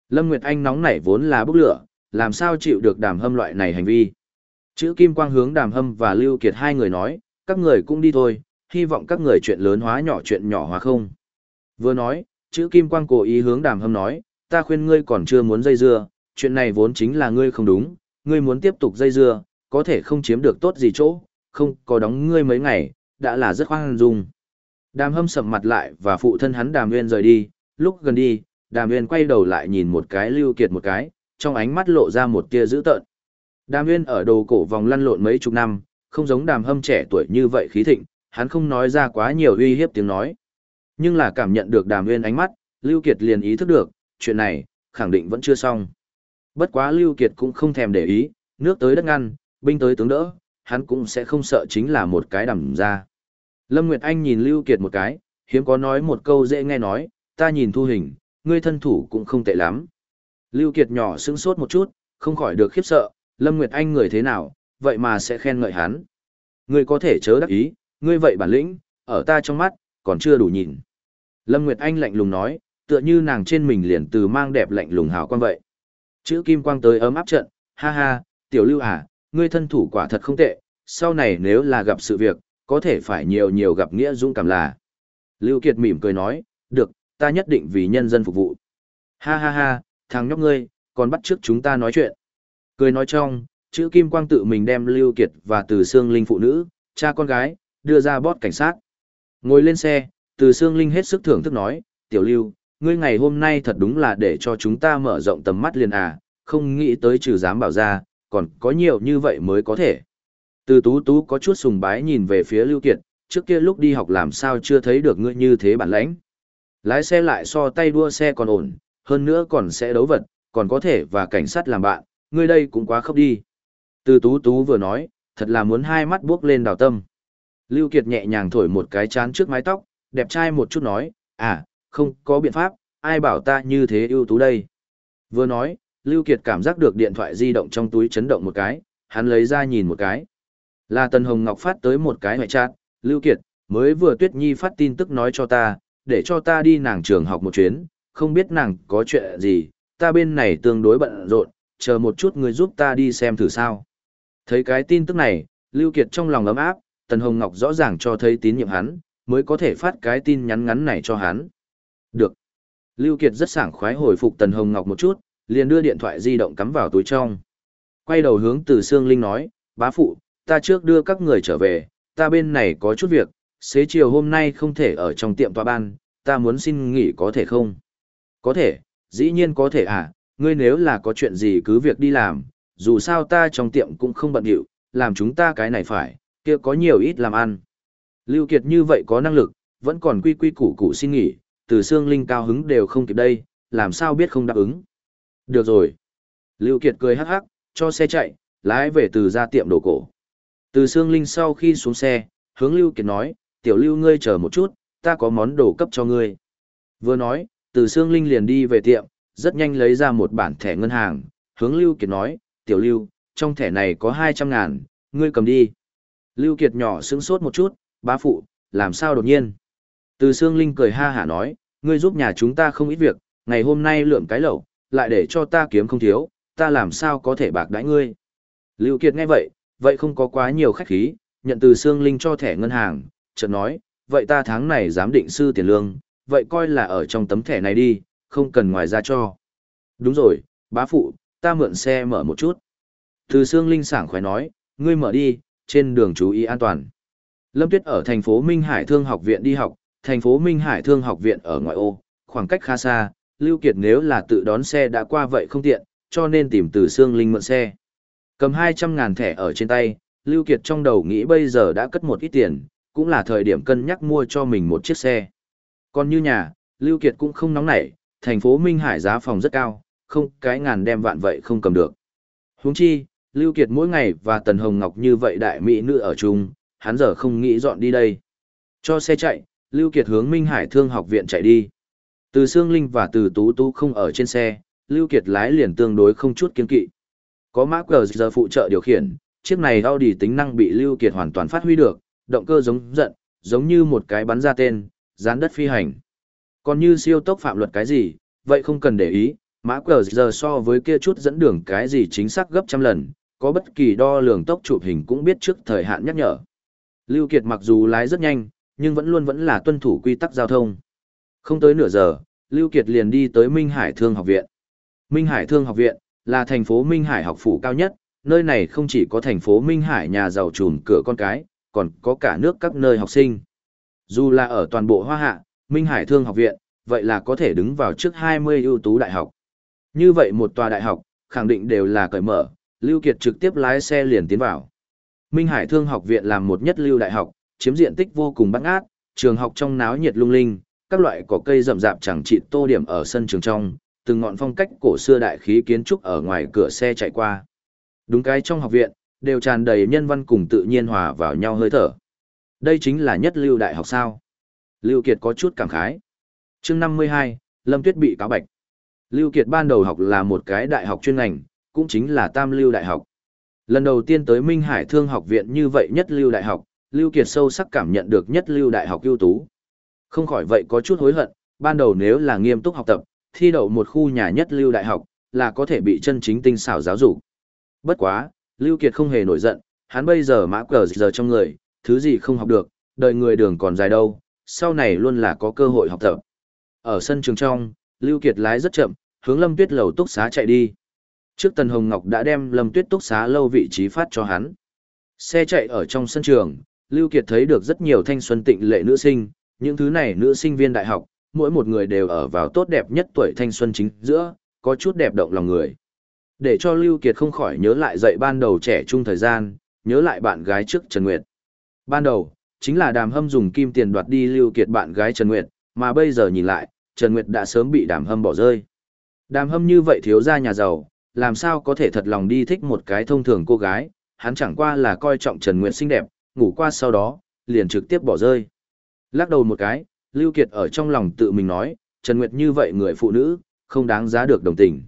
Lâm Nguyệt Anh nóng nảy vốn là bốc lửa, làm sao chịu được đàm hâm loại này hành vi. Chữ Kim Quang hướng đàm hâm và Lưu Kiệt hai người nói, các người cũng đi thôi, hy vọng các người chuyện lớn hóa nhỏ chuyện nhỏ hóa không. Vừa nói, chữ Kim Quang cố ý hướng đàm hâm nói, ta khuyên ngươi còn chưa muốn dây dưa, chuyện này vốn chính là ngươi không đúng, ngươi muốn tiếp tục dây dưa, có thể không chiếm được tốt gì chỗ, không có đóng ngươi mấy ngày, đã là rất khoan dung. Đàm hâm sầm mặt lại và phụ thân hắn đàm nguyên rời đi, lúc gần đi, đàm nguyên quay đầu lại nhìn một cái lưu kiệt một cái, trong ánh mắt lộ ra một tia dữ tợn. Đàm nguyên ở đồ cổ vòng lăn lộn mấy chục năm, không giống đàm hâm trẻ tuổi như vậy khí thịnh, hắn không nói ra quá nhiều uy hiếp tiếng nói. Nhưng là cảm nhận được đàm nguyên ánh mắt, lưu kiệt liền ý thức được, chuyện này, khẳng định vẫn chưa xong. Bất quá lưu kiệt cũng không thèm để ý, nước tới đất ngăn, binh tới tướng đỡ, hắn cũng sẽ không sợ chính là một cái đầm ra. Lâm Nguyệt Anh nhìn Lưu Kiệt một cái, hiếm có nói một câu dễ nghe nói, ta nhìn thu hình, ngươi thân thủ cũng không tệ lắm. Lưu Kiệt nhỏ sững sốt một chút, không khỏi được khiếp sợ, Lâm Nguyệt Anh người thế nào, vậy mà sẽ khen ngợi hắn. Ngươi có thể chớ đắc ý, ngươi vậy bản lĩnh, ở ta trong mắt, còn chưa đủ nhìn. Lâm Nguyệt Anh lạnh lùng nói, tựa như nàng trên mình liền từ mang đẹp lạnh lùng hào quang vậy. Chữ kim quang tới ấm áp trận, ha ha, tiểu lưu à, ngươi thân thủ quả thật không tệ, sau này nếu là gặp sự việc, có thể phải nhiều nhiều gặp nghĩa dũng cảm là. Lưu Kiệt mỉm cười nói, được, ta nhất định vì nhân dân phục vụ. Ha ha ha, thằng nhóc ngươi, còn bắt trước chúng ta nói chuyện. Cười nói trong, chữ Kim Quang tự mình đem Lưu Kiệt và Từ Sương Linh phụ nữ, cha con gái, đưa ra bót cảnh sát. Ngồi lên xe, Từ Sương Linh hết sức thưởng thức nói, tiểu Lưu, ngươi ngày hôm nay thật đúng là để cho chúng ta mở rộng tầm mắt liền à, không nghĩ tới trừ dám bảo ra, còn có nhiều như vậy mới có thể. Từ tú tú có chút sùng bái nhìn về phía Lưu Kiệt, trước kia lúc đi học làm sao chưa thấy được ngươi như thế bản lãnh. Lái xe lại so tay đua xe còn ổn, hơn nữa còn sẽ đấu vật, còn có thể và cảnh sát làm bạn, ngươi đây cũng quá khóc đi. Từ tú tú vừa nói, thật là muốn hai mắt buốc lên đào tâm. Lưu Kiệt nhẹ nhàng thổi một cái chán trước mái tóc, đẹp trai một chút nói, à, không có biện pháp, ai bảo ta như thế ưu tú đây. Vừa nói, Lưu Kiệt cảm giác được điện thoại di động trong túi chấn động một cái, hắn lấy ra nhìn một cái. Là Tần Hồng Ngọc phát tới một cái ngoại chat, Lưu Kiệt, mới vừa Tuyết Nhi phát tin tức nói cho ta, để cho ta đi nàng trường học một chuyến, không biết nàng có chuyện gì, ta bên này tương đối bận rộn, chờ một chút người giúp ta đi xem thử sao. Thấy cái tin tức này, Lưu Kiệt trong lòng ấm áp, Tần Hồng Ngọc rõ ràng cho thấy tín nhiệm hắn, mới có thể phát cái tin nhắn ngắn này cho hắn. Được. Lưu Kiệt rất sảng khoái hồi phục Tần Hồng Ngọc một chút, liền đưa điện thoại di động cắm vào túi trong. Quay đầu hướng từ Sương Linh nói, bá phụ, ta trước đưa các người trở về, ta bên này có chút việc, xế chiều hôm nay không thể ở trong tiệm tòa ban, ta muốn xin nghỉ có thể không? Có thể, dĩ nhiên có thể à, ngươi nếu là có chuyện gì cứ việc đi làm, dù sao ta trong tiệm cũng không bận điệu, làm chúng ta cái này phải, kia có nhiều ít làm ăn. Lưu Kiệt như vậy có năng lực, vẫn còn quy quy củ củ xin nghỉ, từ xương linh cao hứng đều không kịp đây, làm sao biết không đáp ứng. Được rồi. Lưu Kiệt cười hắc hắc, cho xe chạy, lái về từ ra tiệm đồ cổ. Từ xương linh sau khi xuống xe, hướng Lưu Kiệt nói, tiểu Lưu ngươi chờ một chút, ta có món đồ cấp cho ngươi. Vừa nói, từ xương linh liền đi về tiệm, rất nhanh lấy ra một bản thẻ ngân hàng, hướng Lưu Kiệt nói, tiểu Lưu, trong thẻ này có 200 ngàn, ngươi cầm đi. Lưu Kiệt nhỏ sững sốt một chút, bá phụ, làm sao đột nhiên. Từ Sương linh cười ha hả nói, ngươi giúp nhà chúng ta không ít việc, ngày hôm nay lượm cái lẩu, lại để cho ta kiếm không thiếu, ta làm sao có thể bạc đãi ngươi. Lưu Kiệt nghe vậy, vậy không có quá nhiều khách khí, nhận từ Sương linh cho thẻ ngân hàng, chợt nói, vậy ta tháng này dám định sư tiền lương, vậy coi là ở trong tấm thẻ này đi, không cần ngoài ra cho. Đúng rồi, bá phụ, ta mượn xe mở một chút. Từ xương linh sảng khoái nói, ngươi mở đi, trên đường chú ý an toàn. Lâm Tuyết ở thành phố Minh Hải Thương học viện đi học, thành phố Minh Hải Thương học viện ở ngoại ô, khoảng cách khá xa, Lưu Kiệt nếu là tự đón xe đã qua vậy không tiện, cho nên tìm từ xương Linh mượn xe. Cầm 200 ngàn thẻ ở trên tay, Lưu Kiệt trong đầu nghĩ bây giờ đã cất một ít tiền, cũng là thời điểm cân nhắc mua cho mình một chiếc xe. Còn như nhà, Lưu Kiệt cũng không nóng nảy, thành phố Minh Hải giá phòng rất cao, không cái ngàn đem vạn vậy không cầm được. Huống chi, Lưu Kiệt mỗi ngày và Tần Hồng Ngọc như vậy đại mỹ nữ ở chung, hắn giờ không nghĩ dọn đi đây. Cho xe chạy, Lưu Kiệt hướng Minh Hải Thương học viện chạy đi. Từ Sương Linh và từ Tú Tú không ở trên xe, Lưu Kiệt lái liền tương đối không chút kiên kỵ. Có mã cờ giờ phụ trợ điều khiển, chiếc này Audi tính năng bị Lưu Kiệt hoàn toàn phát huy được, động cơ giống giận, giống như một cái bắn ra tên, dán đất phi hành. Còn như siêu tốc phạm luật cái gì, vậy không cần để ý, mã QR giờ so với kia chút dẫn đường cái gì chính xác gấp trăm lần, có bất kỳ đo lường tốc chụp hình cũng biết trước thời hạn nhắc nhở. Lưu Kiệt mặc dù lái rất nhanh, nhưng vẫn luôn vẫn là tuân thủ quy tắc giao thông. Không tới nửa giờ, Lưu Kiệt liền đi tới Minh Hải Thương học viện. Minh Hải Thương học viện là thành phố Minh Hải học phủ cao nhất, nơi này không chỉ có thành phố Minh Hải nhà giàu trùm cửa con cái, còn có cả nước các nơi học sinh. Dù là ở toàn bộ Hoa Hạ, Minh Hải Thương học viện, vậy là có thể đứng vào trước 20 ưu tú đại học. Như vậy một tòa đại học, khẳng định đều là cởi mở, Lưu Kiệt trực tiếp lái xe liền tiến vào. Minh Hải Thương học viện làm một nhất lưu đại học, chiếm diện tích vô cùng bát ngát, trường học trong náo nhiệt lung linh, các loại cỏ cây rậm rạp chẳng trị tô điểm ở sân trường trong, từng ngọn phong cách cổ xưa đại khí kiến trúc ở ngoài cửa xe chạy qua. Đúng cái trong học viện, đều tràn đầy nhân văn cùng tự nhiên hòa vào nhau hơi thở. Đây chính là nhất lưu đại học sao. Lưu Kiệt có chút cảm khái. Chương 52, Lâm Tuyết bị cáo bạch. Lưu Kiệt ban đầu học là một cái đại học chuyên ngành, cũng chính là Tam Lưu Đại học. Lần đầu tiên tới Minh Hải Thương học viện như vậy nhất Lưu Đại học, Lưu Kiệt sâu sắc cảm nhận được nhất Lưu Đại học ưu tú. Không khỏi vậy có chút hối hận, ban đầu nếu là nghiêm túc học tập, thi đậu một khu nhà nhất Lưu Đại học, là có thể bị chân chính tinh xảo giáo dục. Bất quá, Lưu Kiệt không hề nổi giận, hắn bây giờ mã cờ giờ trong người, thứ gì không học được, đời người đường còn dài đâu, sau này luôn là có cơ hội học tập. Ở sân trường trong, Lưu Kiệt lái rất chậm, hướng Lâm Tuyết lầu túc xá chạy đi. Trước Tần Hồng Ngọc đã đem Lâm Tuyết túc xá lâu vị trí phát cho hắn. Xe chạy ở trong sân trường, Lưu Kiệt thấy được rất nhiều thanh xuân tịnh lệ nữ sinh, những thứ này nữ sinh viên đại học, mỗi một người đều ở vào tốt đẹp nhất tuổi thanh xuân chính giữa, có chút đẹp động lòng người. Để cho Lưu Kiệt không khỏi nhớ lại dậy ban đầu trẻ trung thời gian, nhớ lại bạn gái trước Trần Nguyệt. Ban đầu, chính là đàm hâm dùng kim tiền đoạt đi Lưu Kiệt bạn gái Trần Nguyệt, mà bây giờ nhìn lại, Trần Nguyệt đã sớm bị đàm hâm bỏ rơi. Đàm hâm như vậy thiếu gia nhà giàu, làm sao có thể thật lòng đi thích một cái thông thường cô gái, hắn chẳng qua là coi trọng Trần Nguyệt xinh đẹp, ngủ qua sau đó, liền trực tiếp bỏ rơi. Lắc đầu một cái, Lưu Kiệt ở trong lòng tự mình nói, Trần Nguyệt như vậy người phụ nữ, không đáng giá được đồng tình.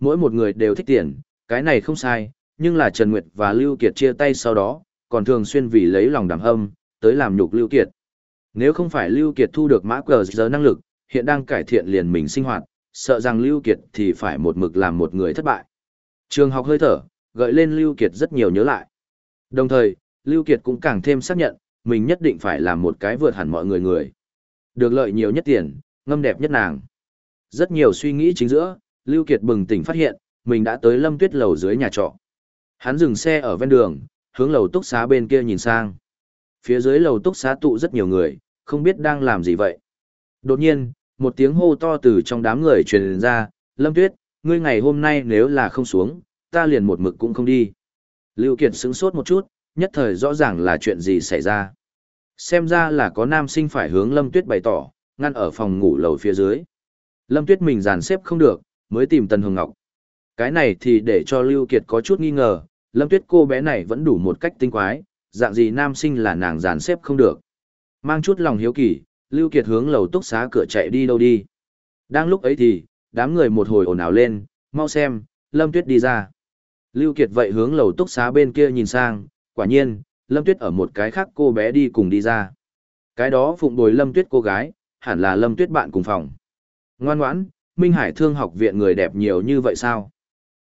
Mỗi một người đều thích tiền, cái này không sai, nhưng là Trần Nguyệt và Lưu Kiệt chia tay sau đó, còn thường xuyên vì lấy lòng đàm hâm, tới làm nhục Lưu Kiệt. Nếu không phải Lưu Kiệt thu được mã cờ giờ năng lực, hiện đang cải thiện liền mình sinh hoạt, sợ rằng Lưu Kiệt thì phải một mực làm một người thất bại. Trường học hơi thở, gợi lên Lưu Kiệt rất nhiều nhớ lại. Đồng thời, Lưu Kiệt cũng càng thêm xác nhận, mình nhất định phải làm một cái vượt hẳn mọi người người. Được lợi nhiều nhất tiền, ngâm đẹp nhất nàng. Rất nhiều suy nghĩ chính giữa, Lưu Kiệt bừng tỉnh phát hiện, mình đã tới lâm tuyết lầu dưới nhà trọ. Hắn dừng xe ở ven đường, hướng lầu túc xá bên kia nhìn sang. Phía dưới lầu túc xá tụ rất nhiều người, không biết đang làm gì vậy. Đột nhiên, một tiếng hô to từ trong đám người truyền ra, Lâm Tuyết, ngươi ngày hôm nay nếu là không xuống, ta liền một mực cũng không đi. Lưu Kiệt sững sốt một chút, nhất thời rõ ràng là chuyện gì xảy ra. Xem ra là có nam sinh phải hướng Lâm Tuyết bày tỏ, ngăn ở phòng ngủ lầu phía dưới. Lâm Tuyết mình dàn xếp không được, mới tìm Tần Hồng Ngọc. Cái này thì để cho Lưu Kiệt có chút nghi ngờ, Lâm Tuyết cô bé này vẫn đủ một cách tinh quái, dạng gì nam sinh là nàng dàn xếp không được. Mang chút lòng hiếu kỳ, Lưu Kiệt hướng lầu túc xá cửa chạy đi đâu đi. Đang lúc ấy thì, đám người một hồi ồn ào lên, mau xem, Lâm Tuyết đi ra. Lưu Kiệt vậy hướng lầu túc xá bên kia nhìn sang, quả nhiên, Lâm Tuyết ở một cái khác cô bé đi cùng đi ra. Cái đó phụng bồi Lâm Tuyết cô gái, hẳn là Lâm Tuyết bạn cùng phòng. Ngoan ngoãn, Minh Hải Thương học viện người đẹp nhiều như vậy sao?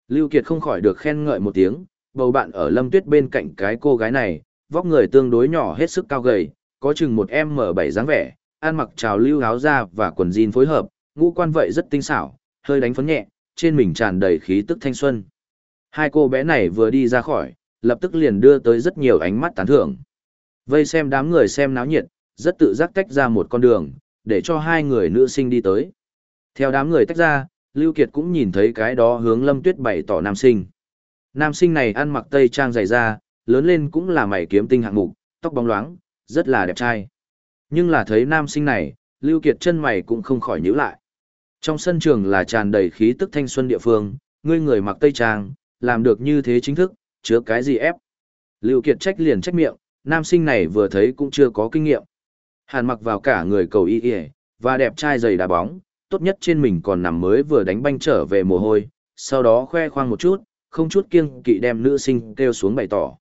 Lưu Kiệt không khỏi được khen ngợi một tiếng, bầu bạn ở Lâm Tuyết bên cạnh cái cô gái này, vóc người tương đối nhỏ hết sức cao gầy, có chừng một M7 dáng vẻ, ăn mặc trào lưu áo da và quần jean phối hợp, ngũ quan vậy rất tinh xảo, hơi đánh phấn nhẹ, trên mình tràn đầy khí tức thanh xuân. Hai cô bé này vừa đi ra khỏi, lập tức liền đưa tới rất nhiều ánh mắt tán thưởng. Vây xem đám người xem náo nhiệt, rất tự giác tách ra một con đường, để cho hai người nữ sinh đi tới. Theo đám người tách ra, Lưu Kiệt cũng nhìn thấy cái đó hướng Lâm Tuyết bày tỏ nam sinh. Nam sinh này ăn mặc tây trang dày da, lớn lên cũng là mày kiếm tinh hạng mục, tóc bóng loáng, rất là đẹp trai. Nhưng là thấy nam sinh này, Lưu Kiệt chân mày cũng không khỏi nhíu lại. Trong sân trường là tràn đầy khí tức thanh xuân địa phương, ngươi người mặc tây trang, làm được như thế chính thức, chứa cái gì ép. Lưu Kiệt trách liền trách miệng, nam sinh này vừa thấy cũng chưa có kinh nghiệm. Hàn mặc vào cả người cầu y y, và đẹp trai giày đá bóng, tốt nhất trên mình còn nằm mới vừa đánh banh trở về mồ hôi, sau đó khoe khoang một chút, không chút kiêng kỵ đem nữ sinh kêu xuống bày tỏ.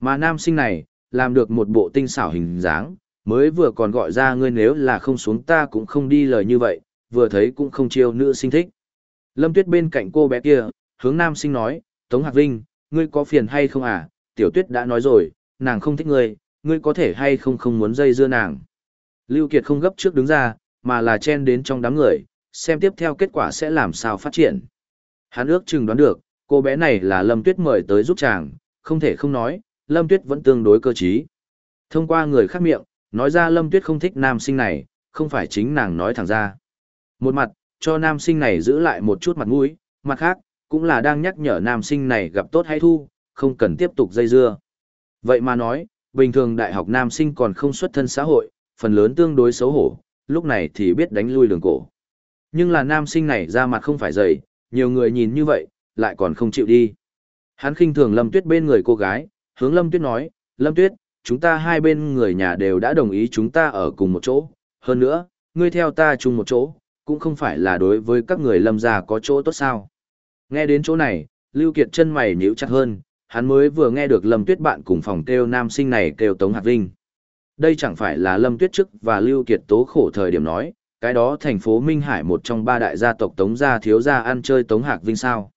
Mà nam sinh này, làm được một bộ tinh xảo hình dáng, mới vừa còn gọi ra ngươi nếu là không xuống ta cũng không đi lời như vậy, vừa thấy cũng không chiêu nữ sinh thích. Lâm Tuyết bên cạnh cô bé kia, hướng nam sinh nói, Tống Hạc Vinh, ngươi có phiền hay không à, Tiểu Tuyết đã nói rồi, nàng không thích ngươi, ngươi có thể hay không không muốn dây dưa nàng. Lưu Kiệt không gấp trước đứng ra, mà là chen đến trong đám người, xem tiếp theo kết quả sẽ làm sao phát triển. Hắn ước chừng đoán được, cô bé này là Lâm Tuyết mời tới giúp chàng, không thể không nói, Lâm Tuyết vẫn tương đối cơ trí. Thông qua người khác miệng, nói ra Lâm Tuyết không thích nam sinh này, không phải chính nàng nói thẳng ra. Một mặt, cho nam sinh này giữ lại một chút mặt mũi, mặt khác, cũng là đang nhắc nhở nam sinh này gặp tốt hay thu, không cần tiếp tục dây dưa. Vậy mà nói, bình thường đại học nam sinh còn không xuất thân xã hội, phần lớn tương đối xấu hổ, lúc này thì biết đánh lui đường cổ. Nhưng là nam sinh này ra mặt không phải dày, nhiều người nhìn như vậy, lại còn không chịu đi. Hắn khinh thường Lâm Tuyết bên người cô gái, hướng Lâm Tuyết nói, Lâm Tuyết, chúng ta hai bên người nhà đều đã đồng ý chúng ta ở cùng một chỗ. Hơn nữa, ngươi theo ta chung một chỗ, cũng không phải là đối với các người lâm gia có chỗ tốt sao. Nghe đến chỗ này, Lưu Kiệt chân mày nhíu chặt hơn, hắn mới vừa nghe được Lâm Tuyết bạn cùng phòng kêu nam sinh này kêu Tống Hạc Vinh. Đây chẳng phải là Lâm Tuyết trước và Lưu Kiệt tố khổ thời điểm nói, cái đó thành phố Minh Hải một trong ba đại gia tộc Tống gia thiếu gia ăn chơi Tống Hạc Vinh sao.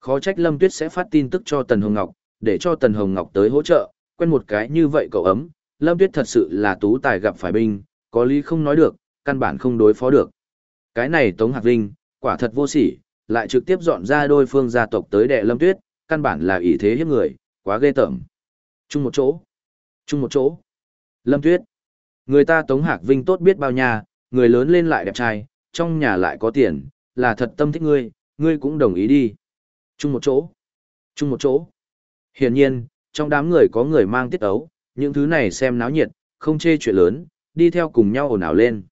Khó trách Lâm Tuyết sẽ phát tin tức cho Tần Hồng Ngọc, để cho Tần Hồng Ngọc tới hỗ trợ, quen một cái như vậy cậu ấm, Lâm Tuyết thật sự là tú tài gặp phải binh, có lý không nói được, căn bản không đối phó được. Cái này Tống Hạc Vinh, quả thật vô sỉ, lại trực tiếp dọn ra đôi phương gia tộc tới đệ Lâm Tuyết, căn bản là ý thế hiếp người, quá ghê tởm. Chung một chỗ, chung một chỗ. Lâm Tuyết, người ta Tống Hạc Vinh tốt biết bao nhà, người lớn lên lại đẹp trai, trong nhà lại có tiền, là thật tâm thích ngươi, ngươi cũng đồng ý đi. Chung một chỗ. Chung một chỗ. Hiển nhiên, trong đám người có người mang tiết ấu, những thứ này xem náo nhiệt, không chê chuyện lớn, đi theo cùng nhau ồn ào lên.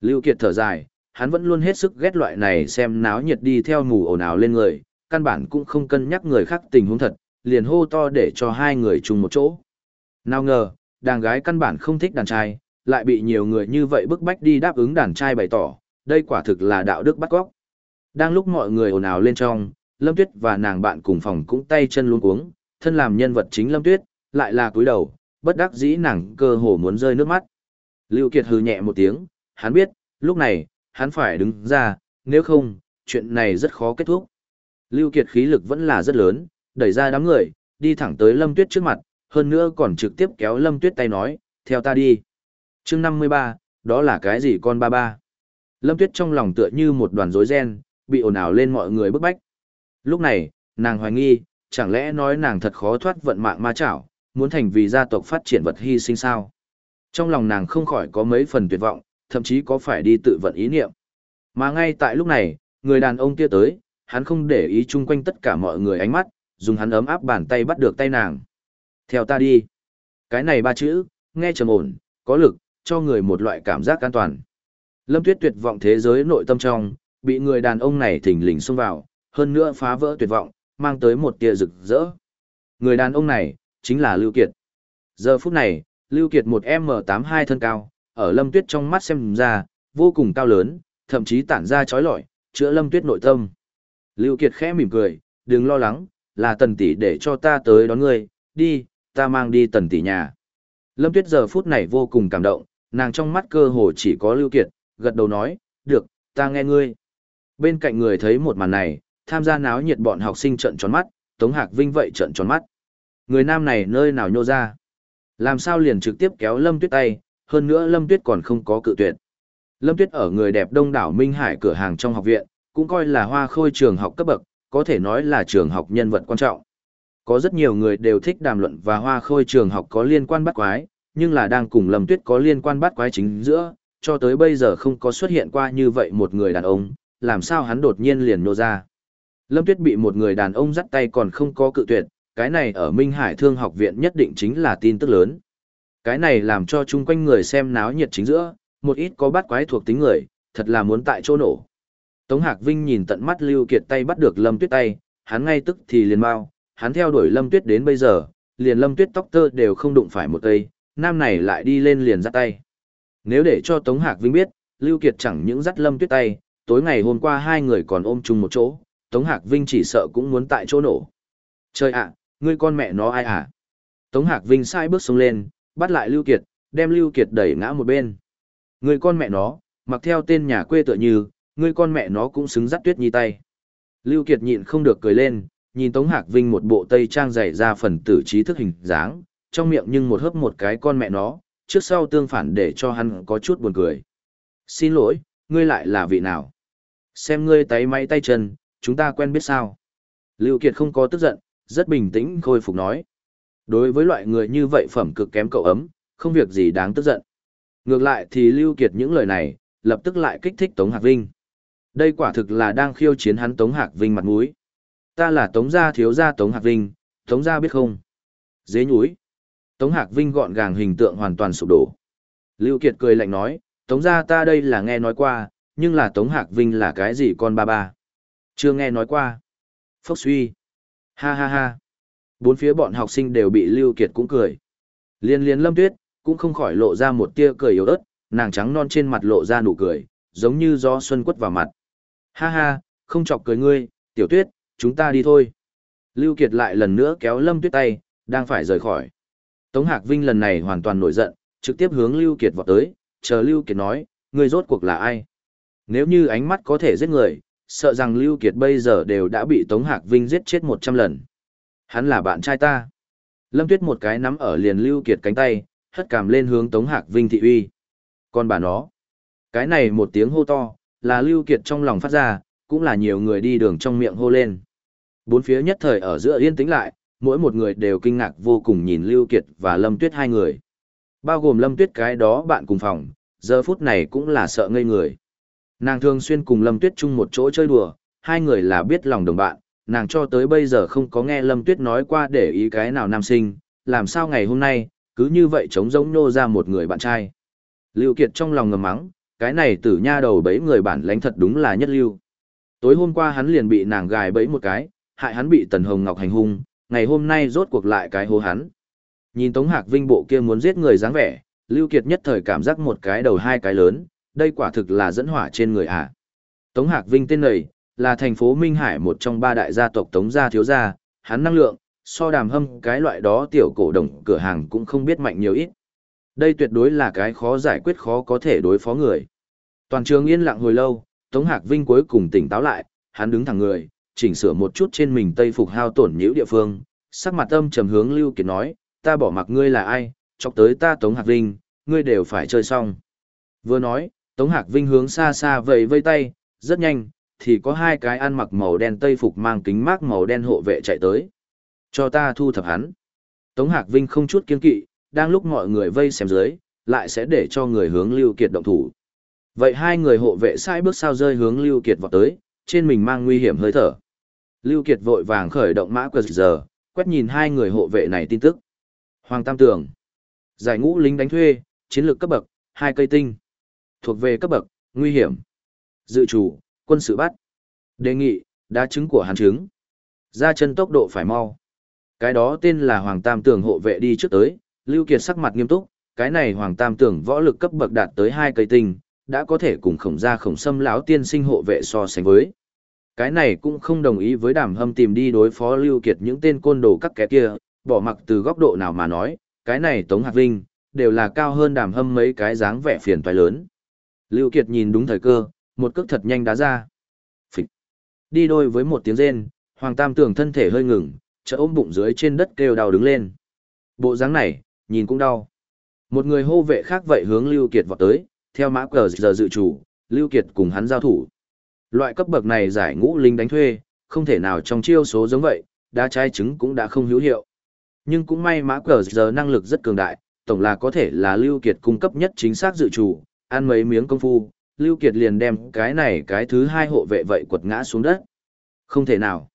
Lưu Kiệt thở dài, hắn vẫn luôn hết sức ghét loại này xem náo nhiệt đi theo mù ồn ào lên người, căn bản cũng không cân nhắc người khác tình huống thật, liền hô to để cho hai người chung một chỗ. Nào ngờ, đàn gái căn bản không thích đàn trai, lại bị nhiều người như vậy bức bách đi đáp ứng đàn trai bày tỏ, đây quả thực là đạo đức bắt góc. Đang lúc mọi người ồn ào lên trong, Lâm Tuyết và nàng bạn cùng phòng cũng tay chân luống cuống, thân làm nhân vật chính Lâm Tuyết, lại là cúi đầu, bất đắc dĩ nàng cơ hồ muốn rơi nước mắt. Lưu Kiệt hừ nhẹ một tiếng, hắn biết, lúc này, hắn phải đứng ra, nếu không, chuyện này rất khó kết thúc. Lưu Kiệt khí lực vẫn là rất lớn, đẩy ra đám người, đi thẳng tới Lâm Tuyết trước mặt, hơn nữa còn trực tiếp kéo Lâm Tuyết tay nói, theo ta đi. Chương 53, đó là cái gì con ba ba? Lâm Tuyết trong lòng tựa như một đoàn rối ren, bị ồn ào lên mọi người bức bách. Lúc này, nàng hoài nghi, chẳng lẽ nói nàng thật khó thoát vận mạng ma chảo, muốn thành vì gia tộc phát triển vật hy sinh sao? Trong lòng nàng không khỏi có mấy phần tuyệt vọng, thậm chí có phải đi tự vận ý niệm. Mà ngay tại lúc này, người đàn ông kia tới, hắn không để ý chung quanh tất cả mọi người ánh mắt, dùng hắn ấm áp bàn tay bắt được tay nàng. Theo ta đi. Cái này ba chữ, nghe trầm ổn, có lực, cho người một loại cảm giác an toàn. Lâm Tuyết tuyệt vọng thế giới nội tâm trong, bị người đàn ông này thình lình xông vào, hơn nữa phá vỡ tuyệt vọng, mang tới một tia rực rỡ. Người đàn ông này, chính là Lưu Kiệt. Giờ phút này, Lưu Kiệt một M82 thân cao, ở Lâm Tuyết trong mắt xem ra, vô cùng cao lớn, thậm chí tản ra chói lọi, chữa Lâm Tuyết nội tâm. Lưu Kiệt khẽ mỉm cười, đừng lo lắng, là tần tỷ để cho ta tới đón ngươi, đi, ta mang đi tần tỷ nhà. Lâm Tuyết giờ phút này vô cùng cảm động, nàng trong mắt cơ hồ chỉ có Lưu Kiệt, gật đầu nói, được, ta nghe ngươi. Bên cạnh người thấy một màn này, tham gia náo nhiệt bọn học sinh trận tròn mắt, Tống Hạc Vinh vậy trận tròn mắt. Người nam này nơi nào nhô ra? Làm sao liền trực tiếp kéo Lâm Tuyết tay, hơn nữa Lâm Tuyết còn không có cự tuyệt. Lâm Tuyết ở người đẹp đông đảo Minh Hải cửa hàng trong học viện, cũng coi là hoa khôi trường học cấp bậc, có thể nói là trường học nhân vật quan trọng. Có rất nhiều người đều thích đàm luận và hoa khôi trường học có liên quan bắt quái, nhưng là đang cùng Lâm Tuyết có liên quan bắt quái chính giữa, cho tới bây giờ không có xuất hiện qua như vậy một người đàn ông, làm sao hắn đột nhiên liền nô ra. Lâm Tuyết bị một người đàn ông dắt tay còn không có cự tuyệt, cái này ở Minh Hải Thương học viện nhất định chính là tin tức lớn. Cái này làm cho chung quanh người xem náo nhiệt chính giữa, một ít có bắt quái thuộc tính người, thật là muốn tại chỗ nổ. Tống Hạc Vinh nhìn tận mắt Lưu Kiệt tay bắt được Lâm Tuyết tay, hắn ngay tức thì liền mau, hắn theo đuổi Lâm Tuyết đến bây giờ, liền Lâm Tuyết tóc tơ đều không đụng phải một cây, nam này lại đi lên liền dắt tay. Nếu để cho Tống Hạc Vinh biết, Lưu Kiệt chẳng những dắt Lâm Tuyết tay, tối ngày hôm qua hai người còn ôm chung một chỗ, Tống Hạc Vinh chỉ sợ cũng muốn tại chỗ nổ. Trời ạ, ngươi con mẹ nó ai à? Tống Hạc Vinh sai bước xuống lên, bắt lại Lưu Kiệt, đem Lưu Kiệt đẩy ngã một bên. Ngươi con mẹ nó, mặc theo tên nhà quê tựa như, ngươi con mẹ nó cũng xứng dắt tuyết nhi tay. Lưu Kiệt nhịn không được cười lên, nhìn Tống Hạc Vinh một bộ tây trang dày ra phần tử trí thức hình dáng, trong miệng nhưng một hớp một cái con mẹ nó, trước sau tương phản để cho hắn có chút buồn cười. Xin lỗi, ngươi lại là vị nào? Xem ngươi tay máy tay chân, chúng ta quen biết sao? Lưu Kiệt không có tức giận, rất bình tĩnh khôi phục nói. Đối với loại người như vậy phẩm cực kém cậu ấm, không việc gì đáng tức giận. Ngược lại thì Lưu Kiệt những lời này, lập tức lại kích thích Tống Hạc Vinh. Đây quả thực là đang khiêu chiến hắn Tống Hạc Vinh mặt mũi. Ta là Tống gia thiếu gia Tống Hạc Vinh, Tống gia biết không? Dế nhúi. Tống Hạc Vinh gọn gàng hình tượng hoàn toàn sụp đổ. Lưu Kiệt cười lạnh nói, Tống gia ta đây là nghe nói qua, nhưng là Tống Hạc Vinh là cái gì con ba ba? Chưa nghe nói qua. Phốc suy. Ha ha ha. Bốn phía bọn học sinh đều bị Lưu Kiệt cũng cười. Liên liên lâm tuyết, cũng không khỏi lộ ra một tia cười yếu ớt, nàng trắng non trên mặt lộ ra nụ cười, giống như gió xuân quất vào mặt. Ha ha, không chọc cười ngươi, tiểu tuyết, chúng ta đi thôi. Lưu Kiệt lại lần nữa kéo lâm tuyết tay, đang phải rời khỏi. Tống Hạc Vinh lần này hoàn toàn nổi giận, trực tiếp hướng Lưu Kiệt vọt tới, chờ Lưu Kiệt nói, ngươi rốt cuộc là ai? Nếu như ánh mắt có thể giết người, sợ rằng Lưu Kiệt bây giờ đều đã bị Tống Hạc Vinh giết chết 100 lần. Hắn là bạn trai ta. Lâm Tuyết một cái nắm ở liền Lưu Kiệt cánh tay, hất cảm lên hướng Tống Hạc Vinh thị uy. Còn bà nó. Cái này một tiếng hô to, là Lưu Kiệt trong lòng phát ra, cũng là nhiều người đi đường trong miệng hô lên. Bốn phía nhất thời ở giữa yên tĩnh lại, mỗi một người đều kinh ngạc vô cùng nhìn Lưu Kiệt và Lâm Tuyết hai người. Bao gồm Lâm Tuyết cái đó bạn cùng phòng, giờ phút này cũng là sợ ngây người. Nàng thường xuyên cùng Lâm Tuyết chung một chỗ chơi đùa, hai người là biết lòng đồng bạn, nàng cho tới bây giờ không có nghe Lâm Tuyết nói qua để ý cái nào nam sinh, làm sao ngày hôm nay, cứ như vậy trống rỗng nô ra một người bạn trai. Lưu Kiệt trong lòng ngầm mắng, cái này tử nha đầu bấy người bản lãnh thật đúng là nhất lưu. Tối hôm qua hắn liền bị nàng gài bẫy một cái, hại hắn bị Tần Hồng Ngọc hành hung, ngày hôm nay rốt cuộc lại cái hô hắn. Nhìn Tống Hạc Vinh bộ kia muốn giết người dáng vẻ, Lưu Kiệt nhất thời cảm giác một cái đầu hai cái lớn, đây quả thực là dẫn hỏa trên người à. Tống Hạc Vinh tên này, là thành phố Minh Hải một trong ba đại gia tộc Tống gia thiếu gia, hắn năng lượng, so đàm hâm cái loại đó tiểu cổ đồng cửa hàng cũng không biết mạnh nhiều ít. Đây tuyệt đối là cái khó giải quyết khó có thể đối phó người. Toàn trường yên lặng hồi lâu, Tống Hạc Vinh cuối cùng tỉnh táo lại, hắn đứng thẳng người, chỉnh sửa một chút trên mình tây phục hao tổn nhiễu địa phương, sắc mặt âm trầm hướng Lưu Kiệt nói, ta bỏ mặc ngươi là ai, chọc tới ta Tống Hạc Vinh, ngươi đều phải chơi xong. Vừa nói, Tống Hạc Vinh hướng xa xa vẫy vây tay, rất nhanh, thì có hai cái ăn mặc màu đen tây phục mang kính mát màu đen hộ vệ chạy tới. Cho ta thu thập hắn. Tống Hạc Vinh không chút kiên kỵ, đang lúc mọi người vây xem dưới, lại sẽ để cho người hướng Lưu Kiệt động thủ. Vậy hai người hộ vệ sai bước sao rơi hướng Lưu Kiệt vọt tới, trên mình mang nguy hiểm hơi thở. Lưu Kiệt vội vàng khởi động mã quật giờ, quét nhìn hai người hộ vệ này tin tức. Hoàng Tam Tường. Giải ngũ lính đánh thuê, chiến lược cấp bậc, hai cây tinh. Thuộc về cấp bậc, nguy hiểm. Dự chủ, quân sự bắt. Đề nghị, đá trứng của hàn trứng. Ra chân tốc độ phải mau. Cái đó tên là Hoàng Tam Tường hộ vệ đi trước tới, Lưu Kiệt sắc mặt nghiêm túc, cái này Hoàng Tam Tường võ lực cấp bậc đạt tới hai cây tinh, đã có thể cùng khổng gia khổng xâm lão tiên sinh hộ vệ so sánh với. Cái này cũng không đồng ý với đàm hâm tìm đi đối phó Lưu Kiệt những tên côn đồ các kẻ kia, bỏ mặc từ góc độ nào mà nói, cái này Tống Hạc Vinh, đều là cao hơn đàm hâm mấy cái dáng vẻ phiền toái lớn. Lưu Kiệt nhìn đúng thời cơ, một cước thật nhanh đá ra. Phịch. Đi đôi với một tiếng rên, Hoàng Tam Tường thân thể hơi ngừng, chợt ôm bụng dưới trên đất kêu đau đứng lên. Bộ dáng này, nhìn cũng đau. Một người hô vệ khác vậy hướng Lưu Kiệt vọt tới, theo mã cờ giờ dự chủ, Lưu Kiệt cùng hắn giao thủ. Loại cấp bậc này giải ngũ linh đánh thuê, không thể nào trong chiêu số giống vậy, đá trái trứng cũng đã không hữu hiệu. Nhưng cũng may mã cờ giờ năng lực rất cường đại, tổng là có thể là Lưu Kiệt cung cấp nhất chính xác dự chủ, ăn mấy miếng công phu, Lưu Kiệt liền đem cái này cái thứ hai hộ vệ vậy quật ngã xuống đất. Không thể nào.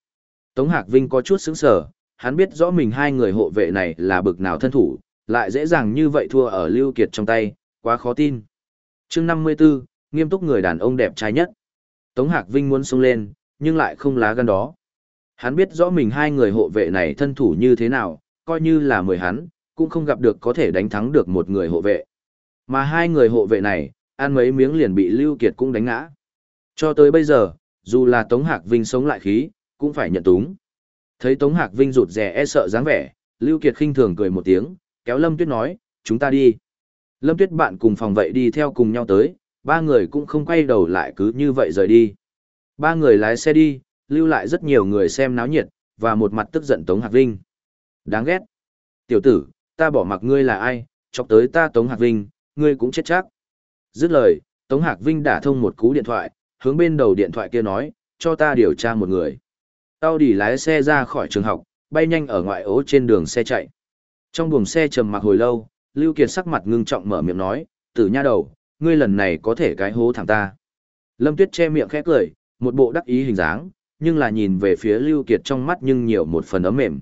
Tống Hạc Vinh có chút sững sờ, hắn biết rõ mình hai người hộ vệ này là bực nào thân thủ, lại dễ dàng như vậy thua ở Lưu Kiệt trong tay, quá khó tin. Chương 54, nghiêm túc người đàn ông đẹp trai nhất. Tống Hạc Vinh muốn xông lên, nhưng lại không lá gan đó. Hắn biết rõ mình hai người hộ vệ này thân thủ như thế nào, coi như là mười hắn, cũng không gặp được có thể đánh thắng được một người hộ vệ. Mà hai người hộ vệ này, ăn mấy miếng liền bị Lưu Kiệt cũng đánh ngã. Cho tới bây giờ, dù là Tống Hạc Vinh sống lại khí, cũng phải nhận túng. Thấy Tống Hạc Vinh rụt rè e sợ dáng vẻ, Lưu Kiệt khinh thường cười một tiếng, kéo Lâm Tuyết nói, chúng ta đi. Lâm Tuyết bạn cùng phòng vậy đi theo cùng nhau tới, ba người cũng không quay đầu lại cứ như vậy rời đi. Ba người lái xe đi, lưu lại rất nhiều người xem náo nhiệt, và một mặt tức giận Tống Hạc Vinh. Đáng ghét. Tiểu tử, ta bỏ mặc ngươi là ai, chọc tới ta Tống Hạc Vinh, ngươi cũng chết chắc. Dứt lời, Tống Hạc Vinh đã thông một cú điện thoại, hướng bên đầu điện thoại kia nói, cho ta điều tra một người. Tao đi lái xe ra khỏi trường học, bay nhanh ở ngoại ố trên đường xe chạy. Trong buồng xe trầm mặc hồi lâu, Lưu Kiệt sắc mặt ngưng trọng mở miệng nói, tử nha đầu, ngươi lần này có thể cái hố thẳng ta. Lâm Tuyết che miệng khẽ cười, một bộ đắc ý hình dáng, nhưng là nhìn về phía Lưu Kiệt trong mắt nhưng nhiều một phần ấm mềm.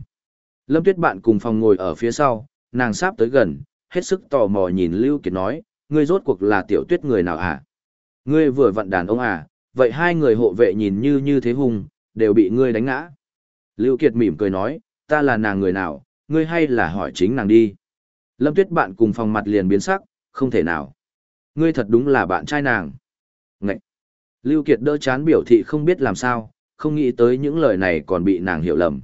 Lâm Tuyết bạn cùng phòng ngồi ở phía sau, nàng sắp tới gần, hết sức tò mò nhìn Lưu Kiệt nói, ngươi rốt cuộc là tiểu tuyết người nào à? Ngươi vừa vặn đàn ông à, vậy hai người hộ vệ nhìn như như thế hùng, đều bị ngươi đánh ngã. Lưu Kiệt mỉm cười nói, ta là nàng người nào, ngươi hay là hỏi chính nàng đi. Lâm Tuyết bạn cùng phòng mặt liền biến sắc, không thể nào. Ngươi thật đúng là bạn trai nàng. Ngậy! Lưu Kiệt đỡ chán biểu thị không biết làm sao, không nghĩ tới những lời này còn bị nàng hiểu lầm.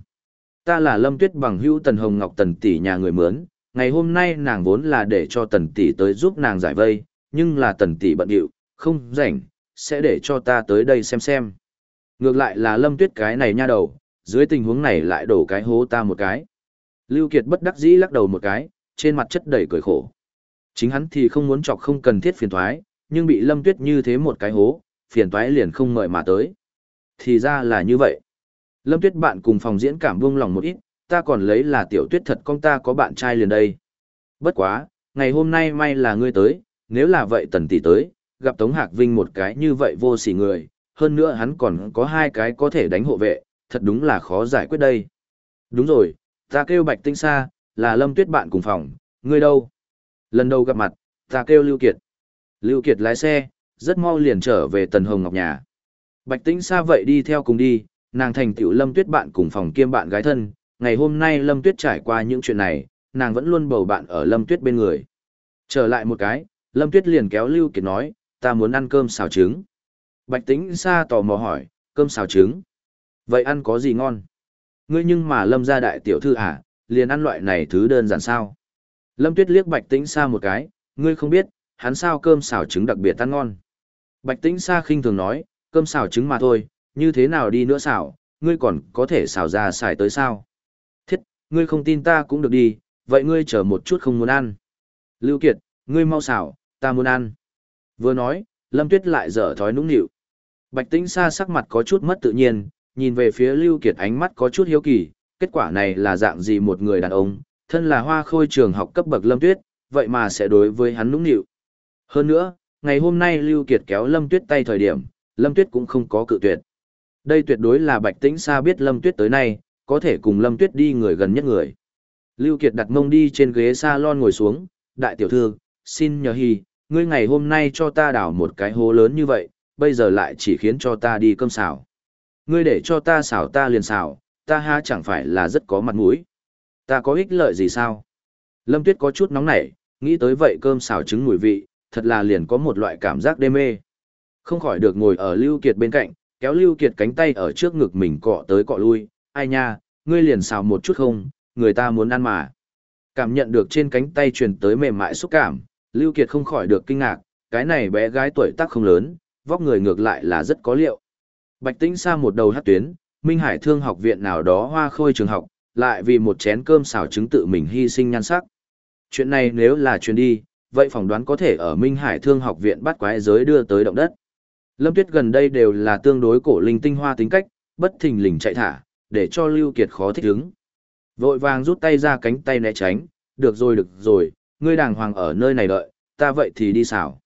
Ta là Lâm Tuyết bằng hữu Tần Hồng Ngọc Tần tỷ nhà người mướn, ngày hôm nay nàng vốn là để cho Tần tỷ tới giúp nàng giải vây, nhưng là Tần tỷ bận rộn, không rảnh, sẽ để cho ta tới đây xem xem. Ngược lại là Lâm Tuyết cái này nha đầu, dưới tình huống này lại đổ cái hố ta một cái. Lưu Kiệt bất đắc dĩ lắc đầu một cái, trên mặt chất đầy cười khổ. Chính hắn thì không muốn chọc không cần thiết phiền toái, nhưng bị Lâm Tuyết như thế một cái hố, phiền toái liền không ngợi mà tới. Thì ra là như vậy. Lâm Tuyết bạn cùng phòng diễn cảm buông lòng một ít, ta còn lấy là tiểu tuyết thật con ta có bạn trai liền đây. Bất quá, ngày hôm nay may là ngươi tới, nếu là vậy tần tỷ tới, gặp Tống Hạc Vinh một cái như vậy vô sỉ người, hơn nữa hắn còn có hai cái có thể đánh hộ vệ, thật đúng là khó giải quyết đây. Đúng rồi, ta kêu Bạch Tinh Sa, là Lâm Tuyết bạn cùng phòng, ngươi đâu? Lần đầu gặp mặt, ta kêu Lưu Kiệt. Lưu Kiệt lái xe, rất mau liền trở về Tần Hồng Ngọc nhà. Bạch Tĩnh Sa vậy đi theo cùng đi, nàng thành tiểu Lâm Tuyết bạn cùng phòng kiêm bạn gái thân, ngày hôm nay Lâm Tuyết trải qua những chuyện này, nàng vẫn luôn bầu bạn ở Lâm Tuyết bên người. Trở lại một cái, Lâm Tuyết liền kéo Lưu Kiệt nói, ta muốn ăn cơm xào trứng. Bạch Tĩnh Sa tò mò hỏi, cơm xào trứng. Vậy ăn có gì ngon? Ngươi nhưng mà Lâm gia đại tiểu thư à, liền ăn loại này thứ đơn giản sao? Lâm Tuyết liếc Bạch Tĩnh Sa một cái, ngươi không biết, hắn sao cơm xào trứng đặc biệt ăn ngon. Bạch Tĩnh Sa khinh thường nói, cơm xào trứng mà thôi, như thế nào đi nữa xào, ngươi còn có thể xào ra xài tới sao? Ngươi không tin ta cũng được đi, vậy ngươi chờ một chút không muốn ăn. Lưu Kiệt, ngươi mau xào, ta muốn ăn. Vừa nói, Lâm Tuyết lại dở thói nũng nịu. Bạch Tĩnh Sa sắc mặt có chút mất tự nhiên, nhìn về phía Lưu Kiệt ánh mắt có chút hiếu kỳ, kết quả này là dạng gì một người đàn ông, thân là hoa khôi trường học cấp bậc Lâm Tuyết, vậy mà sẽ đối với hắn nũng nịu. Hơn nữa, ngày hôm nay Lưu Kiệt kéo Lâm Tuyết tay thời điểm, Lâm Tuyết cũng không có cự tuyệt. Đây tuyệt đối là Bạch Tĩnh Sa biết Lâm Tuyết tới nay, có thể cùng Lâm Tuyết đi người gần nhất người. Lưu Kiệt đặt mông đi trên ghế salon ngồi xuống, đại tiểu thư, xin nhờ hi, ngươi ngày hôm nay cho ta đào một cái hố lớn như vậy, bây giờ lại chỉ khiến cho ta đi cơm xào. Ngươi để cho ta xào ta liền xào, ta ha chẳng phải là rất có mặt mũi. Ta có ích lợi gì sao? Lâm Tuyết có chút nóng nảy, nghĩ tới vậy cơm xào trứng mùi vị, thật là liền có một loại cảm giác đê mê. Không khỏi được ngồi ở Lưu Kiệt bên cạnh, kéo Lưu Kiệt cánh tay ở trước ngực mình cọ tới cọ lui, ai nha, ngươi liền xào một chút không, người ta muốn ăn mà. Cảm nhận được trên cánh tay truyền tới mềm mại xúc cảm, Lưu Kiệt không khỏi được kinh ngạc, cái này bé gái tuổi tác không lớn, vóc người ngược lại là rất có liệu. Bạch Tĩnh xa một đầu hát tuyến, Minh Hải Thương học viện nào đó hoa khôi trường học, lại vì một chén cơm xào trứng tự mình hy sinh nhan sắc. Chuyện này nếu là truyền đi, vậy phỏng đoán có thể ở Minh Hải Thương học viện bắt quái giới đưa tới động đất. Lâm Tuyết gần đây đều là tương đối cổ linh tinh hoa tính cách, bất thình lình chạy thả, để cho Lưu Kiệt khó thích ứng. Vội vàng rút tay ra cánh tay né tránh, được rồi được rồi, ngươi đàng hoàng ở nơi này đợi, ta vậy thì đi xào.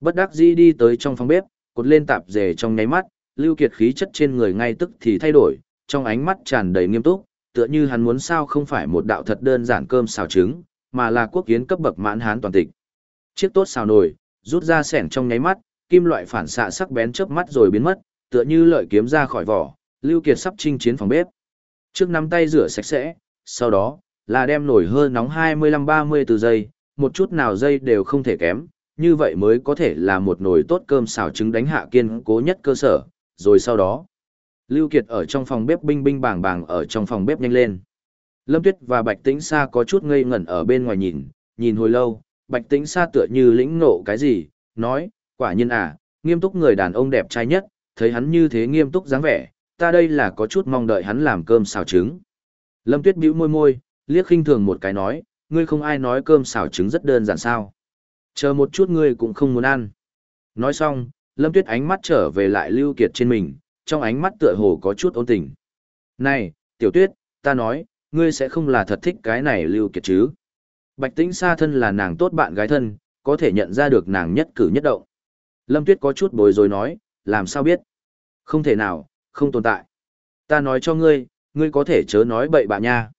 Bất đắc dĩ đi tới trong phòng bếp, cột lên tạp dề trong nháy mắt, Lưu Kiệt khí chất trên người ngay tức thì thay đổi, trong ánh mắt tràn đầy nghiêm túc, tựa như hắn muốn sao không phải một đạo thật đơn giản cơm xào trứng, mà là quốc kiến cấp bậc mãn hán toàn tịch. Chiếc tốt xào nồi, rút ra sẻn trong nháy mắt, kim loại phản xạ sắc bén chớp mắt rồi biến mất, tựa như lợi kiếm ra khỏi vỏ, Lưu Kiệt sắp chinh chiến phòng bếp. Trước nắm tay rửa sạch sẽ, sau đó, là đem nồi hơi nóng 25-30 từ giây, một chút nào dây đều không thể kém, như vậy mới có thể là một nồi tốt cơm xào trứng đánh hạ kiên cố nhất cơ sở, rồi sau đó. Lưu Kiệt ở trong phòng bếp binh binh bàng bàng ở trong phòng bếp nhanh lên. Lâm Tuyết và Bạch Tĩnh Sa có chút ngây ngẩn ở bên ngoài nhìn, nhìn hồi lâu, Bạch Tĩnh Sa tựa như lĩnh ngộ cái gì, nói, quả nhiên à, nghiêm túc người đàn ông đẹp trai nhất, thấy hắn như thế nghiêm túc dáng vẻ, ta đây là có chút mong đợi hắn làm cơm xào trứng. Lâm Tuyết bĩu môi môi, liếc khinh thường một cái nói, ngươi không ai nói cơm xào trứng rất đơn giản sao. Chờ một chút ngươi cũng không muốn ăn. Nói xong, Lâm Tuyết ánh mắt trở về lại Lưu Kiệt trên mình, trong ánh mắt tựa hồ có chút ôn tình. Này, Tiểu Tuyết, ta nói, ngươi sẽ không là thật thích cái này Lưu Kiệt chứ. Bạch Tĩnh Sa thân là nàng tốt bạn gái thân, có thể nhận ra được nàng nhất cử nhất động. Lâm Tuyết có chút bối rối nói, làm sao biết? Không thể nào, không tồn tại. Ta nói cho ngươi, ngươi có thể chớ nói bậy bạ nha.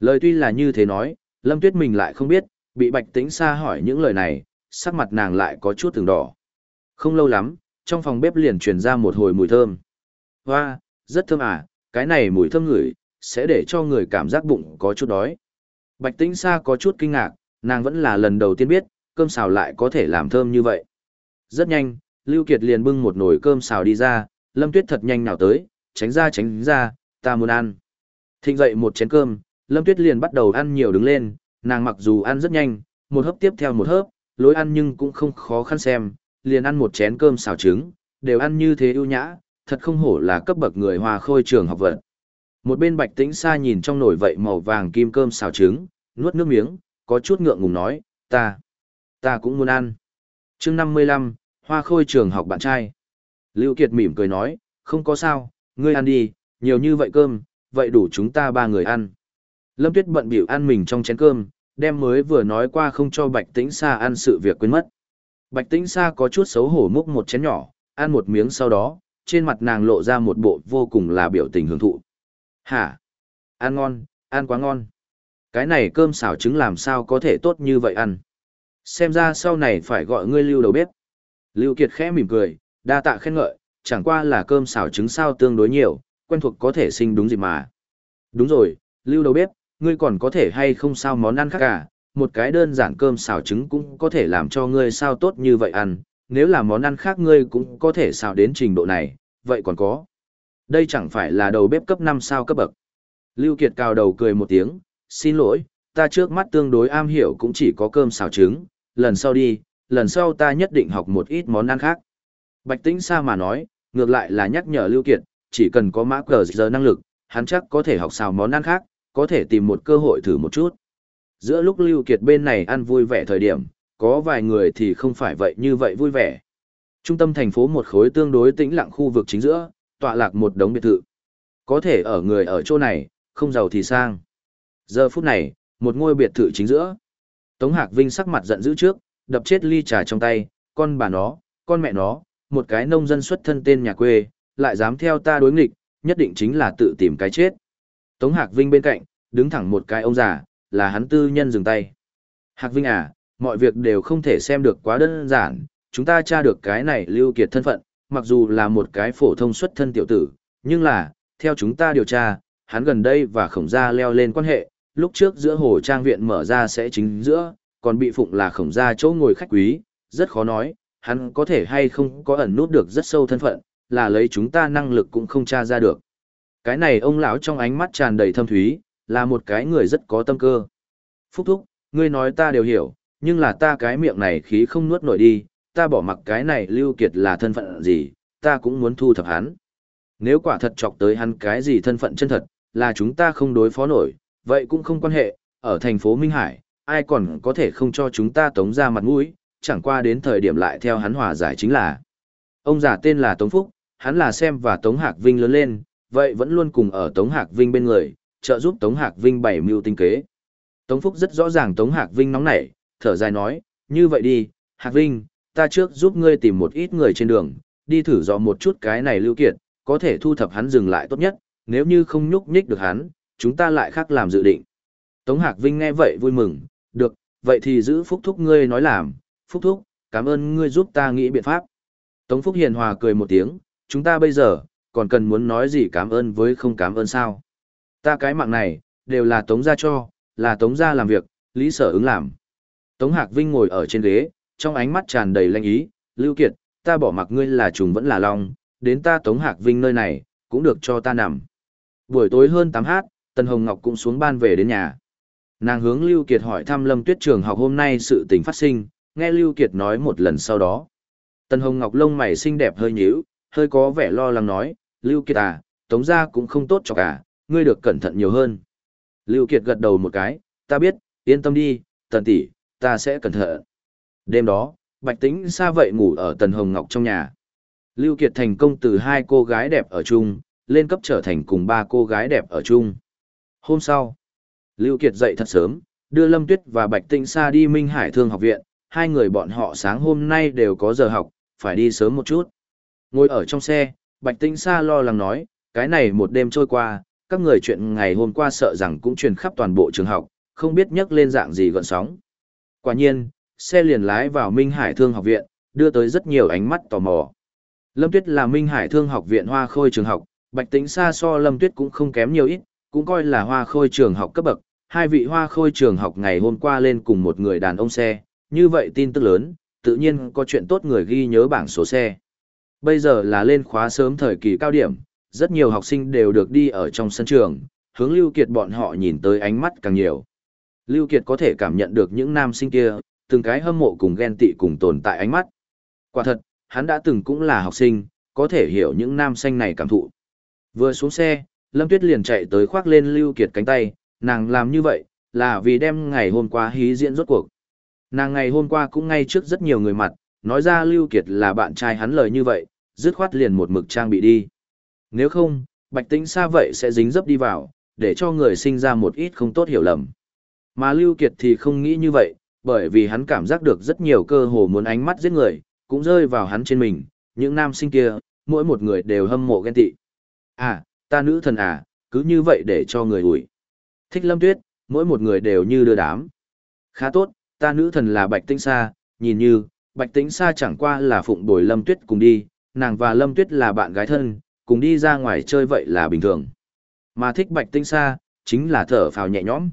Lời tuy là như thế nói, Lâm Tuyết mình lại không biết, bị Bạch Tĩnh Sa hỏi những lời này, sắc mặt nàng lại có chút từng đỏ. Không lâu lắm, trong phòng bếp liền truyền ra một hồi mùi thơm. Hoa, rất thơm à, cái này mùi thơm ngửi, sẽ để cho người cảm giác bụng có chút đói. Bạch Tĩnh Sa có chút kinh ngạc, nàng vẫn là lần đầu tiên biết, cơm xào lại có thể làm thơm như vậy. Rất nhanh, Lưu Kiệt liền bưng một nồi cơm xào đi ra, Lâm Tuyết thật nhanh nào tới, tránh ra tránh ra, ta muốn ăn. Thịnh dậy một chén cơm, Lâm Tuyết liền bắt đầu ăn nhiều đứng lên, nàng mặc dù ăn rất nhanh, một hớp tiếp theo một hớp, lối ăn nhưng cũng không khó khăn xem, liền ăn một chén cơm xào trứng, đều ăn như thế ưu nhã, thật không hổ là cấp bậc người hòa khôi trường học vật. Một bên Bạch Tĩnh Sa nhìn trong nồi vậy màu vàng kim cơm xào trứng, nuốt nước miếng, có chút ngượng ngùng nói, ta, ta cũng muốn ăn. chương 55, hoa khôi trường học bạn trai. Lưu Kiệt mỉm cười nói, không có sao, ngươi ăn đi, nhiều như vậy cơm, vậy đủ chúng ta ba người ăn. Lâm Tuyết bận biểu ăn mình trong chén cơm, đem mới vừa nói qua không cho Bạch Tĩnh Sa ăn sự việc quên mất. Bạch Tĩnh Sa có chút xấu hổ múc một chén nhỏ, ăn một miếng sau đó, trên mặt nàng lộ ra một bộ vô cùng là biểu tình hưởng thụ. Hả? Ăn ngon, ăn quá ngon. Cái này cơm xào trứng làm sao có thể tốt như vậy ăn. Xem ra sau này phải gọi ngươi lưu đầu bếp. Lưu Kiệt khẽ mỉm cười, đa tạ khen ngợi, chẳng qua là cơm xào trứng sao tương đối nhiều, quen thuộc có thể sinh đúng gì mà. Đúng rồi, lưu đầu bếp, ngươi còn có thể hay không sao món ăn khác cả, một cái đơn giản cơm xào trứng cũng có thể làm cho ngươi sao tốt như vậy ăn, nếu là món ăn khác ngươi cũng có thể xào đến trình độ này, vậy còn có. Đây chẳng phải là đầu bếp cấp 5 sao cấp bậc. Lưu Kiệt cào đầu cười một tiếng, xin lỗi, ta trước mắt tương đối am hiểu cũng chỉ có cơm xào trứng, lần sau đi, lần sau ta nhất định học một ít món ăn khác. Bạch Tĩnh Sa mà nói, ngược lại là nhắc nhở Lưu Kiệt, chỉ cần có mã cờ giờ năng lực, hắn chắc có thể học xào món ăn khác, có thể tìm một cơ hội thử một chút. Giữa lúc Lưu Kiệt bên này ăn vui vẻ thời điểm, có vài người thì không phải vậy như vậy vui vẻ. Trung tâm thành phố một khối tương đối tĩnh lặng khu vực chính giữa, tọa lạc một đống biệt thự. Có thể ở người ở chỗ này, không giàu thì sang. Giờ phút này, một ngôi biệt thự chính giữa. Tống Hạc Vinh sắc mặt giận dữ trước, đập chết ly trà trong tay, con bà nó, con mẹ nó, một cái nông dân xuất thân tên nhà quê, lại dám theo ta đối nghịch, nhất định chính là tự tìm cái chết. Tống Hạc Vinh bên cạnh, đứng thẳng một cái ông già, là hắn tư nhân dừng tay. Hạc Vinh à, mọi việc đều không thể xem được quá đơn giản, chúng ta tra được cái này lưu kiệt thân phận, mặc dù là một cái phổ thông xuất thân tiểu tử, nhưng là, theo chúng ta điều tra, hắn gần đây và khổng gia leo lên quan hệ, lúc trước giữa hồ trang viện mở ra sẽ chính giữa, còn bị phụng là khổng gia chỗ ngồi khách quý, rất khó nói, hắn có thể hay không có ẩn nút được rất sâu thân phận, là lấy chúng ta năng lực cũng không tra ra được. Cái này ông lão trong ánh mắt tràn đầy thâm thúy, là một cái người rất có tâm cơ. Phúc thúc, ngươi nói ta đều hiểu, nhưng là ta cái miệng này khí không nuốt nổi đi, ta bỏ mặc cái này lưu kiệt là thân phận gì, ta cũng muốn thu thập hắn. Nếu quả thật chọc tới hắn cái gì thân phận chân thật, là chúng ta không đối phó nổi, vậy cũng không quan hệ, ở thành phố Minh Hải, ai còn có thể không cho chúng ta tống ra mặt mũi, chẳng qua đến thời điểm lại theo hắn hòa giải chính là. Ông già tên là Tống Phúc, hắn là xem và Tống Hạc Vinh lớn lên, vậy vẫn luôn cùng ở Tống Hạc Vinh bên người, trợ giúp Tống Hạc Vinh bảy mưu tinh kế. Tống Phúc rất rõ ràng Tống Hạc Vinh nóng nảy, thở dài nói, như vậy đi, Hạc Vinh, ta trước giúp ngươi tìm một ít người trên đường, đi thử dò một chút cái này lưu kiệt, có thể thu thập hắn dừng lại tốt nhất, nếu như không nhúc nhích được hắn, chúng ta lại khác làm dự định. Tống Hạc Vinh nghe vậy vui mừng, được, vậy thì giữ Phúc Thúc ngươi nói làm, Phúc Thúc, cảm ơn ngươi giúp ta nghĩ biện pháp. Tống Phúc hiền hòa cười một tiếng, chúng ta bây giờ, còn cần muốn nói gì cảm ơn với không cảm ơn sao. Ta cái mạng này, đều là Tống gia cho, là Tống gia làm việc, lý sở ứng làm. Tống Hạc Vinh ngồi ở trên ghế, trong ánh mắt tràn đầy lanh ý, Lưu Kiệt, ta bỏ mặc ngươi là trùng vẫn là long, đến ta Tống Hạc Vinh nơi này, cũng được cho ta nằm. Buổi tối hơn 8 h, Tần Hồng Ngọc cũng xuống ban về đến nhà. Nàng hướng Lưu Kiệt hỏi thăm Lâm Tuyết trường học hôm nay sự tình phát sinh, nghe Lưu Kiệt nói một lần sau đó. Tần Hồng Ngọc lông mày xinh đẹp hơi nhíu, hơi có vẻ lo lắng nói, Lưu Kiệt à, Tống gia cũng không tốt cho cả, ngươi được cẩn thận nhiều hơn. Lưu Kiệt gật đầu một cái, ta biết, yên tâm đi, Tần tỷ, ta sẽ cẩn thận. Đêm đó, Bạch Tĩnh xa vậy ngủ ở Tần Hồng Ngọc trong nhà. Lưu Kiệt thành công từ hai cô gái đẹp ở chung, lên cấp trở thành cùng ba cô gái đẹp ở chung. Hôm sau, Lưu Kiệt dậy thật sớm, đưa Lâm Tuyết và Bạch Tĩnh Sa đi Minh Hải Thương học viện, hai người bọn họ sáng hôm nay đều có giờ học, phải đi sớm một chút. Ngồi ở trong xe, Bạch Tĩnh Sa lo lắng nói, cái này một đêm trôi qua, các người chuyện ngày hôm qua sợ rằng cũng truyền khắp toàn bộ trường học, không biết nhắc lên dạng gì gọn sóng. Quả nhiên, xe liền lái vào Minh Hải Thương học viện, đưa tới rất nhiều ánh mắt tò mò. Lâm Tuyết là Minh Hải Thương học viện Hoa Khôi trường học, Bạch Tĩnh Sa so Lâm Tuyết cũng không kém nhiều ít, cũng coi là Hoa Khôi trường học cấp bậc. Hai vị Hoa Khôi trường học ngày hôm qua lên cùng một người đàn ông xe, như vậy tin tức lớn, tự nhiên có chuyện tốt người ghi nhớ bảng số xe. Bây giờ là lên khóa sớm thời kỳ cao điểm, rất nhiều học sinh đều được đi ở trong sân trường, hướng Lưu Kiệt bọn họ nhìn tới ánh mắt càng nhiều. Lưu Kiệt có thể cảm nhận được những nam sinh kia, từng cái hâm mộ cùng ghen tị cùng tồn tại ánh mắt. Quả thật, hắn đã từng cũng là học sinh, có thể hiểu những nam sinh này cảm thụ. Vừa xuống xe, Lâm Tuyết liền chạy tới khoác lên Lưu Kiệt cánh tay, nàng làm như vậy, là vì đem ngày hôm qua hí diễn rốt cuộc. Nàng ngày hôm qua cũng ngay trước rất nhiều người mặt, nói ra Lưu Kiệt là bạn trai hắn lời như vậy, dứt khoát liền một mực trang bị đi. Nếu không, Bạch Tĩnh xa vậy sẽ dính dấp đi vào, để cho người sinh ra một ít không tốt hiểu lầm. Mà Lưu Kiệt thì không nghĩ như vậy, bởi vì hắn cảm giác được rất nhiều cơ hồ muốn ánh mắt giết người, cũng rơi vào hắn trên mình, những nam sinh kia, mỗi một người đều hâm mộ ghen tị. À, ta nữ thần à, cứ như vậy để cho người ủi. Thích lâm tuyết, mỗi một người đều như đưa đám. Khá tốt, ta nữ thần là Bạch Tĩnh Sa, nhìn như, Bạch Tĩnh Sa chẳng qua là phụng bồi lâm tuyết cùng đi, nàng và lâm tuyết là bạn gái thân, cùng đi ra ngoài chơi vậy là bình thường. Mà thích Bạch Tĩnh Sa, chính là thở phào nhẹ nhõm.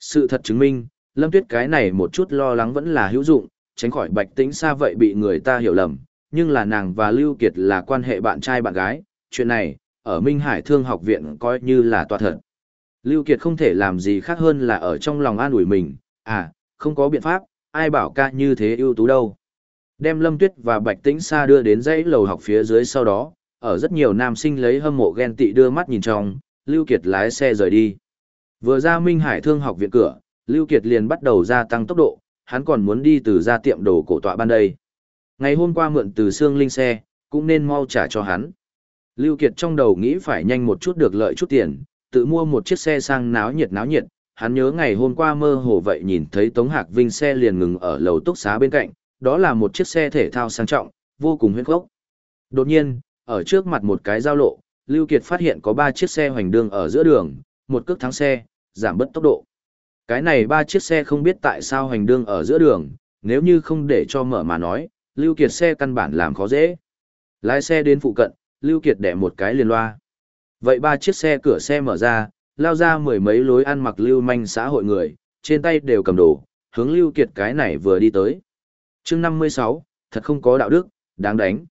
Sự thật chứng minh, lâm tuyết cái này một chút lo lắng vẫn là hữu dụng, tránh khỏi Bạch Tĩnh Sa vậy bị người ta hiểu lầm, nhưng là nàng và Lưu Kiệt là quan hệ bạn trai bạn gái, chuyện này, ở Minh Hải Thương học viện coi như là toa thật. Lưu Kiệt không thể làm gì khác hơn là ở trong lòng an ủi mình, à, không có biện pháp, ai bảo ca như thế ưu tú đâu. Đem Lâm Tuyết và Bạch Tĩnh Sa đưa đến dãy lầu học phía dưới sau đó, ở rất nhiều nam sinh lấy hâm mộ ghen tị đưa mắt nhìn trong, Lưu Kiệt lái xe rời đi. Vừa ra Minh Hải Thương học viện cửa, Lưu Kiệt liền bắt đầu gia tăng tốc độ, hắn còn muốn đi từ ra tiệm đồ cổ tọa ban đây. Ngày hôm qua mượn từ xương linh xe, cũng nên mau trả cho hắn. Lưu Kiệt trong đầu nghĩ phải nhanh một chút được lợi chút tiền, tự mua một chiếc xe sang náo nhiệt náo nhiệt. Hắn nhớ ngày hôm qua mơ hồ vậy nhìn thấy Tống Hạc Vinh xe liền ngừng ở lầu túc xá bên cạnh, đó là một chiếc xe thể thao sang trọng, vô cùng huyên khốc. Đột nhiên, ở trước mặt một cái giao lộ, Lưu Kiệt phát hiện có ba chiếc xe hoành đường ở giữa đường, một cước thắng xe, giảm bớt tốc độ. Cái này ba chiếc xe không biết tại sao hoành đường ở giữa đường, nếu như không để cho mở mà nói, Lưu Kiệt xe căn bản làm khó dễ. Lái xe đến phụ cận, Lưu Kiệt đẻ một cái liền loa. Vậy ba chiếc xe cửa xe mở ra, lao ra mười mấy lối ăn mặc lưu manh xã hội người, trên tay đều cầm đồ, hướng Lưu Kiệt cái này vừa đi tới. Chương 56, thật không có đạo đức, đáng đánh.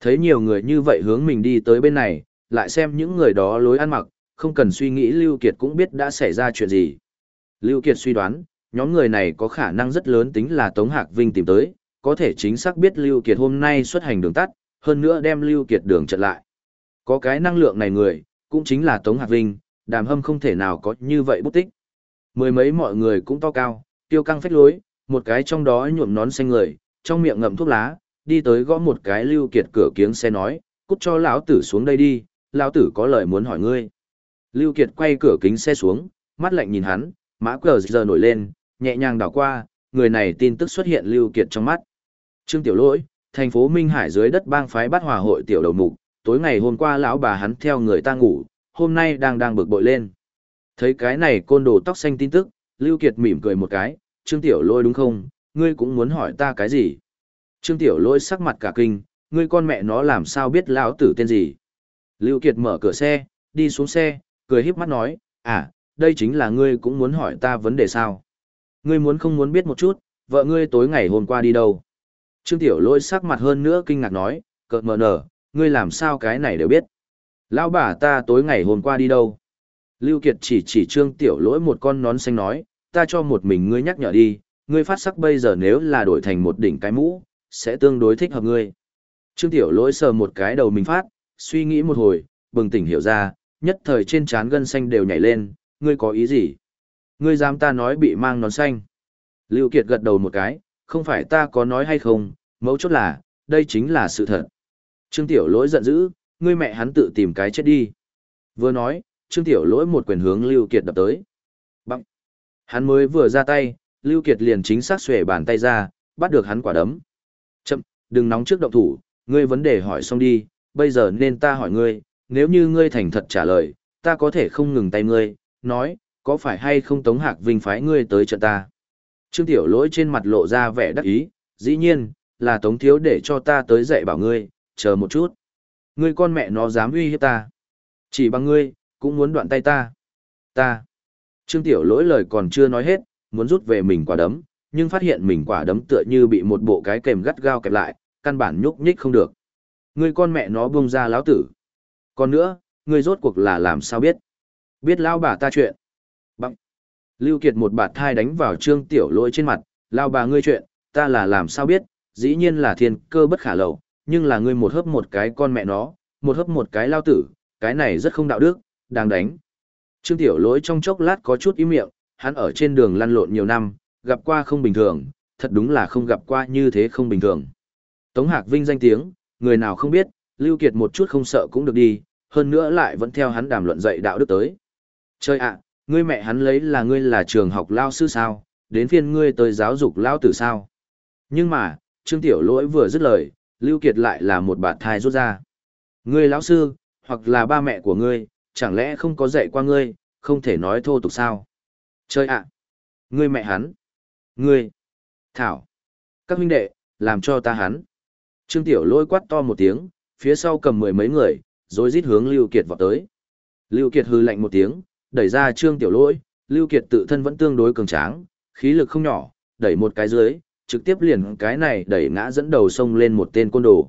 Thấy nhiều người như vậy hướng mình đi tới bên này, lại xem những người đó lối ăn mặc, không cần suy nghĩ Lưu Kiệt cũng biết đã xảy ra chuyện gì. Lưu Kiệt suy đoán, nhóm người này có khả năng rất lớn tính là Tống Hạc Vinh tìm tới, có thể chính xác biết Lưu Kiệt hôm nay xuất hành đường tắt, hơn nữa đem Lưu Kiệt đường chặn lại. Có cái năng lượng này người, cũng chính là Tống Hạc Vinh, đàm hâm không thể nào có như vậy bút tích. Mười mấy mọi người cũng to cao, tiêu căng phách lối, một cái trong đó nhuộm nón xanh người, trong miệng ngậm thuốc lá, đi tới gõ một cái Lưu Kiệt cửa kiếng xe nói, cút cho lão tử xuống đây đi, lão tử có lời muốn hỏi ngươi. Lưu Kiệt quay cửa kính xe xuống, mắt lạnh nhìn hắn, mã cờ giờ nổi lên, nhẹ nhàng đảo qua, người này tin tức xuất hiện Lưu Kiệt trong mắt. Trương Tiểu Lỗi, thành phố Minh Hải dưới đất bang phái bắt hòa hội tiểu đầu mục, tối ngày hôm qua lão bà hắn theo người ta ngủ, hôm nay đang đang bực bội lên. Thấy cái này côn đồ tóc xanh tin tức, Lưu Kiệt mỉm cười một cái, Trương Tiểu Lỗi đúng không, ngươi cũng muốn hỏi ta cái gì? Trương Tiểu Lỗi sắc mặt cả kinh, ngươi con mẹ nó làm sao biết lão tử tên gì? Lưu Kiệt mở cửa xe, đi xuống xe, cười híp mắt nói, à, đây chính là ngươi cũng muốn hỏi ta vấn đề sao? Ngươi muốn không muốn biết một chút, vợ ngươi tối ngày hôm qua đi đâu? Trương Tiểu Lỗi sắc mặt hơn nữa kinh ngạc nói, cợt mờ nở, ngươi làm sao cái này đều biết. Lão bà ta tối ngày hôm qua đi đâu? Lưu Kiệt chỉ chỉ Trương Tiểu Lỗi một con nón xanh nói, ta cho một mình ngươi nhắc nhở đi, ngươi phát sắc bây giờ nếu là đổi thành một đỉnh cái mũ, sẽ tương đối thích hợp ngươi. Trương Tiểu Lỗi sờ một cái đầu mình phát, suy nghĩ một hồi, bừng tỉnh hiểu ra, nhất thời trên trán gân xanh đều nhảy lên, ngươi có ý gì? Ngươi dám ta nói bị mang nón xanh. Lưu Kiệt gật đầu một cái, không phải ta có nói hay không, mấu chốt là, đây chính là sự thật. Trương Tiểu Lỗi giận dữ, ngươi mẹ hắn tự tìm cái chết đi. Vừa nói, Trương Tiểu Lỗi một quyền hướng Lưu Kiệt đập tới. Bằng. Hắn mới vừa ra tay, Lưu Kiệt liền chính xác xuề bàn tay ra, bắt được hắn quả đấm. Chậm, đừng nóng trước động thủ, ngươi vấn đề hỏi xong đi, bây giờ nên ta hỏi ngươi, nếu như ngươi thành thật trả lời, ta có thể không ngừng tay ngươi, nói, có phải hay không Tống Hạc Vinh phái ngươi tới trận ta. Trương Tiểu Lỗi trên mặt lộ ra vẻ đắc ý, dĩ nhiên, là Tống Thiếu để cho ta tới dạy bảo ngươi, chờ một chút. Ngươi con mẹ nó dám uy hiếp ta. Chỉ bằng ngươi, cũng muốn đoạn tay ta. Ta. Trương Tiểu Lỗi lời còn chưa nói hết, muốn rút về mình quả đấm, nhưng phát hiện mình quả đấm tựa như bị một bộ cái kềm gắt gao kẹp lại, căn bản nhúc nhích không được. Ngươi con mẹ nó buông ra lão tử. Còn nữa, ngươi rốt cuộc là làm sao biết? Biết lao bà ta chuyện. Bằng. Lưu Kiệt một bạt thai đánh vào trương tiểu lỗi trên mặt, lao bà ngươi chuyện, ta là làm sao biết, dĩ nhiên là thiên cơ bất khả lầu, nhưng là ngươi một hớp một cái con mẹ nó, một hớp một cái lao tử, cái này rất không đạo đức, đang đánh. Trương tiểu lỗi trong chốc lát có chút ý miệng, hắn ở trên đường lăn lộn nhiều năm, gặp qua không bình thường, thật đúng là không gặp qua như thế không bình thường. Tống Hạc Vinh danh tiếng, người nào không biết, Lưu Kiệt một chút không sợ cũng được đi, hơn nữa lại vẫn theo hắn đàm luận dạy đạo đức tới. Chơi ạ, ngươi mẹ hắn lấy là ngươi là trường học lao sư sao, đến phiên ngươi tới giáo dục lao tử sao. Nhưng mà, Trương Tiểu Lỗi vừa dứt lời, Lưu Kiệt lại là một bạt thai rút ra. Ngươi lão sư, hoặc là ba mẹ của ngươi, chẳng lẽ không có dạy qua ngươi, không thể nói thô tục sao? Chơi ạ! Ngươi mẹ hắn! Ngươi! Thảo! Các huynh đệ, làm cho ta hắn! Trương Tiểu lôi quát to một tiếng, phía sau cầm mười mấy người, rồi rít hướng Lưu Kiệt vọt tới. Lưu Kiệt hừ lạnh một tiếng, đẩy ra Trương Tiểu lôi, Lưu Kiệt tự thân vẫn tương đối cường tráng, khí lực không nhỏ, đẩy một cái dưới, trực tiếp liền cái này đẩy ngã dẫn đầu sông lên một tên côn đồ.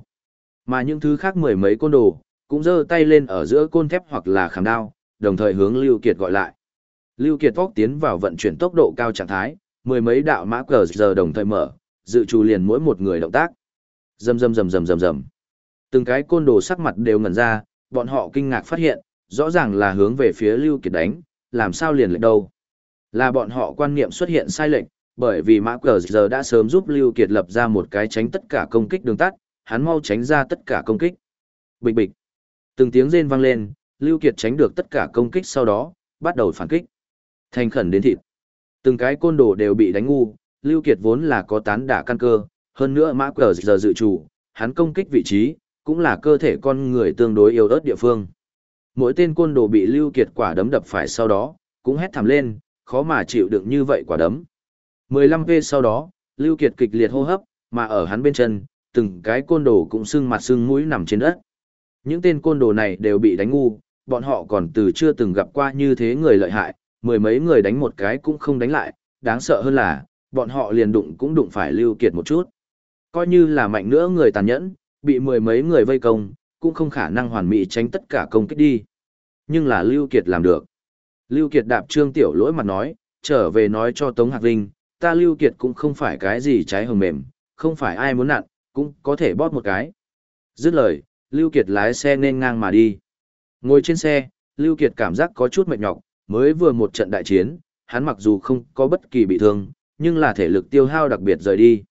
Mà những thứ khác mười mấy côn đồ, cũng giơ tay lên ở giữa côn thép hoặc là khảm đao, đồng thời hướng Lưu Kiệt gọi lại. Lưu Kiệt vóc tiến vào vận chuyển tốc độ cao trạng thái, mười mấy đạo mã cờ giờ đồng thời mở, dự trù liền mỗi một người động tác. Rầm rầm rầm rầm rầm rầm. Từng cái côn đồ sắc mặt đều ngẩn ra, bọn họ kinh ngạc phát hiện, rõ ràng là hướng về phía Lưu Kiệt đánh, làm sao liền lệch đâu. Là bọn họ quan niệm xuất hiện sai lệch, bởi vì mã cờ giờ đã sớm giúp Lưu Kiệt lập ra một cái tránh tất cả công kích đường tắt, hắn mau tránh ra tất cả công kích. Bịch bịch. Từng tiếng rên vang lên, Lưu Kiệt tránh được tất cả công kích sau đó, bắt đầu phản kích. Thành khẩn đến thịt. Từng cái côn đồ đều bị đánh ngu, Lưu Kiệt vốn là có tán đả căn cơ, hơn nữa mã cờ giờ dự chủ, hắn công kích vị trí, cũng là cơ thể con người tương đối yếu ớt địa phương. Mỗi tên côn đồ bị Lưu Kiệt quả đấm đập phải sau đó, cũng hét thảm lên, khó mà chịu đựng như vậy quả đấm. 15V sau đó, Lưu Kiệt kịch liệt hô hấp, mà ở hắn bên chân, từng cái côn đồ cũng sưng mặt sưng mũi nằm trên đất. Những tên côn đồ này đều bị đánh ngu, bọn họ còn từ chưa từng gặp qua như thế người lợi hại, mười mấy người đánh một cái cũng không đánh lại, đáng sợ hơn là, bọn họ liền đụng cũng đụng phải Lưu Kiệt một chút. Coi như là mạnh nữa người tàn nhẫn, bị mười mấy người vây công, cũng không khả năng hoàn mỹ tránh tất cả công kích đi. Nhưng là Lưu Kiệt làm được. Lưu Kiệt đạp trương tiểu lỗi mặt nói, trở về nói cho Tống Hạc Vinh, ta Lưu Kiệt cũng không phải cái gì trái hồng mềm, không phải ai muốn nặn, cũng có thể bóp một cái. Dứt lời, Lưu Kiệt lái xe nên ngang mà đi. Ngồi trên xe, Lưu Kiệt cảm giác có chút mệt nhọc, mới vừa một trận đại chiến, hắn mặc dù không có bất kỳ bị thương, nhưng là thể lực tiêu hao đặc biệt rời đi.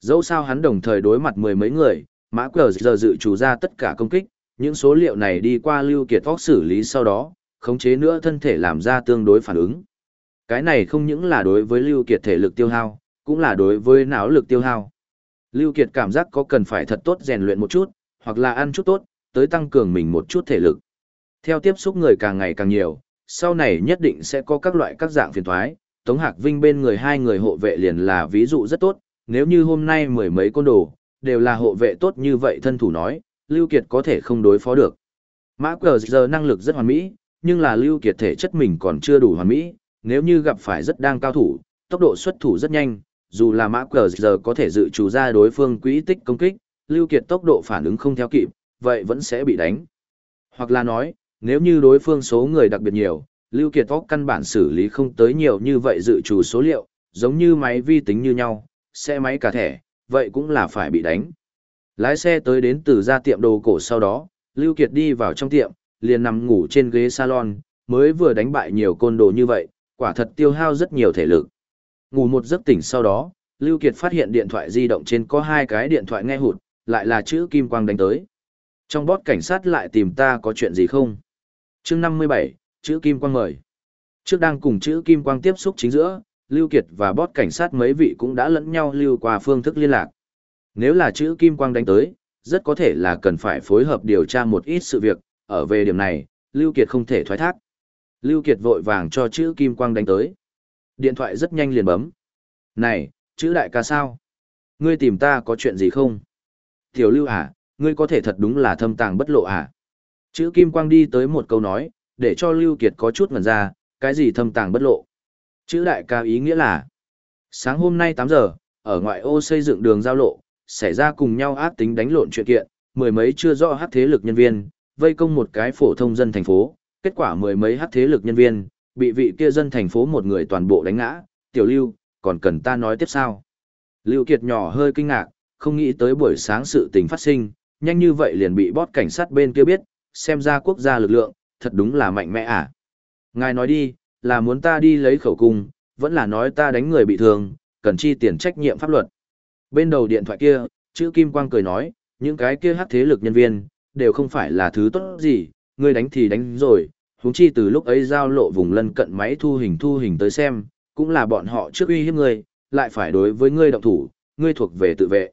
Dẫu sao hắn đồng thời đối mặt mười mấy người, mã cờ giờ dự chủ ra tất cả công kích, những số liệu này đi qua Lưu Kiệt óc xử lý sau đó, khống chế nữa thân thể làm ra tương đối phản ứng. Cái này không những là đối với Lưu Kiệt thể lực tiêu hao, cũng là đối với não lực tiêu hao. Lưu Kiệt cảm giác có cần phải thật tốt rèn luyện một chút, hoặc là ăn chút tốt, tới tăng cường mình một chút thể lực. Theo tiếp xúc người càng ngày càng nhiều, sau này nhất định sẽ có các loại các dạng phiền toái. Tống Hạc Vinh bên người hai người hộ vệ liền là ví dụ rất tốt, nếu như hôm nay mười mấy côn đồ, đều là hộ vệ tốt như vậy thân thủ nói, Lưu Kiệt có thể không đối phó được. Mã Cờ giờ năng lực rất hoàn mỹ, nhưng là Lưu Kiệt thể chất mình còn chưa đủ hoàn mỹ, nếu như gặp phải rất đang cao thủ, tốc độ xuất thủ rất nhanh, dù là Mã Cờ giờ có thể dự trù ra đối phương quỹ tích công kích, Lưu Kiệt tốc độ phản ứng không theo kịp, vậy vẫn sẽ bị đánh. Hoặc là nói, nếu như đối phương số người đặc biệt nhiều, Lưu Kiệt tốc căn bản xử lý không tới nhiều như vậy dự trù số liệu, giống như máy vi tính như nhau, xe máy cả thẻ, vậy cũng là phải bị đánh. Lái xe tới đến từ ra tiệm đồ cổ sau đó, Lưu Kiệt đi vào trong tiệm, liền nằm ngủ trên ghế salon, mới vừa đánh bại nhiều côn đồ như vậy, quả thật tiêu hao rất nhiều thể lực. Ngủ một giấc tỉnh sau đó, Lưu Kiệt phát hiện điện thoại di động trên có hai cái điện thoại nghe hụt, lại là chữ Kim Quang đánh tới. Trong bót cảnh sát lại tìm ta có chuyện gì không? Chương 57, chữ Kim Quang mời. Trước đang cùng chữ Kim Quang tiếp xúc chính giữa, Lưu Kiệt và bót cảnh sát mấy vị cũng đã lẫn nhau lưu qua phương thức liên lạc. Nếu là chữ Kim Quang đánh tới, rất có thể là cần phải phối hợp điều tra một ít sự việc, ở về điểm này, Lưu Kiệt không thể thoái thác. Lưu Kiệt vội vàng cho chữ Kim Quang đánh tới. Điện thoại rất nhanh liền bấm. Này, chữ đại ca sao? Ngươi tìm ta có chuyện gì không? Tiểu Lưu à, ngươi có thể thật đúng là thâm tàng bất lộ à? Chữ Kim Quang đi tới một câu nói, để cho Lưu Kiệt có chút ngẩn ra, cái gì thâm tàng bất lộ? Chữ đại ca ý nghĩa là, sáng hôm nay 8 giờ, ở ngoại ô xây dựng đường giao lộ, xảy ra cùng nhau ác tính đánh lộn chuyện kiện, mười mấy chưa rõ hát thế lực nhân viên, vây công một cái phổ thông dân thành phố, kết quả mười mấy hắc thế lực nhân viên, bị vị kia dân thành phố một người toàn bộ đánh ngã, tiểu lưu, còn cần ta nói tiếp sao? Lưu Kiệt nhỏ hơi kinh ngạc, không nghĩ tới buổi sáng sự tình phát sinh, nhanh như vậy liền bị bót cảnh sát bên kia biết, xem ra quốc gia lực lượng, thật đúng là mạnh mẽ à. Ngài nói đi, là muốn ta đi lấy khẩu cung, vẫn là nói ta đánh người bị thương, cần chi tiền trách nhiệm pháp luật. Bên đầu điện thoại kia, chữ Kim Quang cười nói, những cái kia hắc thế lực nhân viên, đều không phải là thứ tốt gì, ngươi đánh thì đánh rồi, huống chi từ lúc ấy giao lộ vùng lân cận máy thu hình thu hình tới xem, cũng là bọn họ trước uy hiếp ngươi, lại phải đối với ngươi động thủ, ngươi thuộc về tự vệ.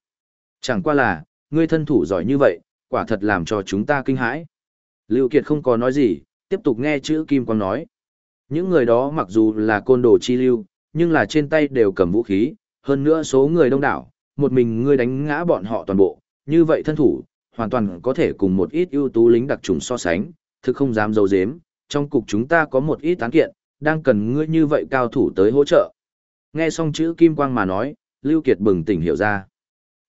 Chẳng qua là, ngươi thân thủ giỏi như vậy, quả thật làm cho chúng ta kinh hãi. Lưu Kiệt không có nói gì, tiếp tục nghe chữ Kim Quang nói. Những người đó mặc dù là côn đồ chi lưu, nhưng là trên tay đều cầm vũ khí, hơn nữa số người đông đảo, một mình ngươi đánh ngã bọn họ toàn bộ, như vậy thân thủ, hoàn toàn có thể cùng một ít ưu tú lính đặc trùng so sánh, thực không dám dấu dếm, trong cục chúng ta có một ít tán kiện, đang cần ngươi như vậy cao thủ tới hỗ trợ. Nghe xong chữ Kim Quang mà nói, Lưu Kiệt bừng tỉnh hiểu ra.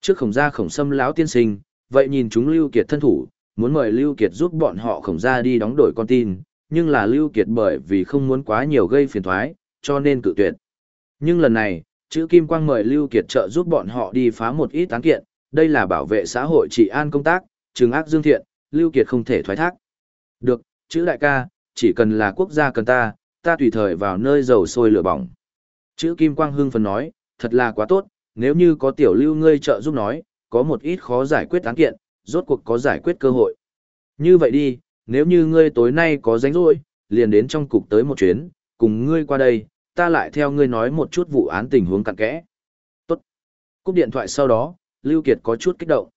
Trước khổng gia khổng xâm lão tiên sinh, vậy nhìn chúng Lưu Kiệt thân thủ, muốn mời Lưu Kiệt giúp bọn họ khổng gia đi đóng đổi con tin, nhưng là Lưu Kiệt bởi vì không muốn quá nhiều gây phiền toái, cho nên cự tuyệt. Nhưng lần này, chữ Kim Quang mời Lưu Kiệt trợ giúp bọn họ đi phá một ít tán kiện, đây là bảo vệ xã hội trị an công tác, trừng ác dương thiện, Lưu Kiệt không thể thoái thác. Được, chữ đại ca, chỉ cần là quốc gia cần ta, ta tùy thời vào nơi dầu sôi lửa bỏng. Chữ Kim Quang hưng phân nói, thật là quá tốt, nếu như có tiểu lưu ngươi trợ giúp nói, có một ít khó giải quyết án kiện, rốt cuộc có giải quyết cơ hội. Như vậy đi, nếu như ngươi tối nay có rảnh rỗi, liền đến trong cục tới một chuyến, cùng ngươi qua đây, ta lại theo ngươi nói một chút vụ án tình huống cặn kẽ. Tốt. Cúp điện thoại sau đó, Lưu Kiệt có chút kích động.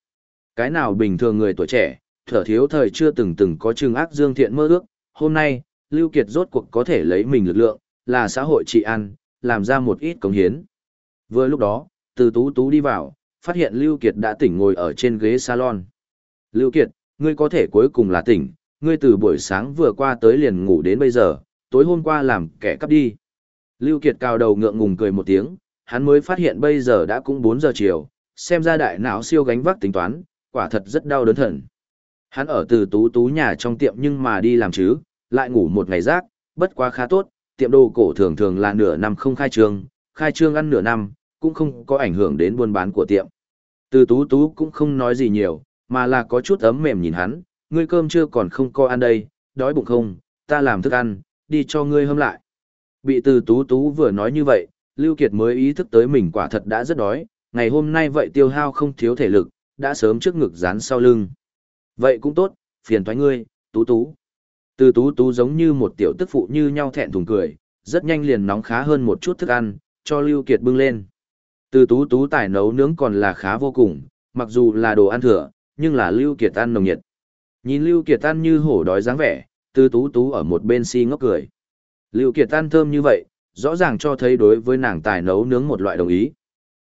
Cái nào bình thường người tuổi trẻ, thở thiếu thời chưa từng từng có trừng ác dương thiện mơ ước, hôm nay, Lưu Kiệt rốt cuộc có thể lấy mình lực lượng, là xã hội trị an, làm ra một ít công hiến. Vừa lúc đó, từ tú tú đi vào, phát hiện Lưu Kiệt đã tỉnh ngồi ở trên ghế salon. Lưu Kiệt, ngươi có thể cuối cùng là tỉnh, ngươi từ buổi sáng vừa qua tới liền ngủ đến bây giờ, tối hôm qua làm kẻ cắp đi. Lưu Kiệt cao đầu ngượng ngùng cười một tiếng, hắn mới phát hiện bây giờ đã cũng 4 giờ chiều, xem ra đại não siêu gánh vác tính toán, quả thật rất đau đớn thần. Hắn ở từ tú tú nhà trong tiệm nhưng mà đi làm chứ, lại ngủ một ngày rác, bất quá khá tốt, tiệm đồ cổ thường thường là nửa năm không khai trương, khai trương ăn nửa năm, cũng không có ảnh hưởng đến buôn bán của tiệm. Từ tú tú cũng không nói gì nhiều, mà là có chút ấm mềm nhìn hắn, ngươi cơm chưa còn không có ăn đây, đói bụng không, ta làm thức ăn, đi cho ngươi hâm lại. Bị từ tú tú vừa nói như vậy, Lưu Kiệt mới ý thức tới mình quả thật đã rất đói, ngày hôm nay vậy tiêu hao không thiếu thể lực, đã sớm trước ngực dán sau lưng. Vậy cũng tốt, phiền thoái ngươi, tú tú. Từ tú tú giống như một tiểu tức phụ như nhau thẹn thùng cười, rất nhanh liền nóng khá hơn một chút thức ăn, cho Lưu Kiệt bưng lên. Từ tú tú tài nấu nướng còn là khá vô cùng, mặc dù là đồ ăn thừa, nhưng là Lưu Kiệt ăn nồng nhiệt. Nhìn Lưu Kiệt ăn như hổ đói dáng vẻ, từ tú tú ở một bên si ngốc cười. Lưu Kiệt ăn thơm như vậy, rõ ràng cho thấy đối với nàng tài nấu nướng một loại đồng ý.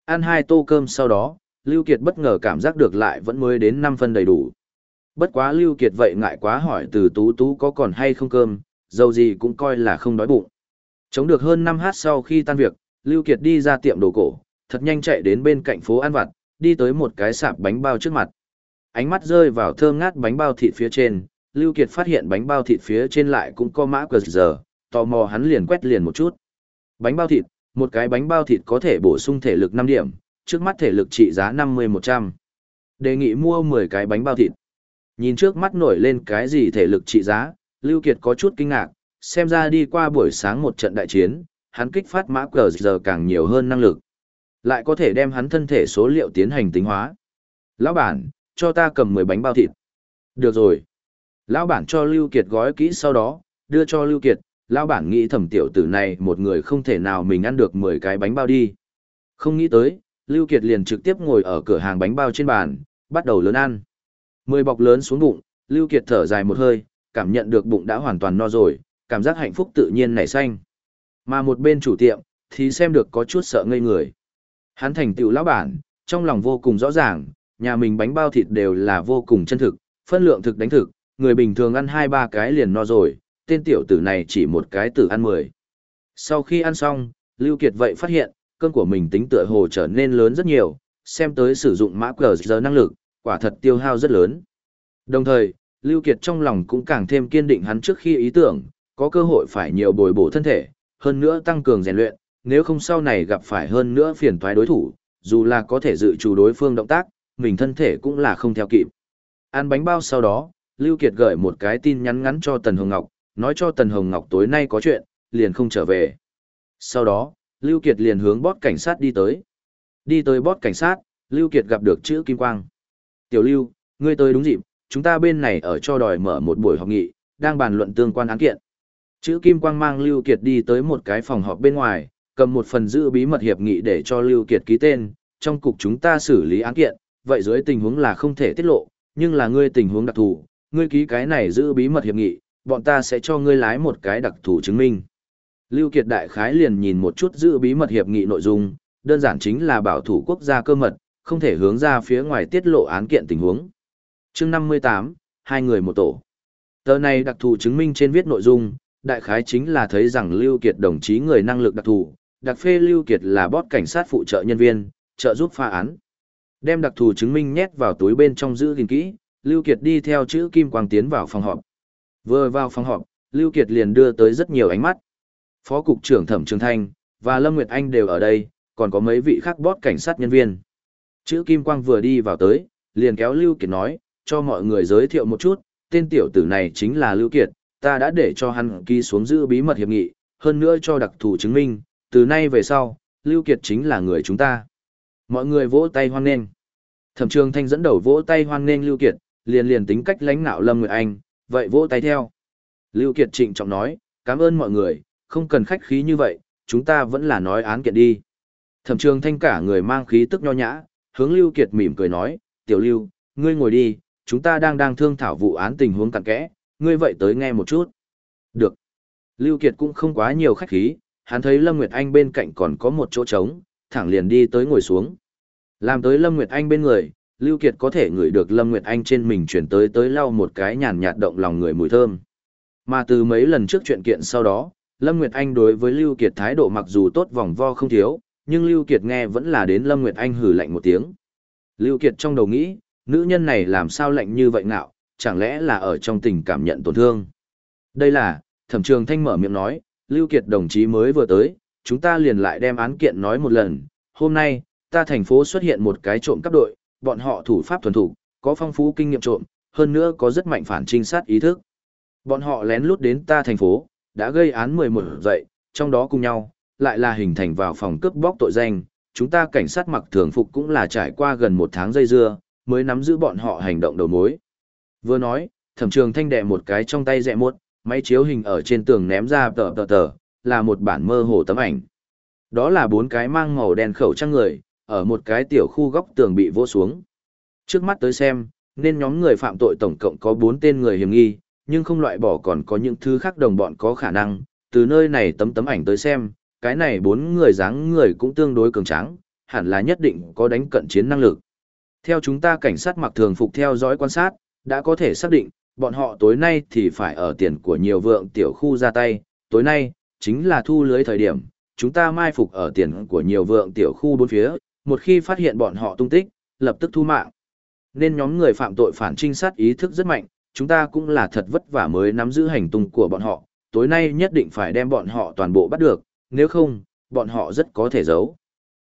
Ăn hai tô cơm sau đó, Lưu Kiệt bất ngờ cảm giác được lại vẫn mới đến 5 phân đầy đủ. Bất quá Lưu Kiệt vậy ngại quá hỏi từ tú tú có còn hay không cơm, dầu gì cũng coi là không đói bụng. Chống được hơn 5 hát sau khi tan việc, Lưu Kiệt đi ra tiệm đồ cổ, thật nhanh chạy đến bên cạnh phố ăn vặt, đi tới một cái sạp bánh bao trước mặt. Ánh mắt rơi vào thơm ngát bánh bao thịt phía trên, Lưu Kiệt phát hiện bánh bao thịt phía trên lại cũng có mã QR, tò mò hắn liền quét liền một chút. Bánh bao thịt, một cái bánh bao thịt có thể bổ sung thể lực 5 điểm, trước mắt thể lực trị giá 50-100. Đề nghị mua 10 cái bánh bao thịt. Nhìn trước mắt nổi lên cái gì thể lực trị giá, Lưu Kiệt có chút kinh ngạc, xem ra đi qua buổi sáng một trận đại chiến, hắn kích phát mã cờ giờ càng nhiều hơn năng lực. Lại có thể đem hắn thân thể số liệu tiến hành tính hóa. Lão bản, cho ta cầm 10 bánh bao thịt. Được rồi. Lão bản cho Lưu Kiệt gói kỹ sau đó, đưa cho Lưu Kiệt, lão bản nghĩ thẩm tiểu tử này một người không thể nào mình ăn được 10 cái bánh bao đi. Không nghĩ tới, Lưu Kiệt liền trực tiếp ngồi ở cửa hàng bánh bao trên bàn, bắt đầu lớn ăn. Mười bọc lớn xuống bụng, Lưu Kiệt thở dài một hơi, cảm nhận được bụng đã hoàn toàn no rồi, cảm giác hạnh phúc tự nhiên nảy xanh. Mà một bên chủ tiệm, thì xem được có chút sợ ngây người. Hắn thành tựu lão bản, trong lòng vô cùng rõ ràng, nhà mình bánh bao thịt đều là vô cùng chân thực, phân lượng thực đánh thực, người bình thường ăn hai ba cái liền no rồi, tên tiểu tử này chỉ một cái tử ăn mười. Sau khi ăn xong, Lưu Kiệt vậy phát hiện, cơn của mình tính tựa hồ trở nên lớn rất nhiều, xem tới sử dụng mã QR năng lực, quả thật tiêu hao rất lớn. Đồng thời, Lưu Kiệt trong lòng cũng càng thêm kiên định hắn trước khi ý tưởng, có cơ hội phải nhiều bồi bổ thân thể, hơn nữa tăng cường rèn luyện, nếu không sau này gặp phải hơn nữa phiền toái đối thủ, dù là có thể dự trù đối phương động tác, mình thân thể cũng là không theo kịp. Ăn bánh bao sau đó, Lưu Kiệt gửi một cái tin nhắn ngắn cho Tần Hồng Ngọc, nói cho Tần Hồng Ngọc tối nay có chuyện, liền không trở về. Sau đó, Lưu Kiệt liền hướng bót cảnh sát đi tới. Đi tới bót cảnh sát, Lưu Kiệt gặp được chữ Kim Quang. Tiểu Lưu, ngươi tới đúng dịp, chúng ta bên này ở cho đòi mở một buổi họp nghị, đang bàn luận tương quan án kiện. Chữ Kim Quang mang Lưu Kiệt đi tới một cái phòng họp bên ngoài, cầm một phần giữ bí mật hiệp nghị để cho Lưu Kiệt ký tên, trong cục chúng ta xử lý án kiện, vậy dưới tình huống là không thể tiết lộ, nhưng là ngươi tình huống đặc thù, ngươi ký cái này giữ bí mật hiệp nghị, bọn ta sẽ cho ngươi lái một cái đặc thù chứng minh. Lưu Kiệt đại khái liền nhìn một chút giữ bí mật hiệp nghị nội dung, đơn giản chính là bảo thủ quốc gia cơ mật, không thể hướng ra phía ngoài tiết lộ án kiện tình huống. Chương 58, hai người một tổ. Tờ này đặc thù chứng minh trên viết nội dung, đại khái chính là thấy rằng Lưu Kiệt đồng chí người năng lực đặc thù, đặc phê Lưu Kiệt là bót cảnh sát phụ trợ nhân viên, trợ giúp pha án. Đem đặc thù chứng minh nhét vào túi bên trong giữ gìn kỹ, Lưu Kiệt đi theo chữ kim quang tiến vào phòng họp. Vừa vào phòng họp, Lưu Kiệt liền đưa tới rất nhiều ánh mắt. Phó cục trưởng Thẩm Trường Thanh và Lâm Nguyệt Anh đều ở đây, còn có mấy vị khác bót cảnh sát nhân viên. Chữ kim quang vừa đi vào tới, liền kéo Lưu Kiệt nói, cho mọi người giới thiệu một chút, tên tiểu tử này chính là Lưu Kiệt, ta đã để cho hắn ký xuống giữ bí mật hiệp nghị, hơn nữa cho đặc thù chứng minh, từ nay về sau, Lưu Kiệt chính là người chúng ta. Mọi người vỗ tay hoan nghênh. Thẩm Trường Thanh dẫn đầu vỗ tay hoan nghênh Lưu Kiệt, liền liền tính cách lãnh nạo Lâm Nguyệt Anh, vậy vỗ tay theo. Lưu Kiệt trịnh trọng nói, cảm ơn mọi người, không cần khách khí như vậy, chúng ta vẫn là nói án kiện đi. Thẩm Trường Thanh cả người mang khí tức nho nhã, hướng Lưu Kiệt mỉm cười nói, tiểu Lưu, ngươi ngồi đi, chúng ta đang đang thương thảo vụ án tình huống cặn kẽ, ngươi vậy tới nghe một chút. Được. Lưu Kiệt cũng không quá nhiều khách khí, hắn thấy Lâm Nguyệt Anh bên cạnh còn có một chỗ trống, thẳng liền đi tới ngồi xuống. Làm tới Lâm Nguyệt Anh bên người, Lưu Kiệt có thể ngửi được Lâm Nguyệt Anh trên mình chuyển tới tới lau một cái nhàn nhạt động lòng người mùi thơm. Mà từ mấy lần trước chuyện kiện sau đó, Lâm Nguyệt Anh đối với Lưu Kiệt thái độ mặc dù tốt vòng vo không thiếu, nhưng Lưu Kiệt nghe vẫn là đến Lâm Nguyệt Anh hừ lạnh một tiếng. Lưu Kiệt trong đầu nghĩ, nữ nhân này làm sao lạnh như vậy ngạo, chẳng lẽ là ở trong tình cảm nhận tổn thương. Đây là, thẩm trường thanh mở miệng nói, Lưu Kiệt đồng chí mới vừa tới, chúng ta liền lại đem án kiện nói một lần, hôm nay, ta thành phố xuất hiện một cái trộm cắp đội, bọn họ thủ pháp thuần thủ, có phong phú kinh nghiệm trộm, hơn nữa có rất mạnh phản trinh sát ý thức. Bọn họ lén lút đến ta thành phố, đã gây án 11 dậy, trong đó cùng nhau, lại là hình thành vào phòng cướp bóc tội danh, chúng ta cảnh sát mặc thường phục cũng là trải qua gần một tháng dây dưa, mới nắm giữ bọn họ hành động đầu mối. Vừa nói, thẩm trường thanh đệ một cái trong tay rẽ muốt, máy chiếu hình ở trên tường ném ra tờ tờ tờ, là một bản mơ hồ tấm ảnh. Đó là bốn cái mang màu đen khẩu trang người, ở một cái tiểu khu góc tường bị vỗ xuống. Trước mắt tới xem, nên nhóm người phạm tội tổng cộng có bốn tên người hiểm nghi, nhưng không loại bỏ còn có những thứ khác đồng bọn có khả năng, từ nơi này tấm tấm ảnh tới xem, cái này bốn người dáng người cũng tương đối cường tráng, hẳn là nhất định có đánh cận chiến năng lực. Theo chúng ta cảnh sát mặc thường phục theo dõi quan sát, đã có thể xác định, bọn họ tối nay thì phải ở tiền của nhiều vượng tiểu khu ra tay, tối nay, chính là thu lưới thời điểm, chúng ta mai phục ở tiền của nhiều vượng tiểu khu bốn phía, một khi phát hiện bọn họ tung tích, lập tức thu mạng. Nên nhóm người phạm tội phản trinh sát ý thức rất mạnh, chúng ta cũng là thật vất vả mới nắm giữ hành tung của bọn họ, tối nay nhất định phải đem bọn họ toàn bộ bắt được, nếu không, bọn họ rất có thể giấu.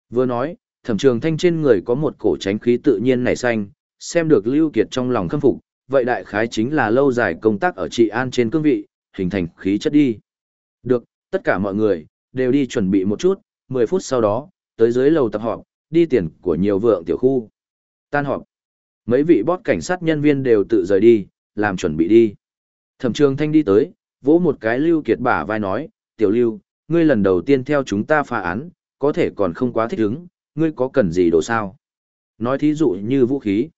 Vừa nói, thẩm trường thanh trên người có một cổ tránh khí tự nhiên nảy xanh, xem được Lưu Kiệt trong lòng khâm phục, vậy đại khái chính là lâu dài công tác ở trị an trên cương vị, hình thành khí chất đi. Được, tất cả mọi người, đều đi chuẩn bị một chút, 10 phút sau đó, tới dưới lầu tập họp, đi tiền của nhiều vượng tiểu khu. Tan họp. Mấy vị bót cảnh sát nhân viên đều tự rời đi, làm chuẩn bị đi. Thẩm trường thanh đi tới, vỗ một cái Lưu Kiệt bả vai nói, tiểu Lưu, ngươi lần đầu tiên theo chúng ta phá án, có thể còn không quá thích ứng, ngươi có cần gì đồ sao? Nói thí dụ như vũ khí.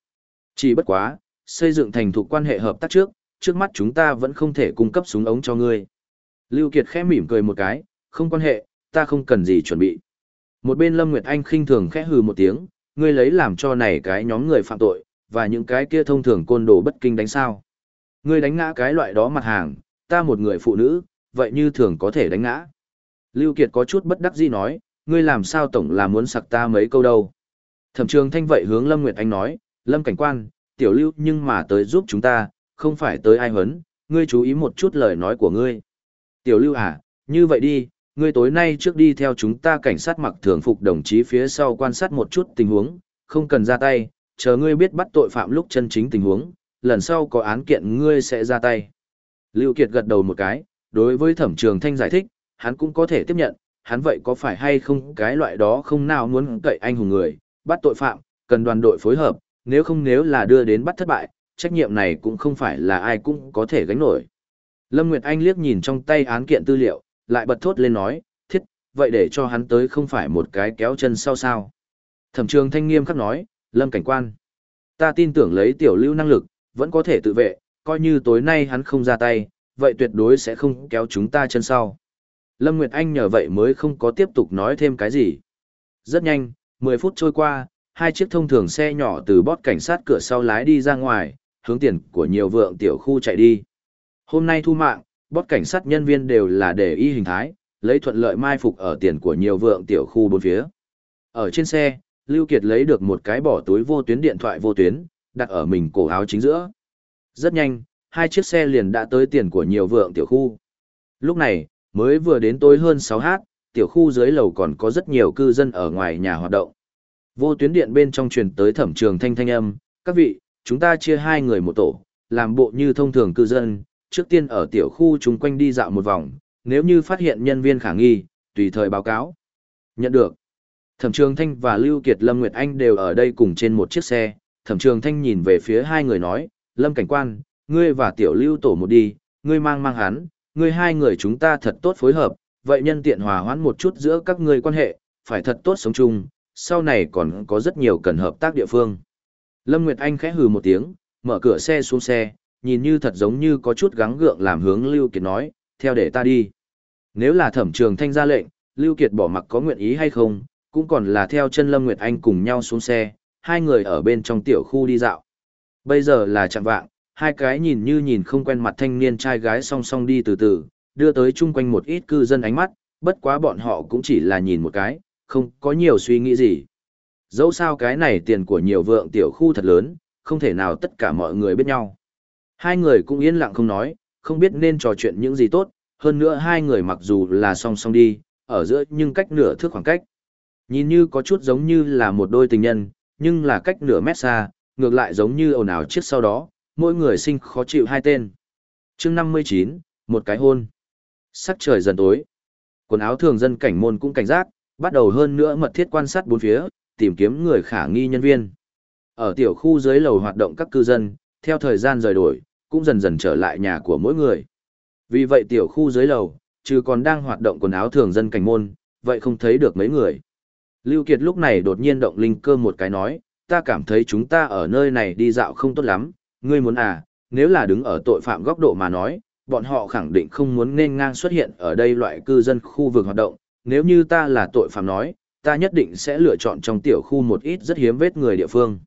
Chỉ bất quá, xây dựng thành thục quan hệ hợp tác trước, trước mắt chúng ta vẫn không thể cung cấp súng ống cho ngươi. Lưu Kiệt khẽ mỉm cười một cái, không quan hệ, ta không cần gì chuẩn bị. Một bên Lâm Nguyệt Anh khinh thường khẽ hừ một tiếng, ngươi lấy làm cho này cái nhóm người phạm tội, và những cái kia thông thường côn đồ bất kinh đánh sao. Ngươi đánh ngã cái loại đó mặt hàng, ta một người phụ nữ, vậy như thường có thể đánh ngã. Lưu Kiệt có chút bất đắc dĩ nói, ngươi làm sao tổng là muốn sặc ta mấy câu đâu. Thẩm trường thanh vậy hướng Lâm Nguyệt Anh nói, Lâm cảnh quan, tiểu lưu nhưng mà tới giúp chúng ta, không phải tới ai hấn, ngươi chú ý một chút lời nói của ngươi. Tiểu lưu à, như vậy đi, ngươi tối nay trước đi theo chúng ta cảnh sát mặc thường phục đồng chí phía sau quan sát một chút tình huống, không cần ra tay, chờ ngươi biết bắt tội phạm lúc chân chính tình huống, lần sau có án kiện ngươi sẽ ra tay. Lưu Kiệt gật đầu một cái, đối với thẩm trường thanh giải thích, hắn cũng có thể tiếp nhận, hắn vậy có phải hay không cái loại đó không nào muốn cậy anh hùng người, bắt tội phạm, cần đoàn đội phối hợp, nếu không nếu là đưa đến bắt thất bại, trách nhiệm này cũng không phải là ai cũng có thể gánh nổi. Lâm Nguyệt Anh liếc nhìn trong tay án kiện tư liệu, lại bật thốt lên nói, thiết, vậy để cho hắn tới không phải một cái kéo chân sau sao. Thẩm trường thanh nghiêm khắc nói, lâm cảnh quan. Ta tin tưởng lấy tiểu lưu năng lực, vẫn có thể tự vệ, coi như tối nay hắn không ra tay, vậy tuyệt đối sẽ không kéo chúng ta chân sau. Lâm Nguyệt Anh nhờ vậy mới không có tiếp tục nói thêm cái gì. Rất nhanh, 10 phút trôi qua, hai chiếc thông thường xe nhỏ từ bót cảnh sát cửa sau lái đi ra ngoài, hướng tiền của nhiều vượng tiểu khu chạy đi. Hôm nay thu mạng, bót cảnh sát nhân viên đều là để y hình thái, lấy thuận lợi mai phục ở tiền của nhiều vượng tiểu khu bốn phía. Ở trên xe, Lưu Kiệt lấy được một cái bỏ túi vô tuyến điện thoại vô tuyến, đặt ở mình cổ áo chính giữa. Rất nhanh, hai chiếc xe liền đã tới tiền của nhiều vượng tiểu khu. Lúc này, mới vừa đến tối hơn 6h, tiểu khu dưới lầu còn có rất nhiều cư dân ở ngoài nhà hoạt động. Vô tuyến điện bên trong truyền tới thẩm trường thanh thanh âm, các vị, chúng ta chia hai người một tổ, làm bộ như thông thường cư dân, trước tiên ở tiểu khu chúng quanh đi dạo một vòng, nếu như phát hiện nhân viên khả nghi, tùy thời báo cáo. Nhận được. Thẩm Trường Thanh và Lưu Kiệt Lâm Nguyệt Anh đều ở đây cùng trên một chiếc xe, Thẩm Trường Thanh nhìn về phía hai người nói, Lâm Cảnh Quan, ngươi và Tiểu Lưu tổ một đi, ngươi mang mang hắn, ngươi hai người chúng ta thật tốt phối hợp, vậy nhân tiện hòa hoãn một chút giữa các ngươi quan hệ, phải thật tốt sống chung, sau này còn có rất nhiều cần hợp tác địa phương. Lâm Nguyệt Anh khẽ hừ một tiếng, mở cửa xe xuống xe, nhìn như thật giống như có chút gắng gượng làm hướng Lưu Kiệt nói, theo để ta đi. Nếu là thẩm trường thanh ra lệnh, Lưu Kiệt bỏ mặc có nguyện ý hay không, cũng còn là theo chân Lâm Nguyệt Anh cùng nhau xuống xe, hai người ở bên trong tiểu khu đi dạo. Bây giờ là chặng vạng, hai cái nhìn như nhìn không quen mặt thanh niên trai gái song song đi từ từ, đưa tới chung quanh một ít cư dân ánh mắt, bất quá bọn họ cũng chỉ là nhìn một cái, không có nhiều suy nghĩ gì. Dẫu sao cái này tiền của nhiều vượng tiểu khu thật lớn, không thể nào tất cả mọi người biết nhau. Hai người cũng yên lặng không nói, không biết nên trò chuyện những gì tốt, hơn nữa hai người mặc dù là song song đi, ở giữa nhưng cách nửa thước khoảng cách. Nhìn như có chút giống như là một đôi tình nhân, nhưng là cách nửa mét xa, ngược lại giống như ồn ào chiếc sau đó, mỗi người sinh khó chịu hai tên. chương 59, một cái hôn. Sắc trời dần tối. Quần áo thường dân cảnh môn cũng cảnh giác, bắt đầu hơn nữa mật thiết quan sát bốn phía, tìm kiếm người khả nghi nhân viên. Ở tiểu khu dưới lầu hoạt động các cư dân, theo thời gian rời đổi, cũng dần dần trở lại nhà của mỗi người. Vì vậy tiểu khu dưới lầu, trừ còn đang hoạt động quần áo thường dân cảnh môn, vậy không thấy được mấy người. Lưu Kiệt lúc này đột nhiên động linh cơ một cái nói, ta cảm thấy chúng ta ở nơi này đi dạo không tốt lắm, ngươi muốn à, nếu là đứng ở tội phạm góc độ mà nói, bọn họ khẳng định không muốn nên ngang xuất hiện ở đây loại cư dân khu vực hoạt động, nếu như ta là tội phạm nói, ta nhất định sẽ lựa chọn trong tiểu khu một ít rất hiếm vết người địa phương.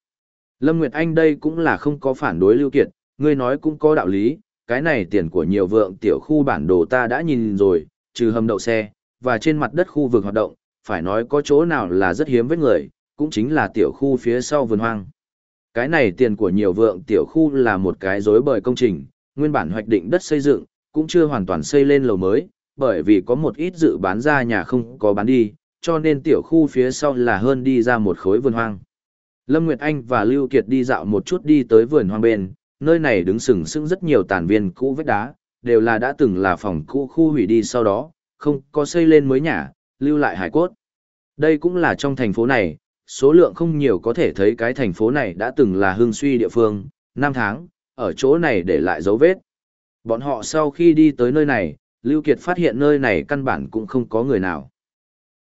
Lâm Nguyệt Anh đây cũng là không có phản đối Lưu Kiệt, ngươi nói cũng có đạo lý, cái này tiền của nhiều vượng tiểu khu bản đồ ta đã nhìn rồi, trừ hầm đậu xe, và trên mặt đất khu vực hoạt động, phải nói có chỗ nào là rất hiếm vết người, cũng chính là tiểu khu phía sau vườn hoang. Cái này tiền của nhiều vượng tiểu khu là một cái rối bời công trình, nguyên bản hoạch định đất xây dựng, cũng chưa hoàn toàn xây lên lầu mới, bởi vì có một ít dự bán ra nhà không có bán đi, cho nên tiểu khu phía sau là hơn đi ra một khối vườn hoang. Lâm Nguyệt Anh và Lưu Kiệt đi dạo một chút đi tới vườn hoang bên, nơi này đứng sừng sững rất nhiều tàn viên cũ vết đá, đều là đã từng là phòng cũ khu hủy đi sau đó, không có xây lên mới nhà, lưu lại hải cốt. Đây cũng là trong thành phố này, số lượng không nhiều có thể thấy cái thành phố này đã từng là hương suy địa phương, năm tháng, ở chỗ này để lại dấu vết. Bọn họ sau khi đi tới nơi này, Lưu Kiệt phát hiện nơi này căn bản cũng không có người nào.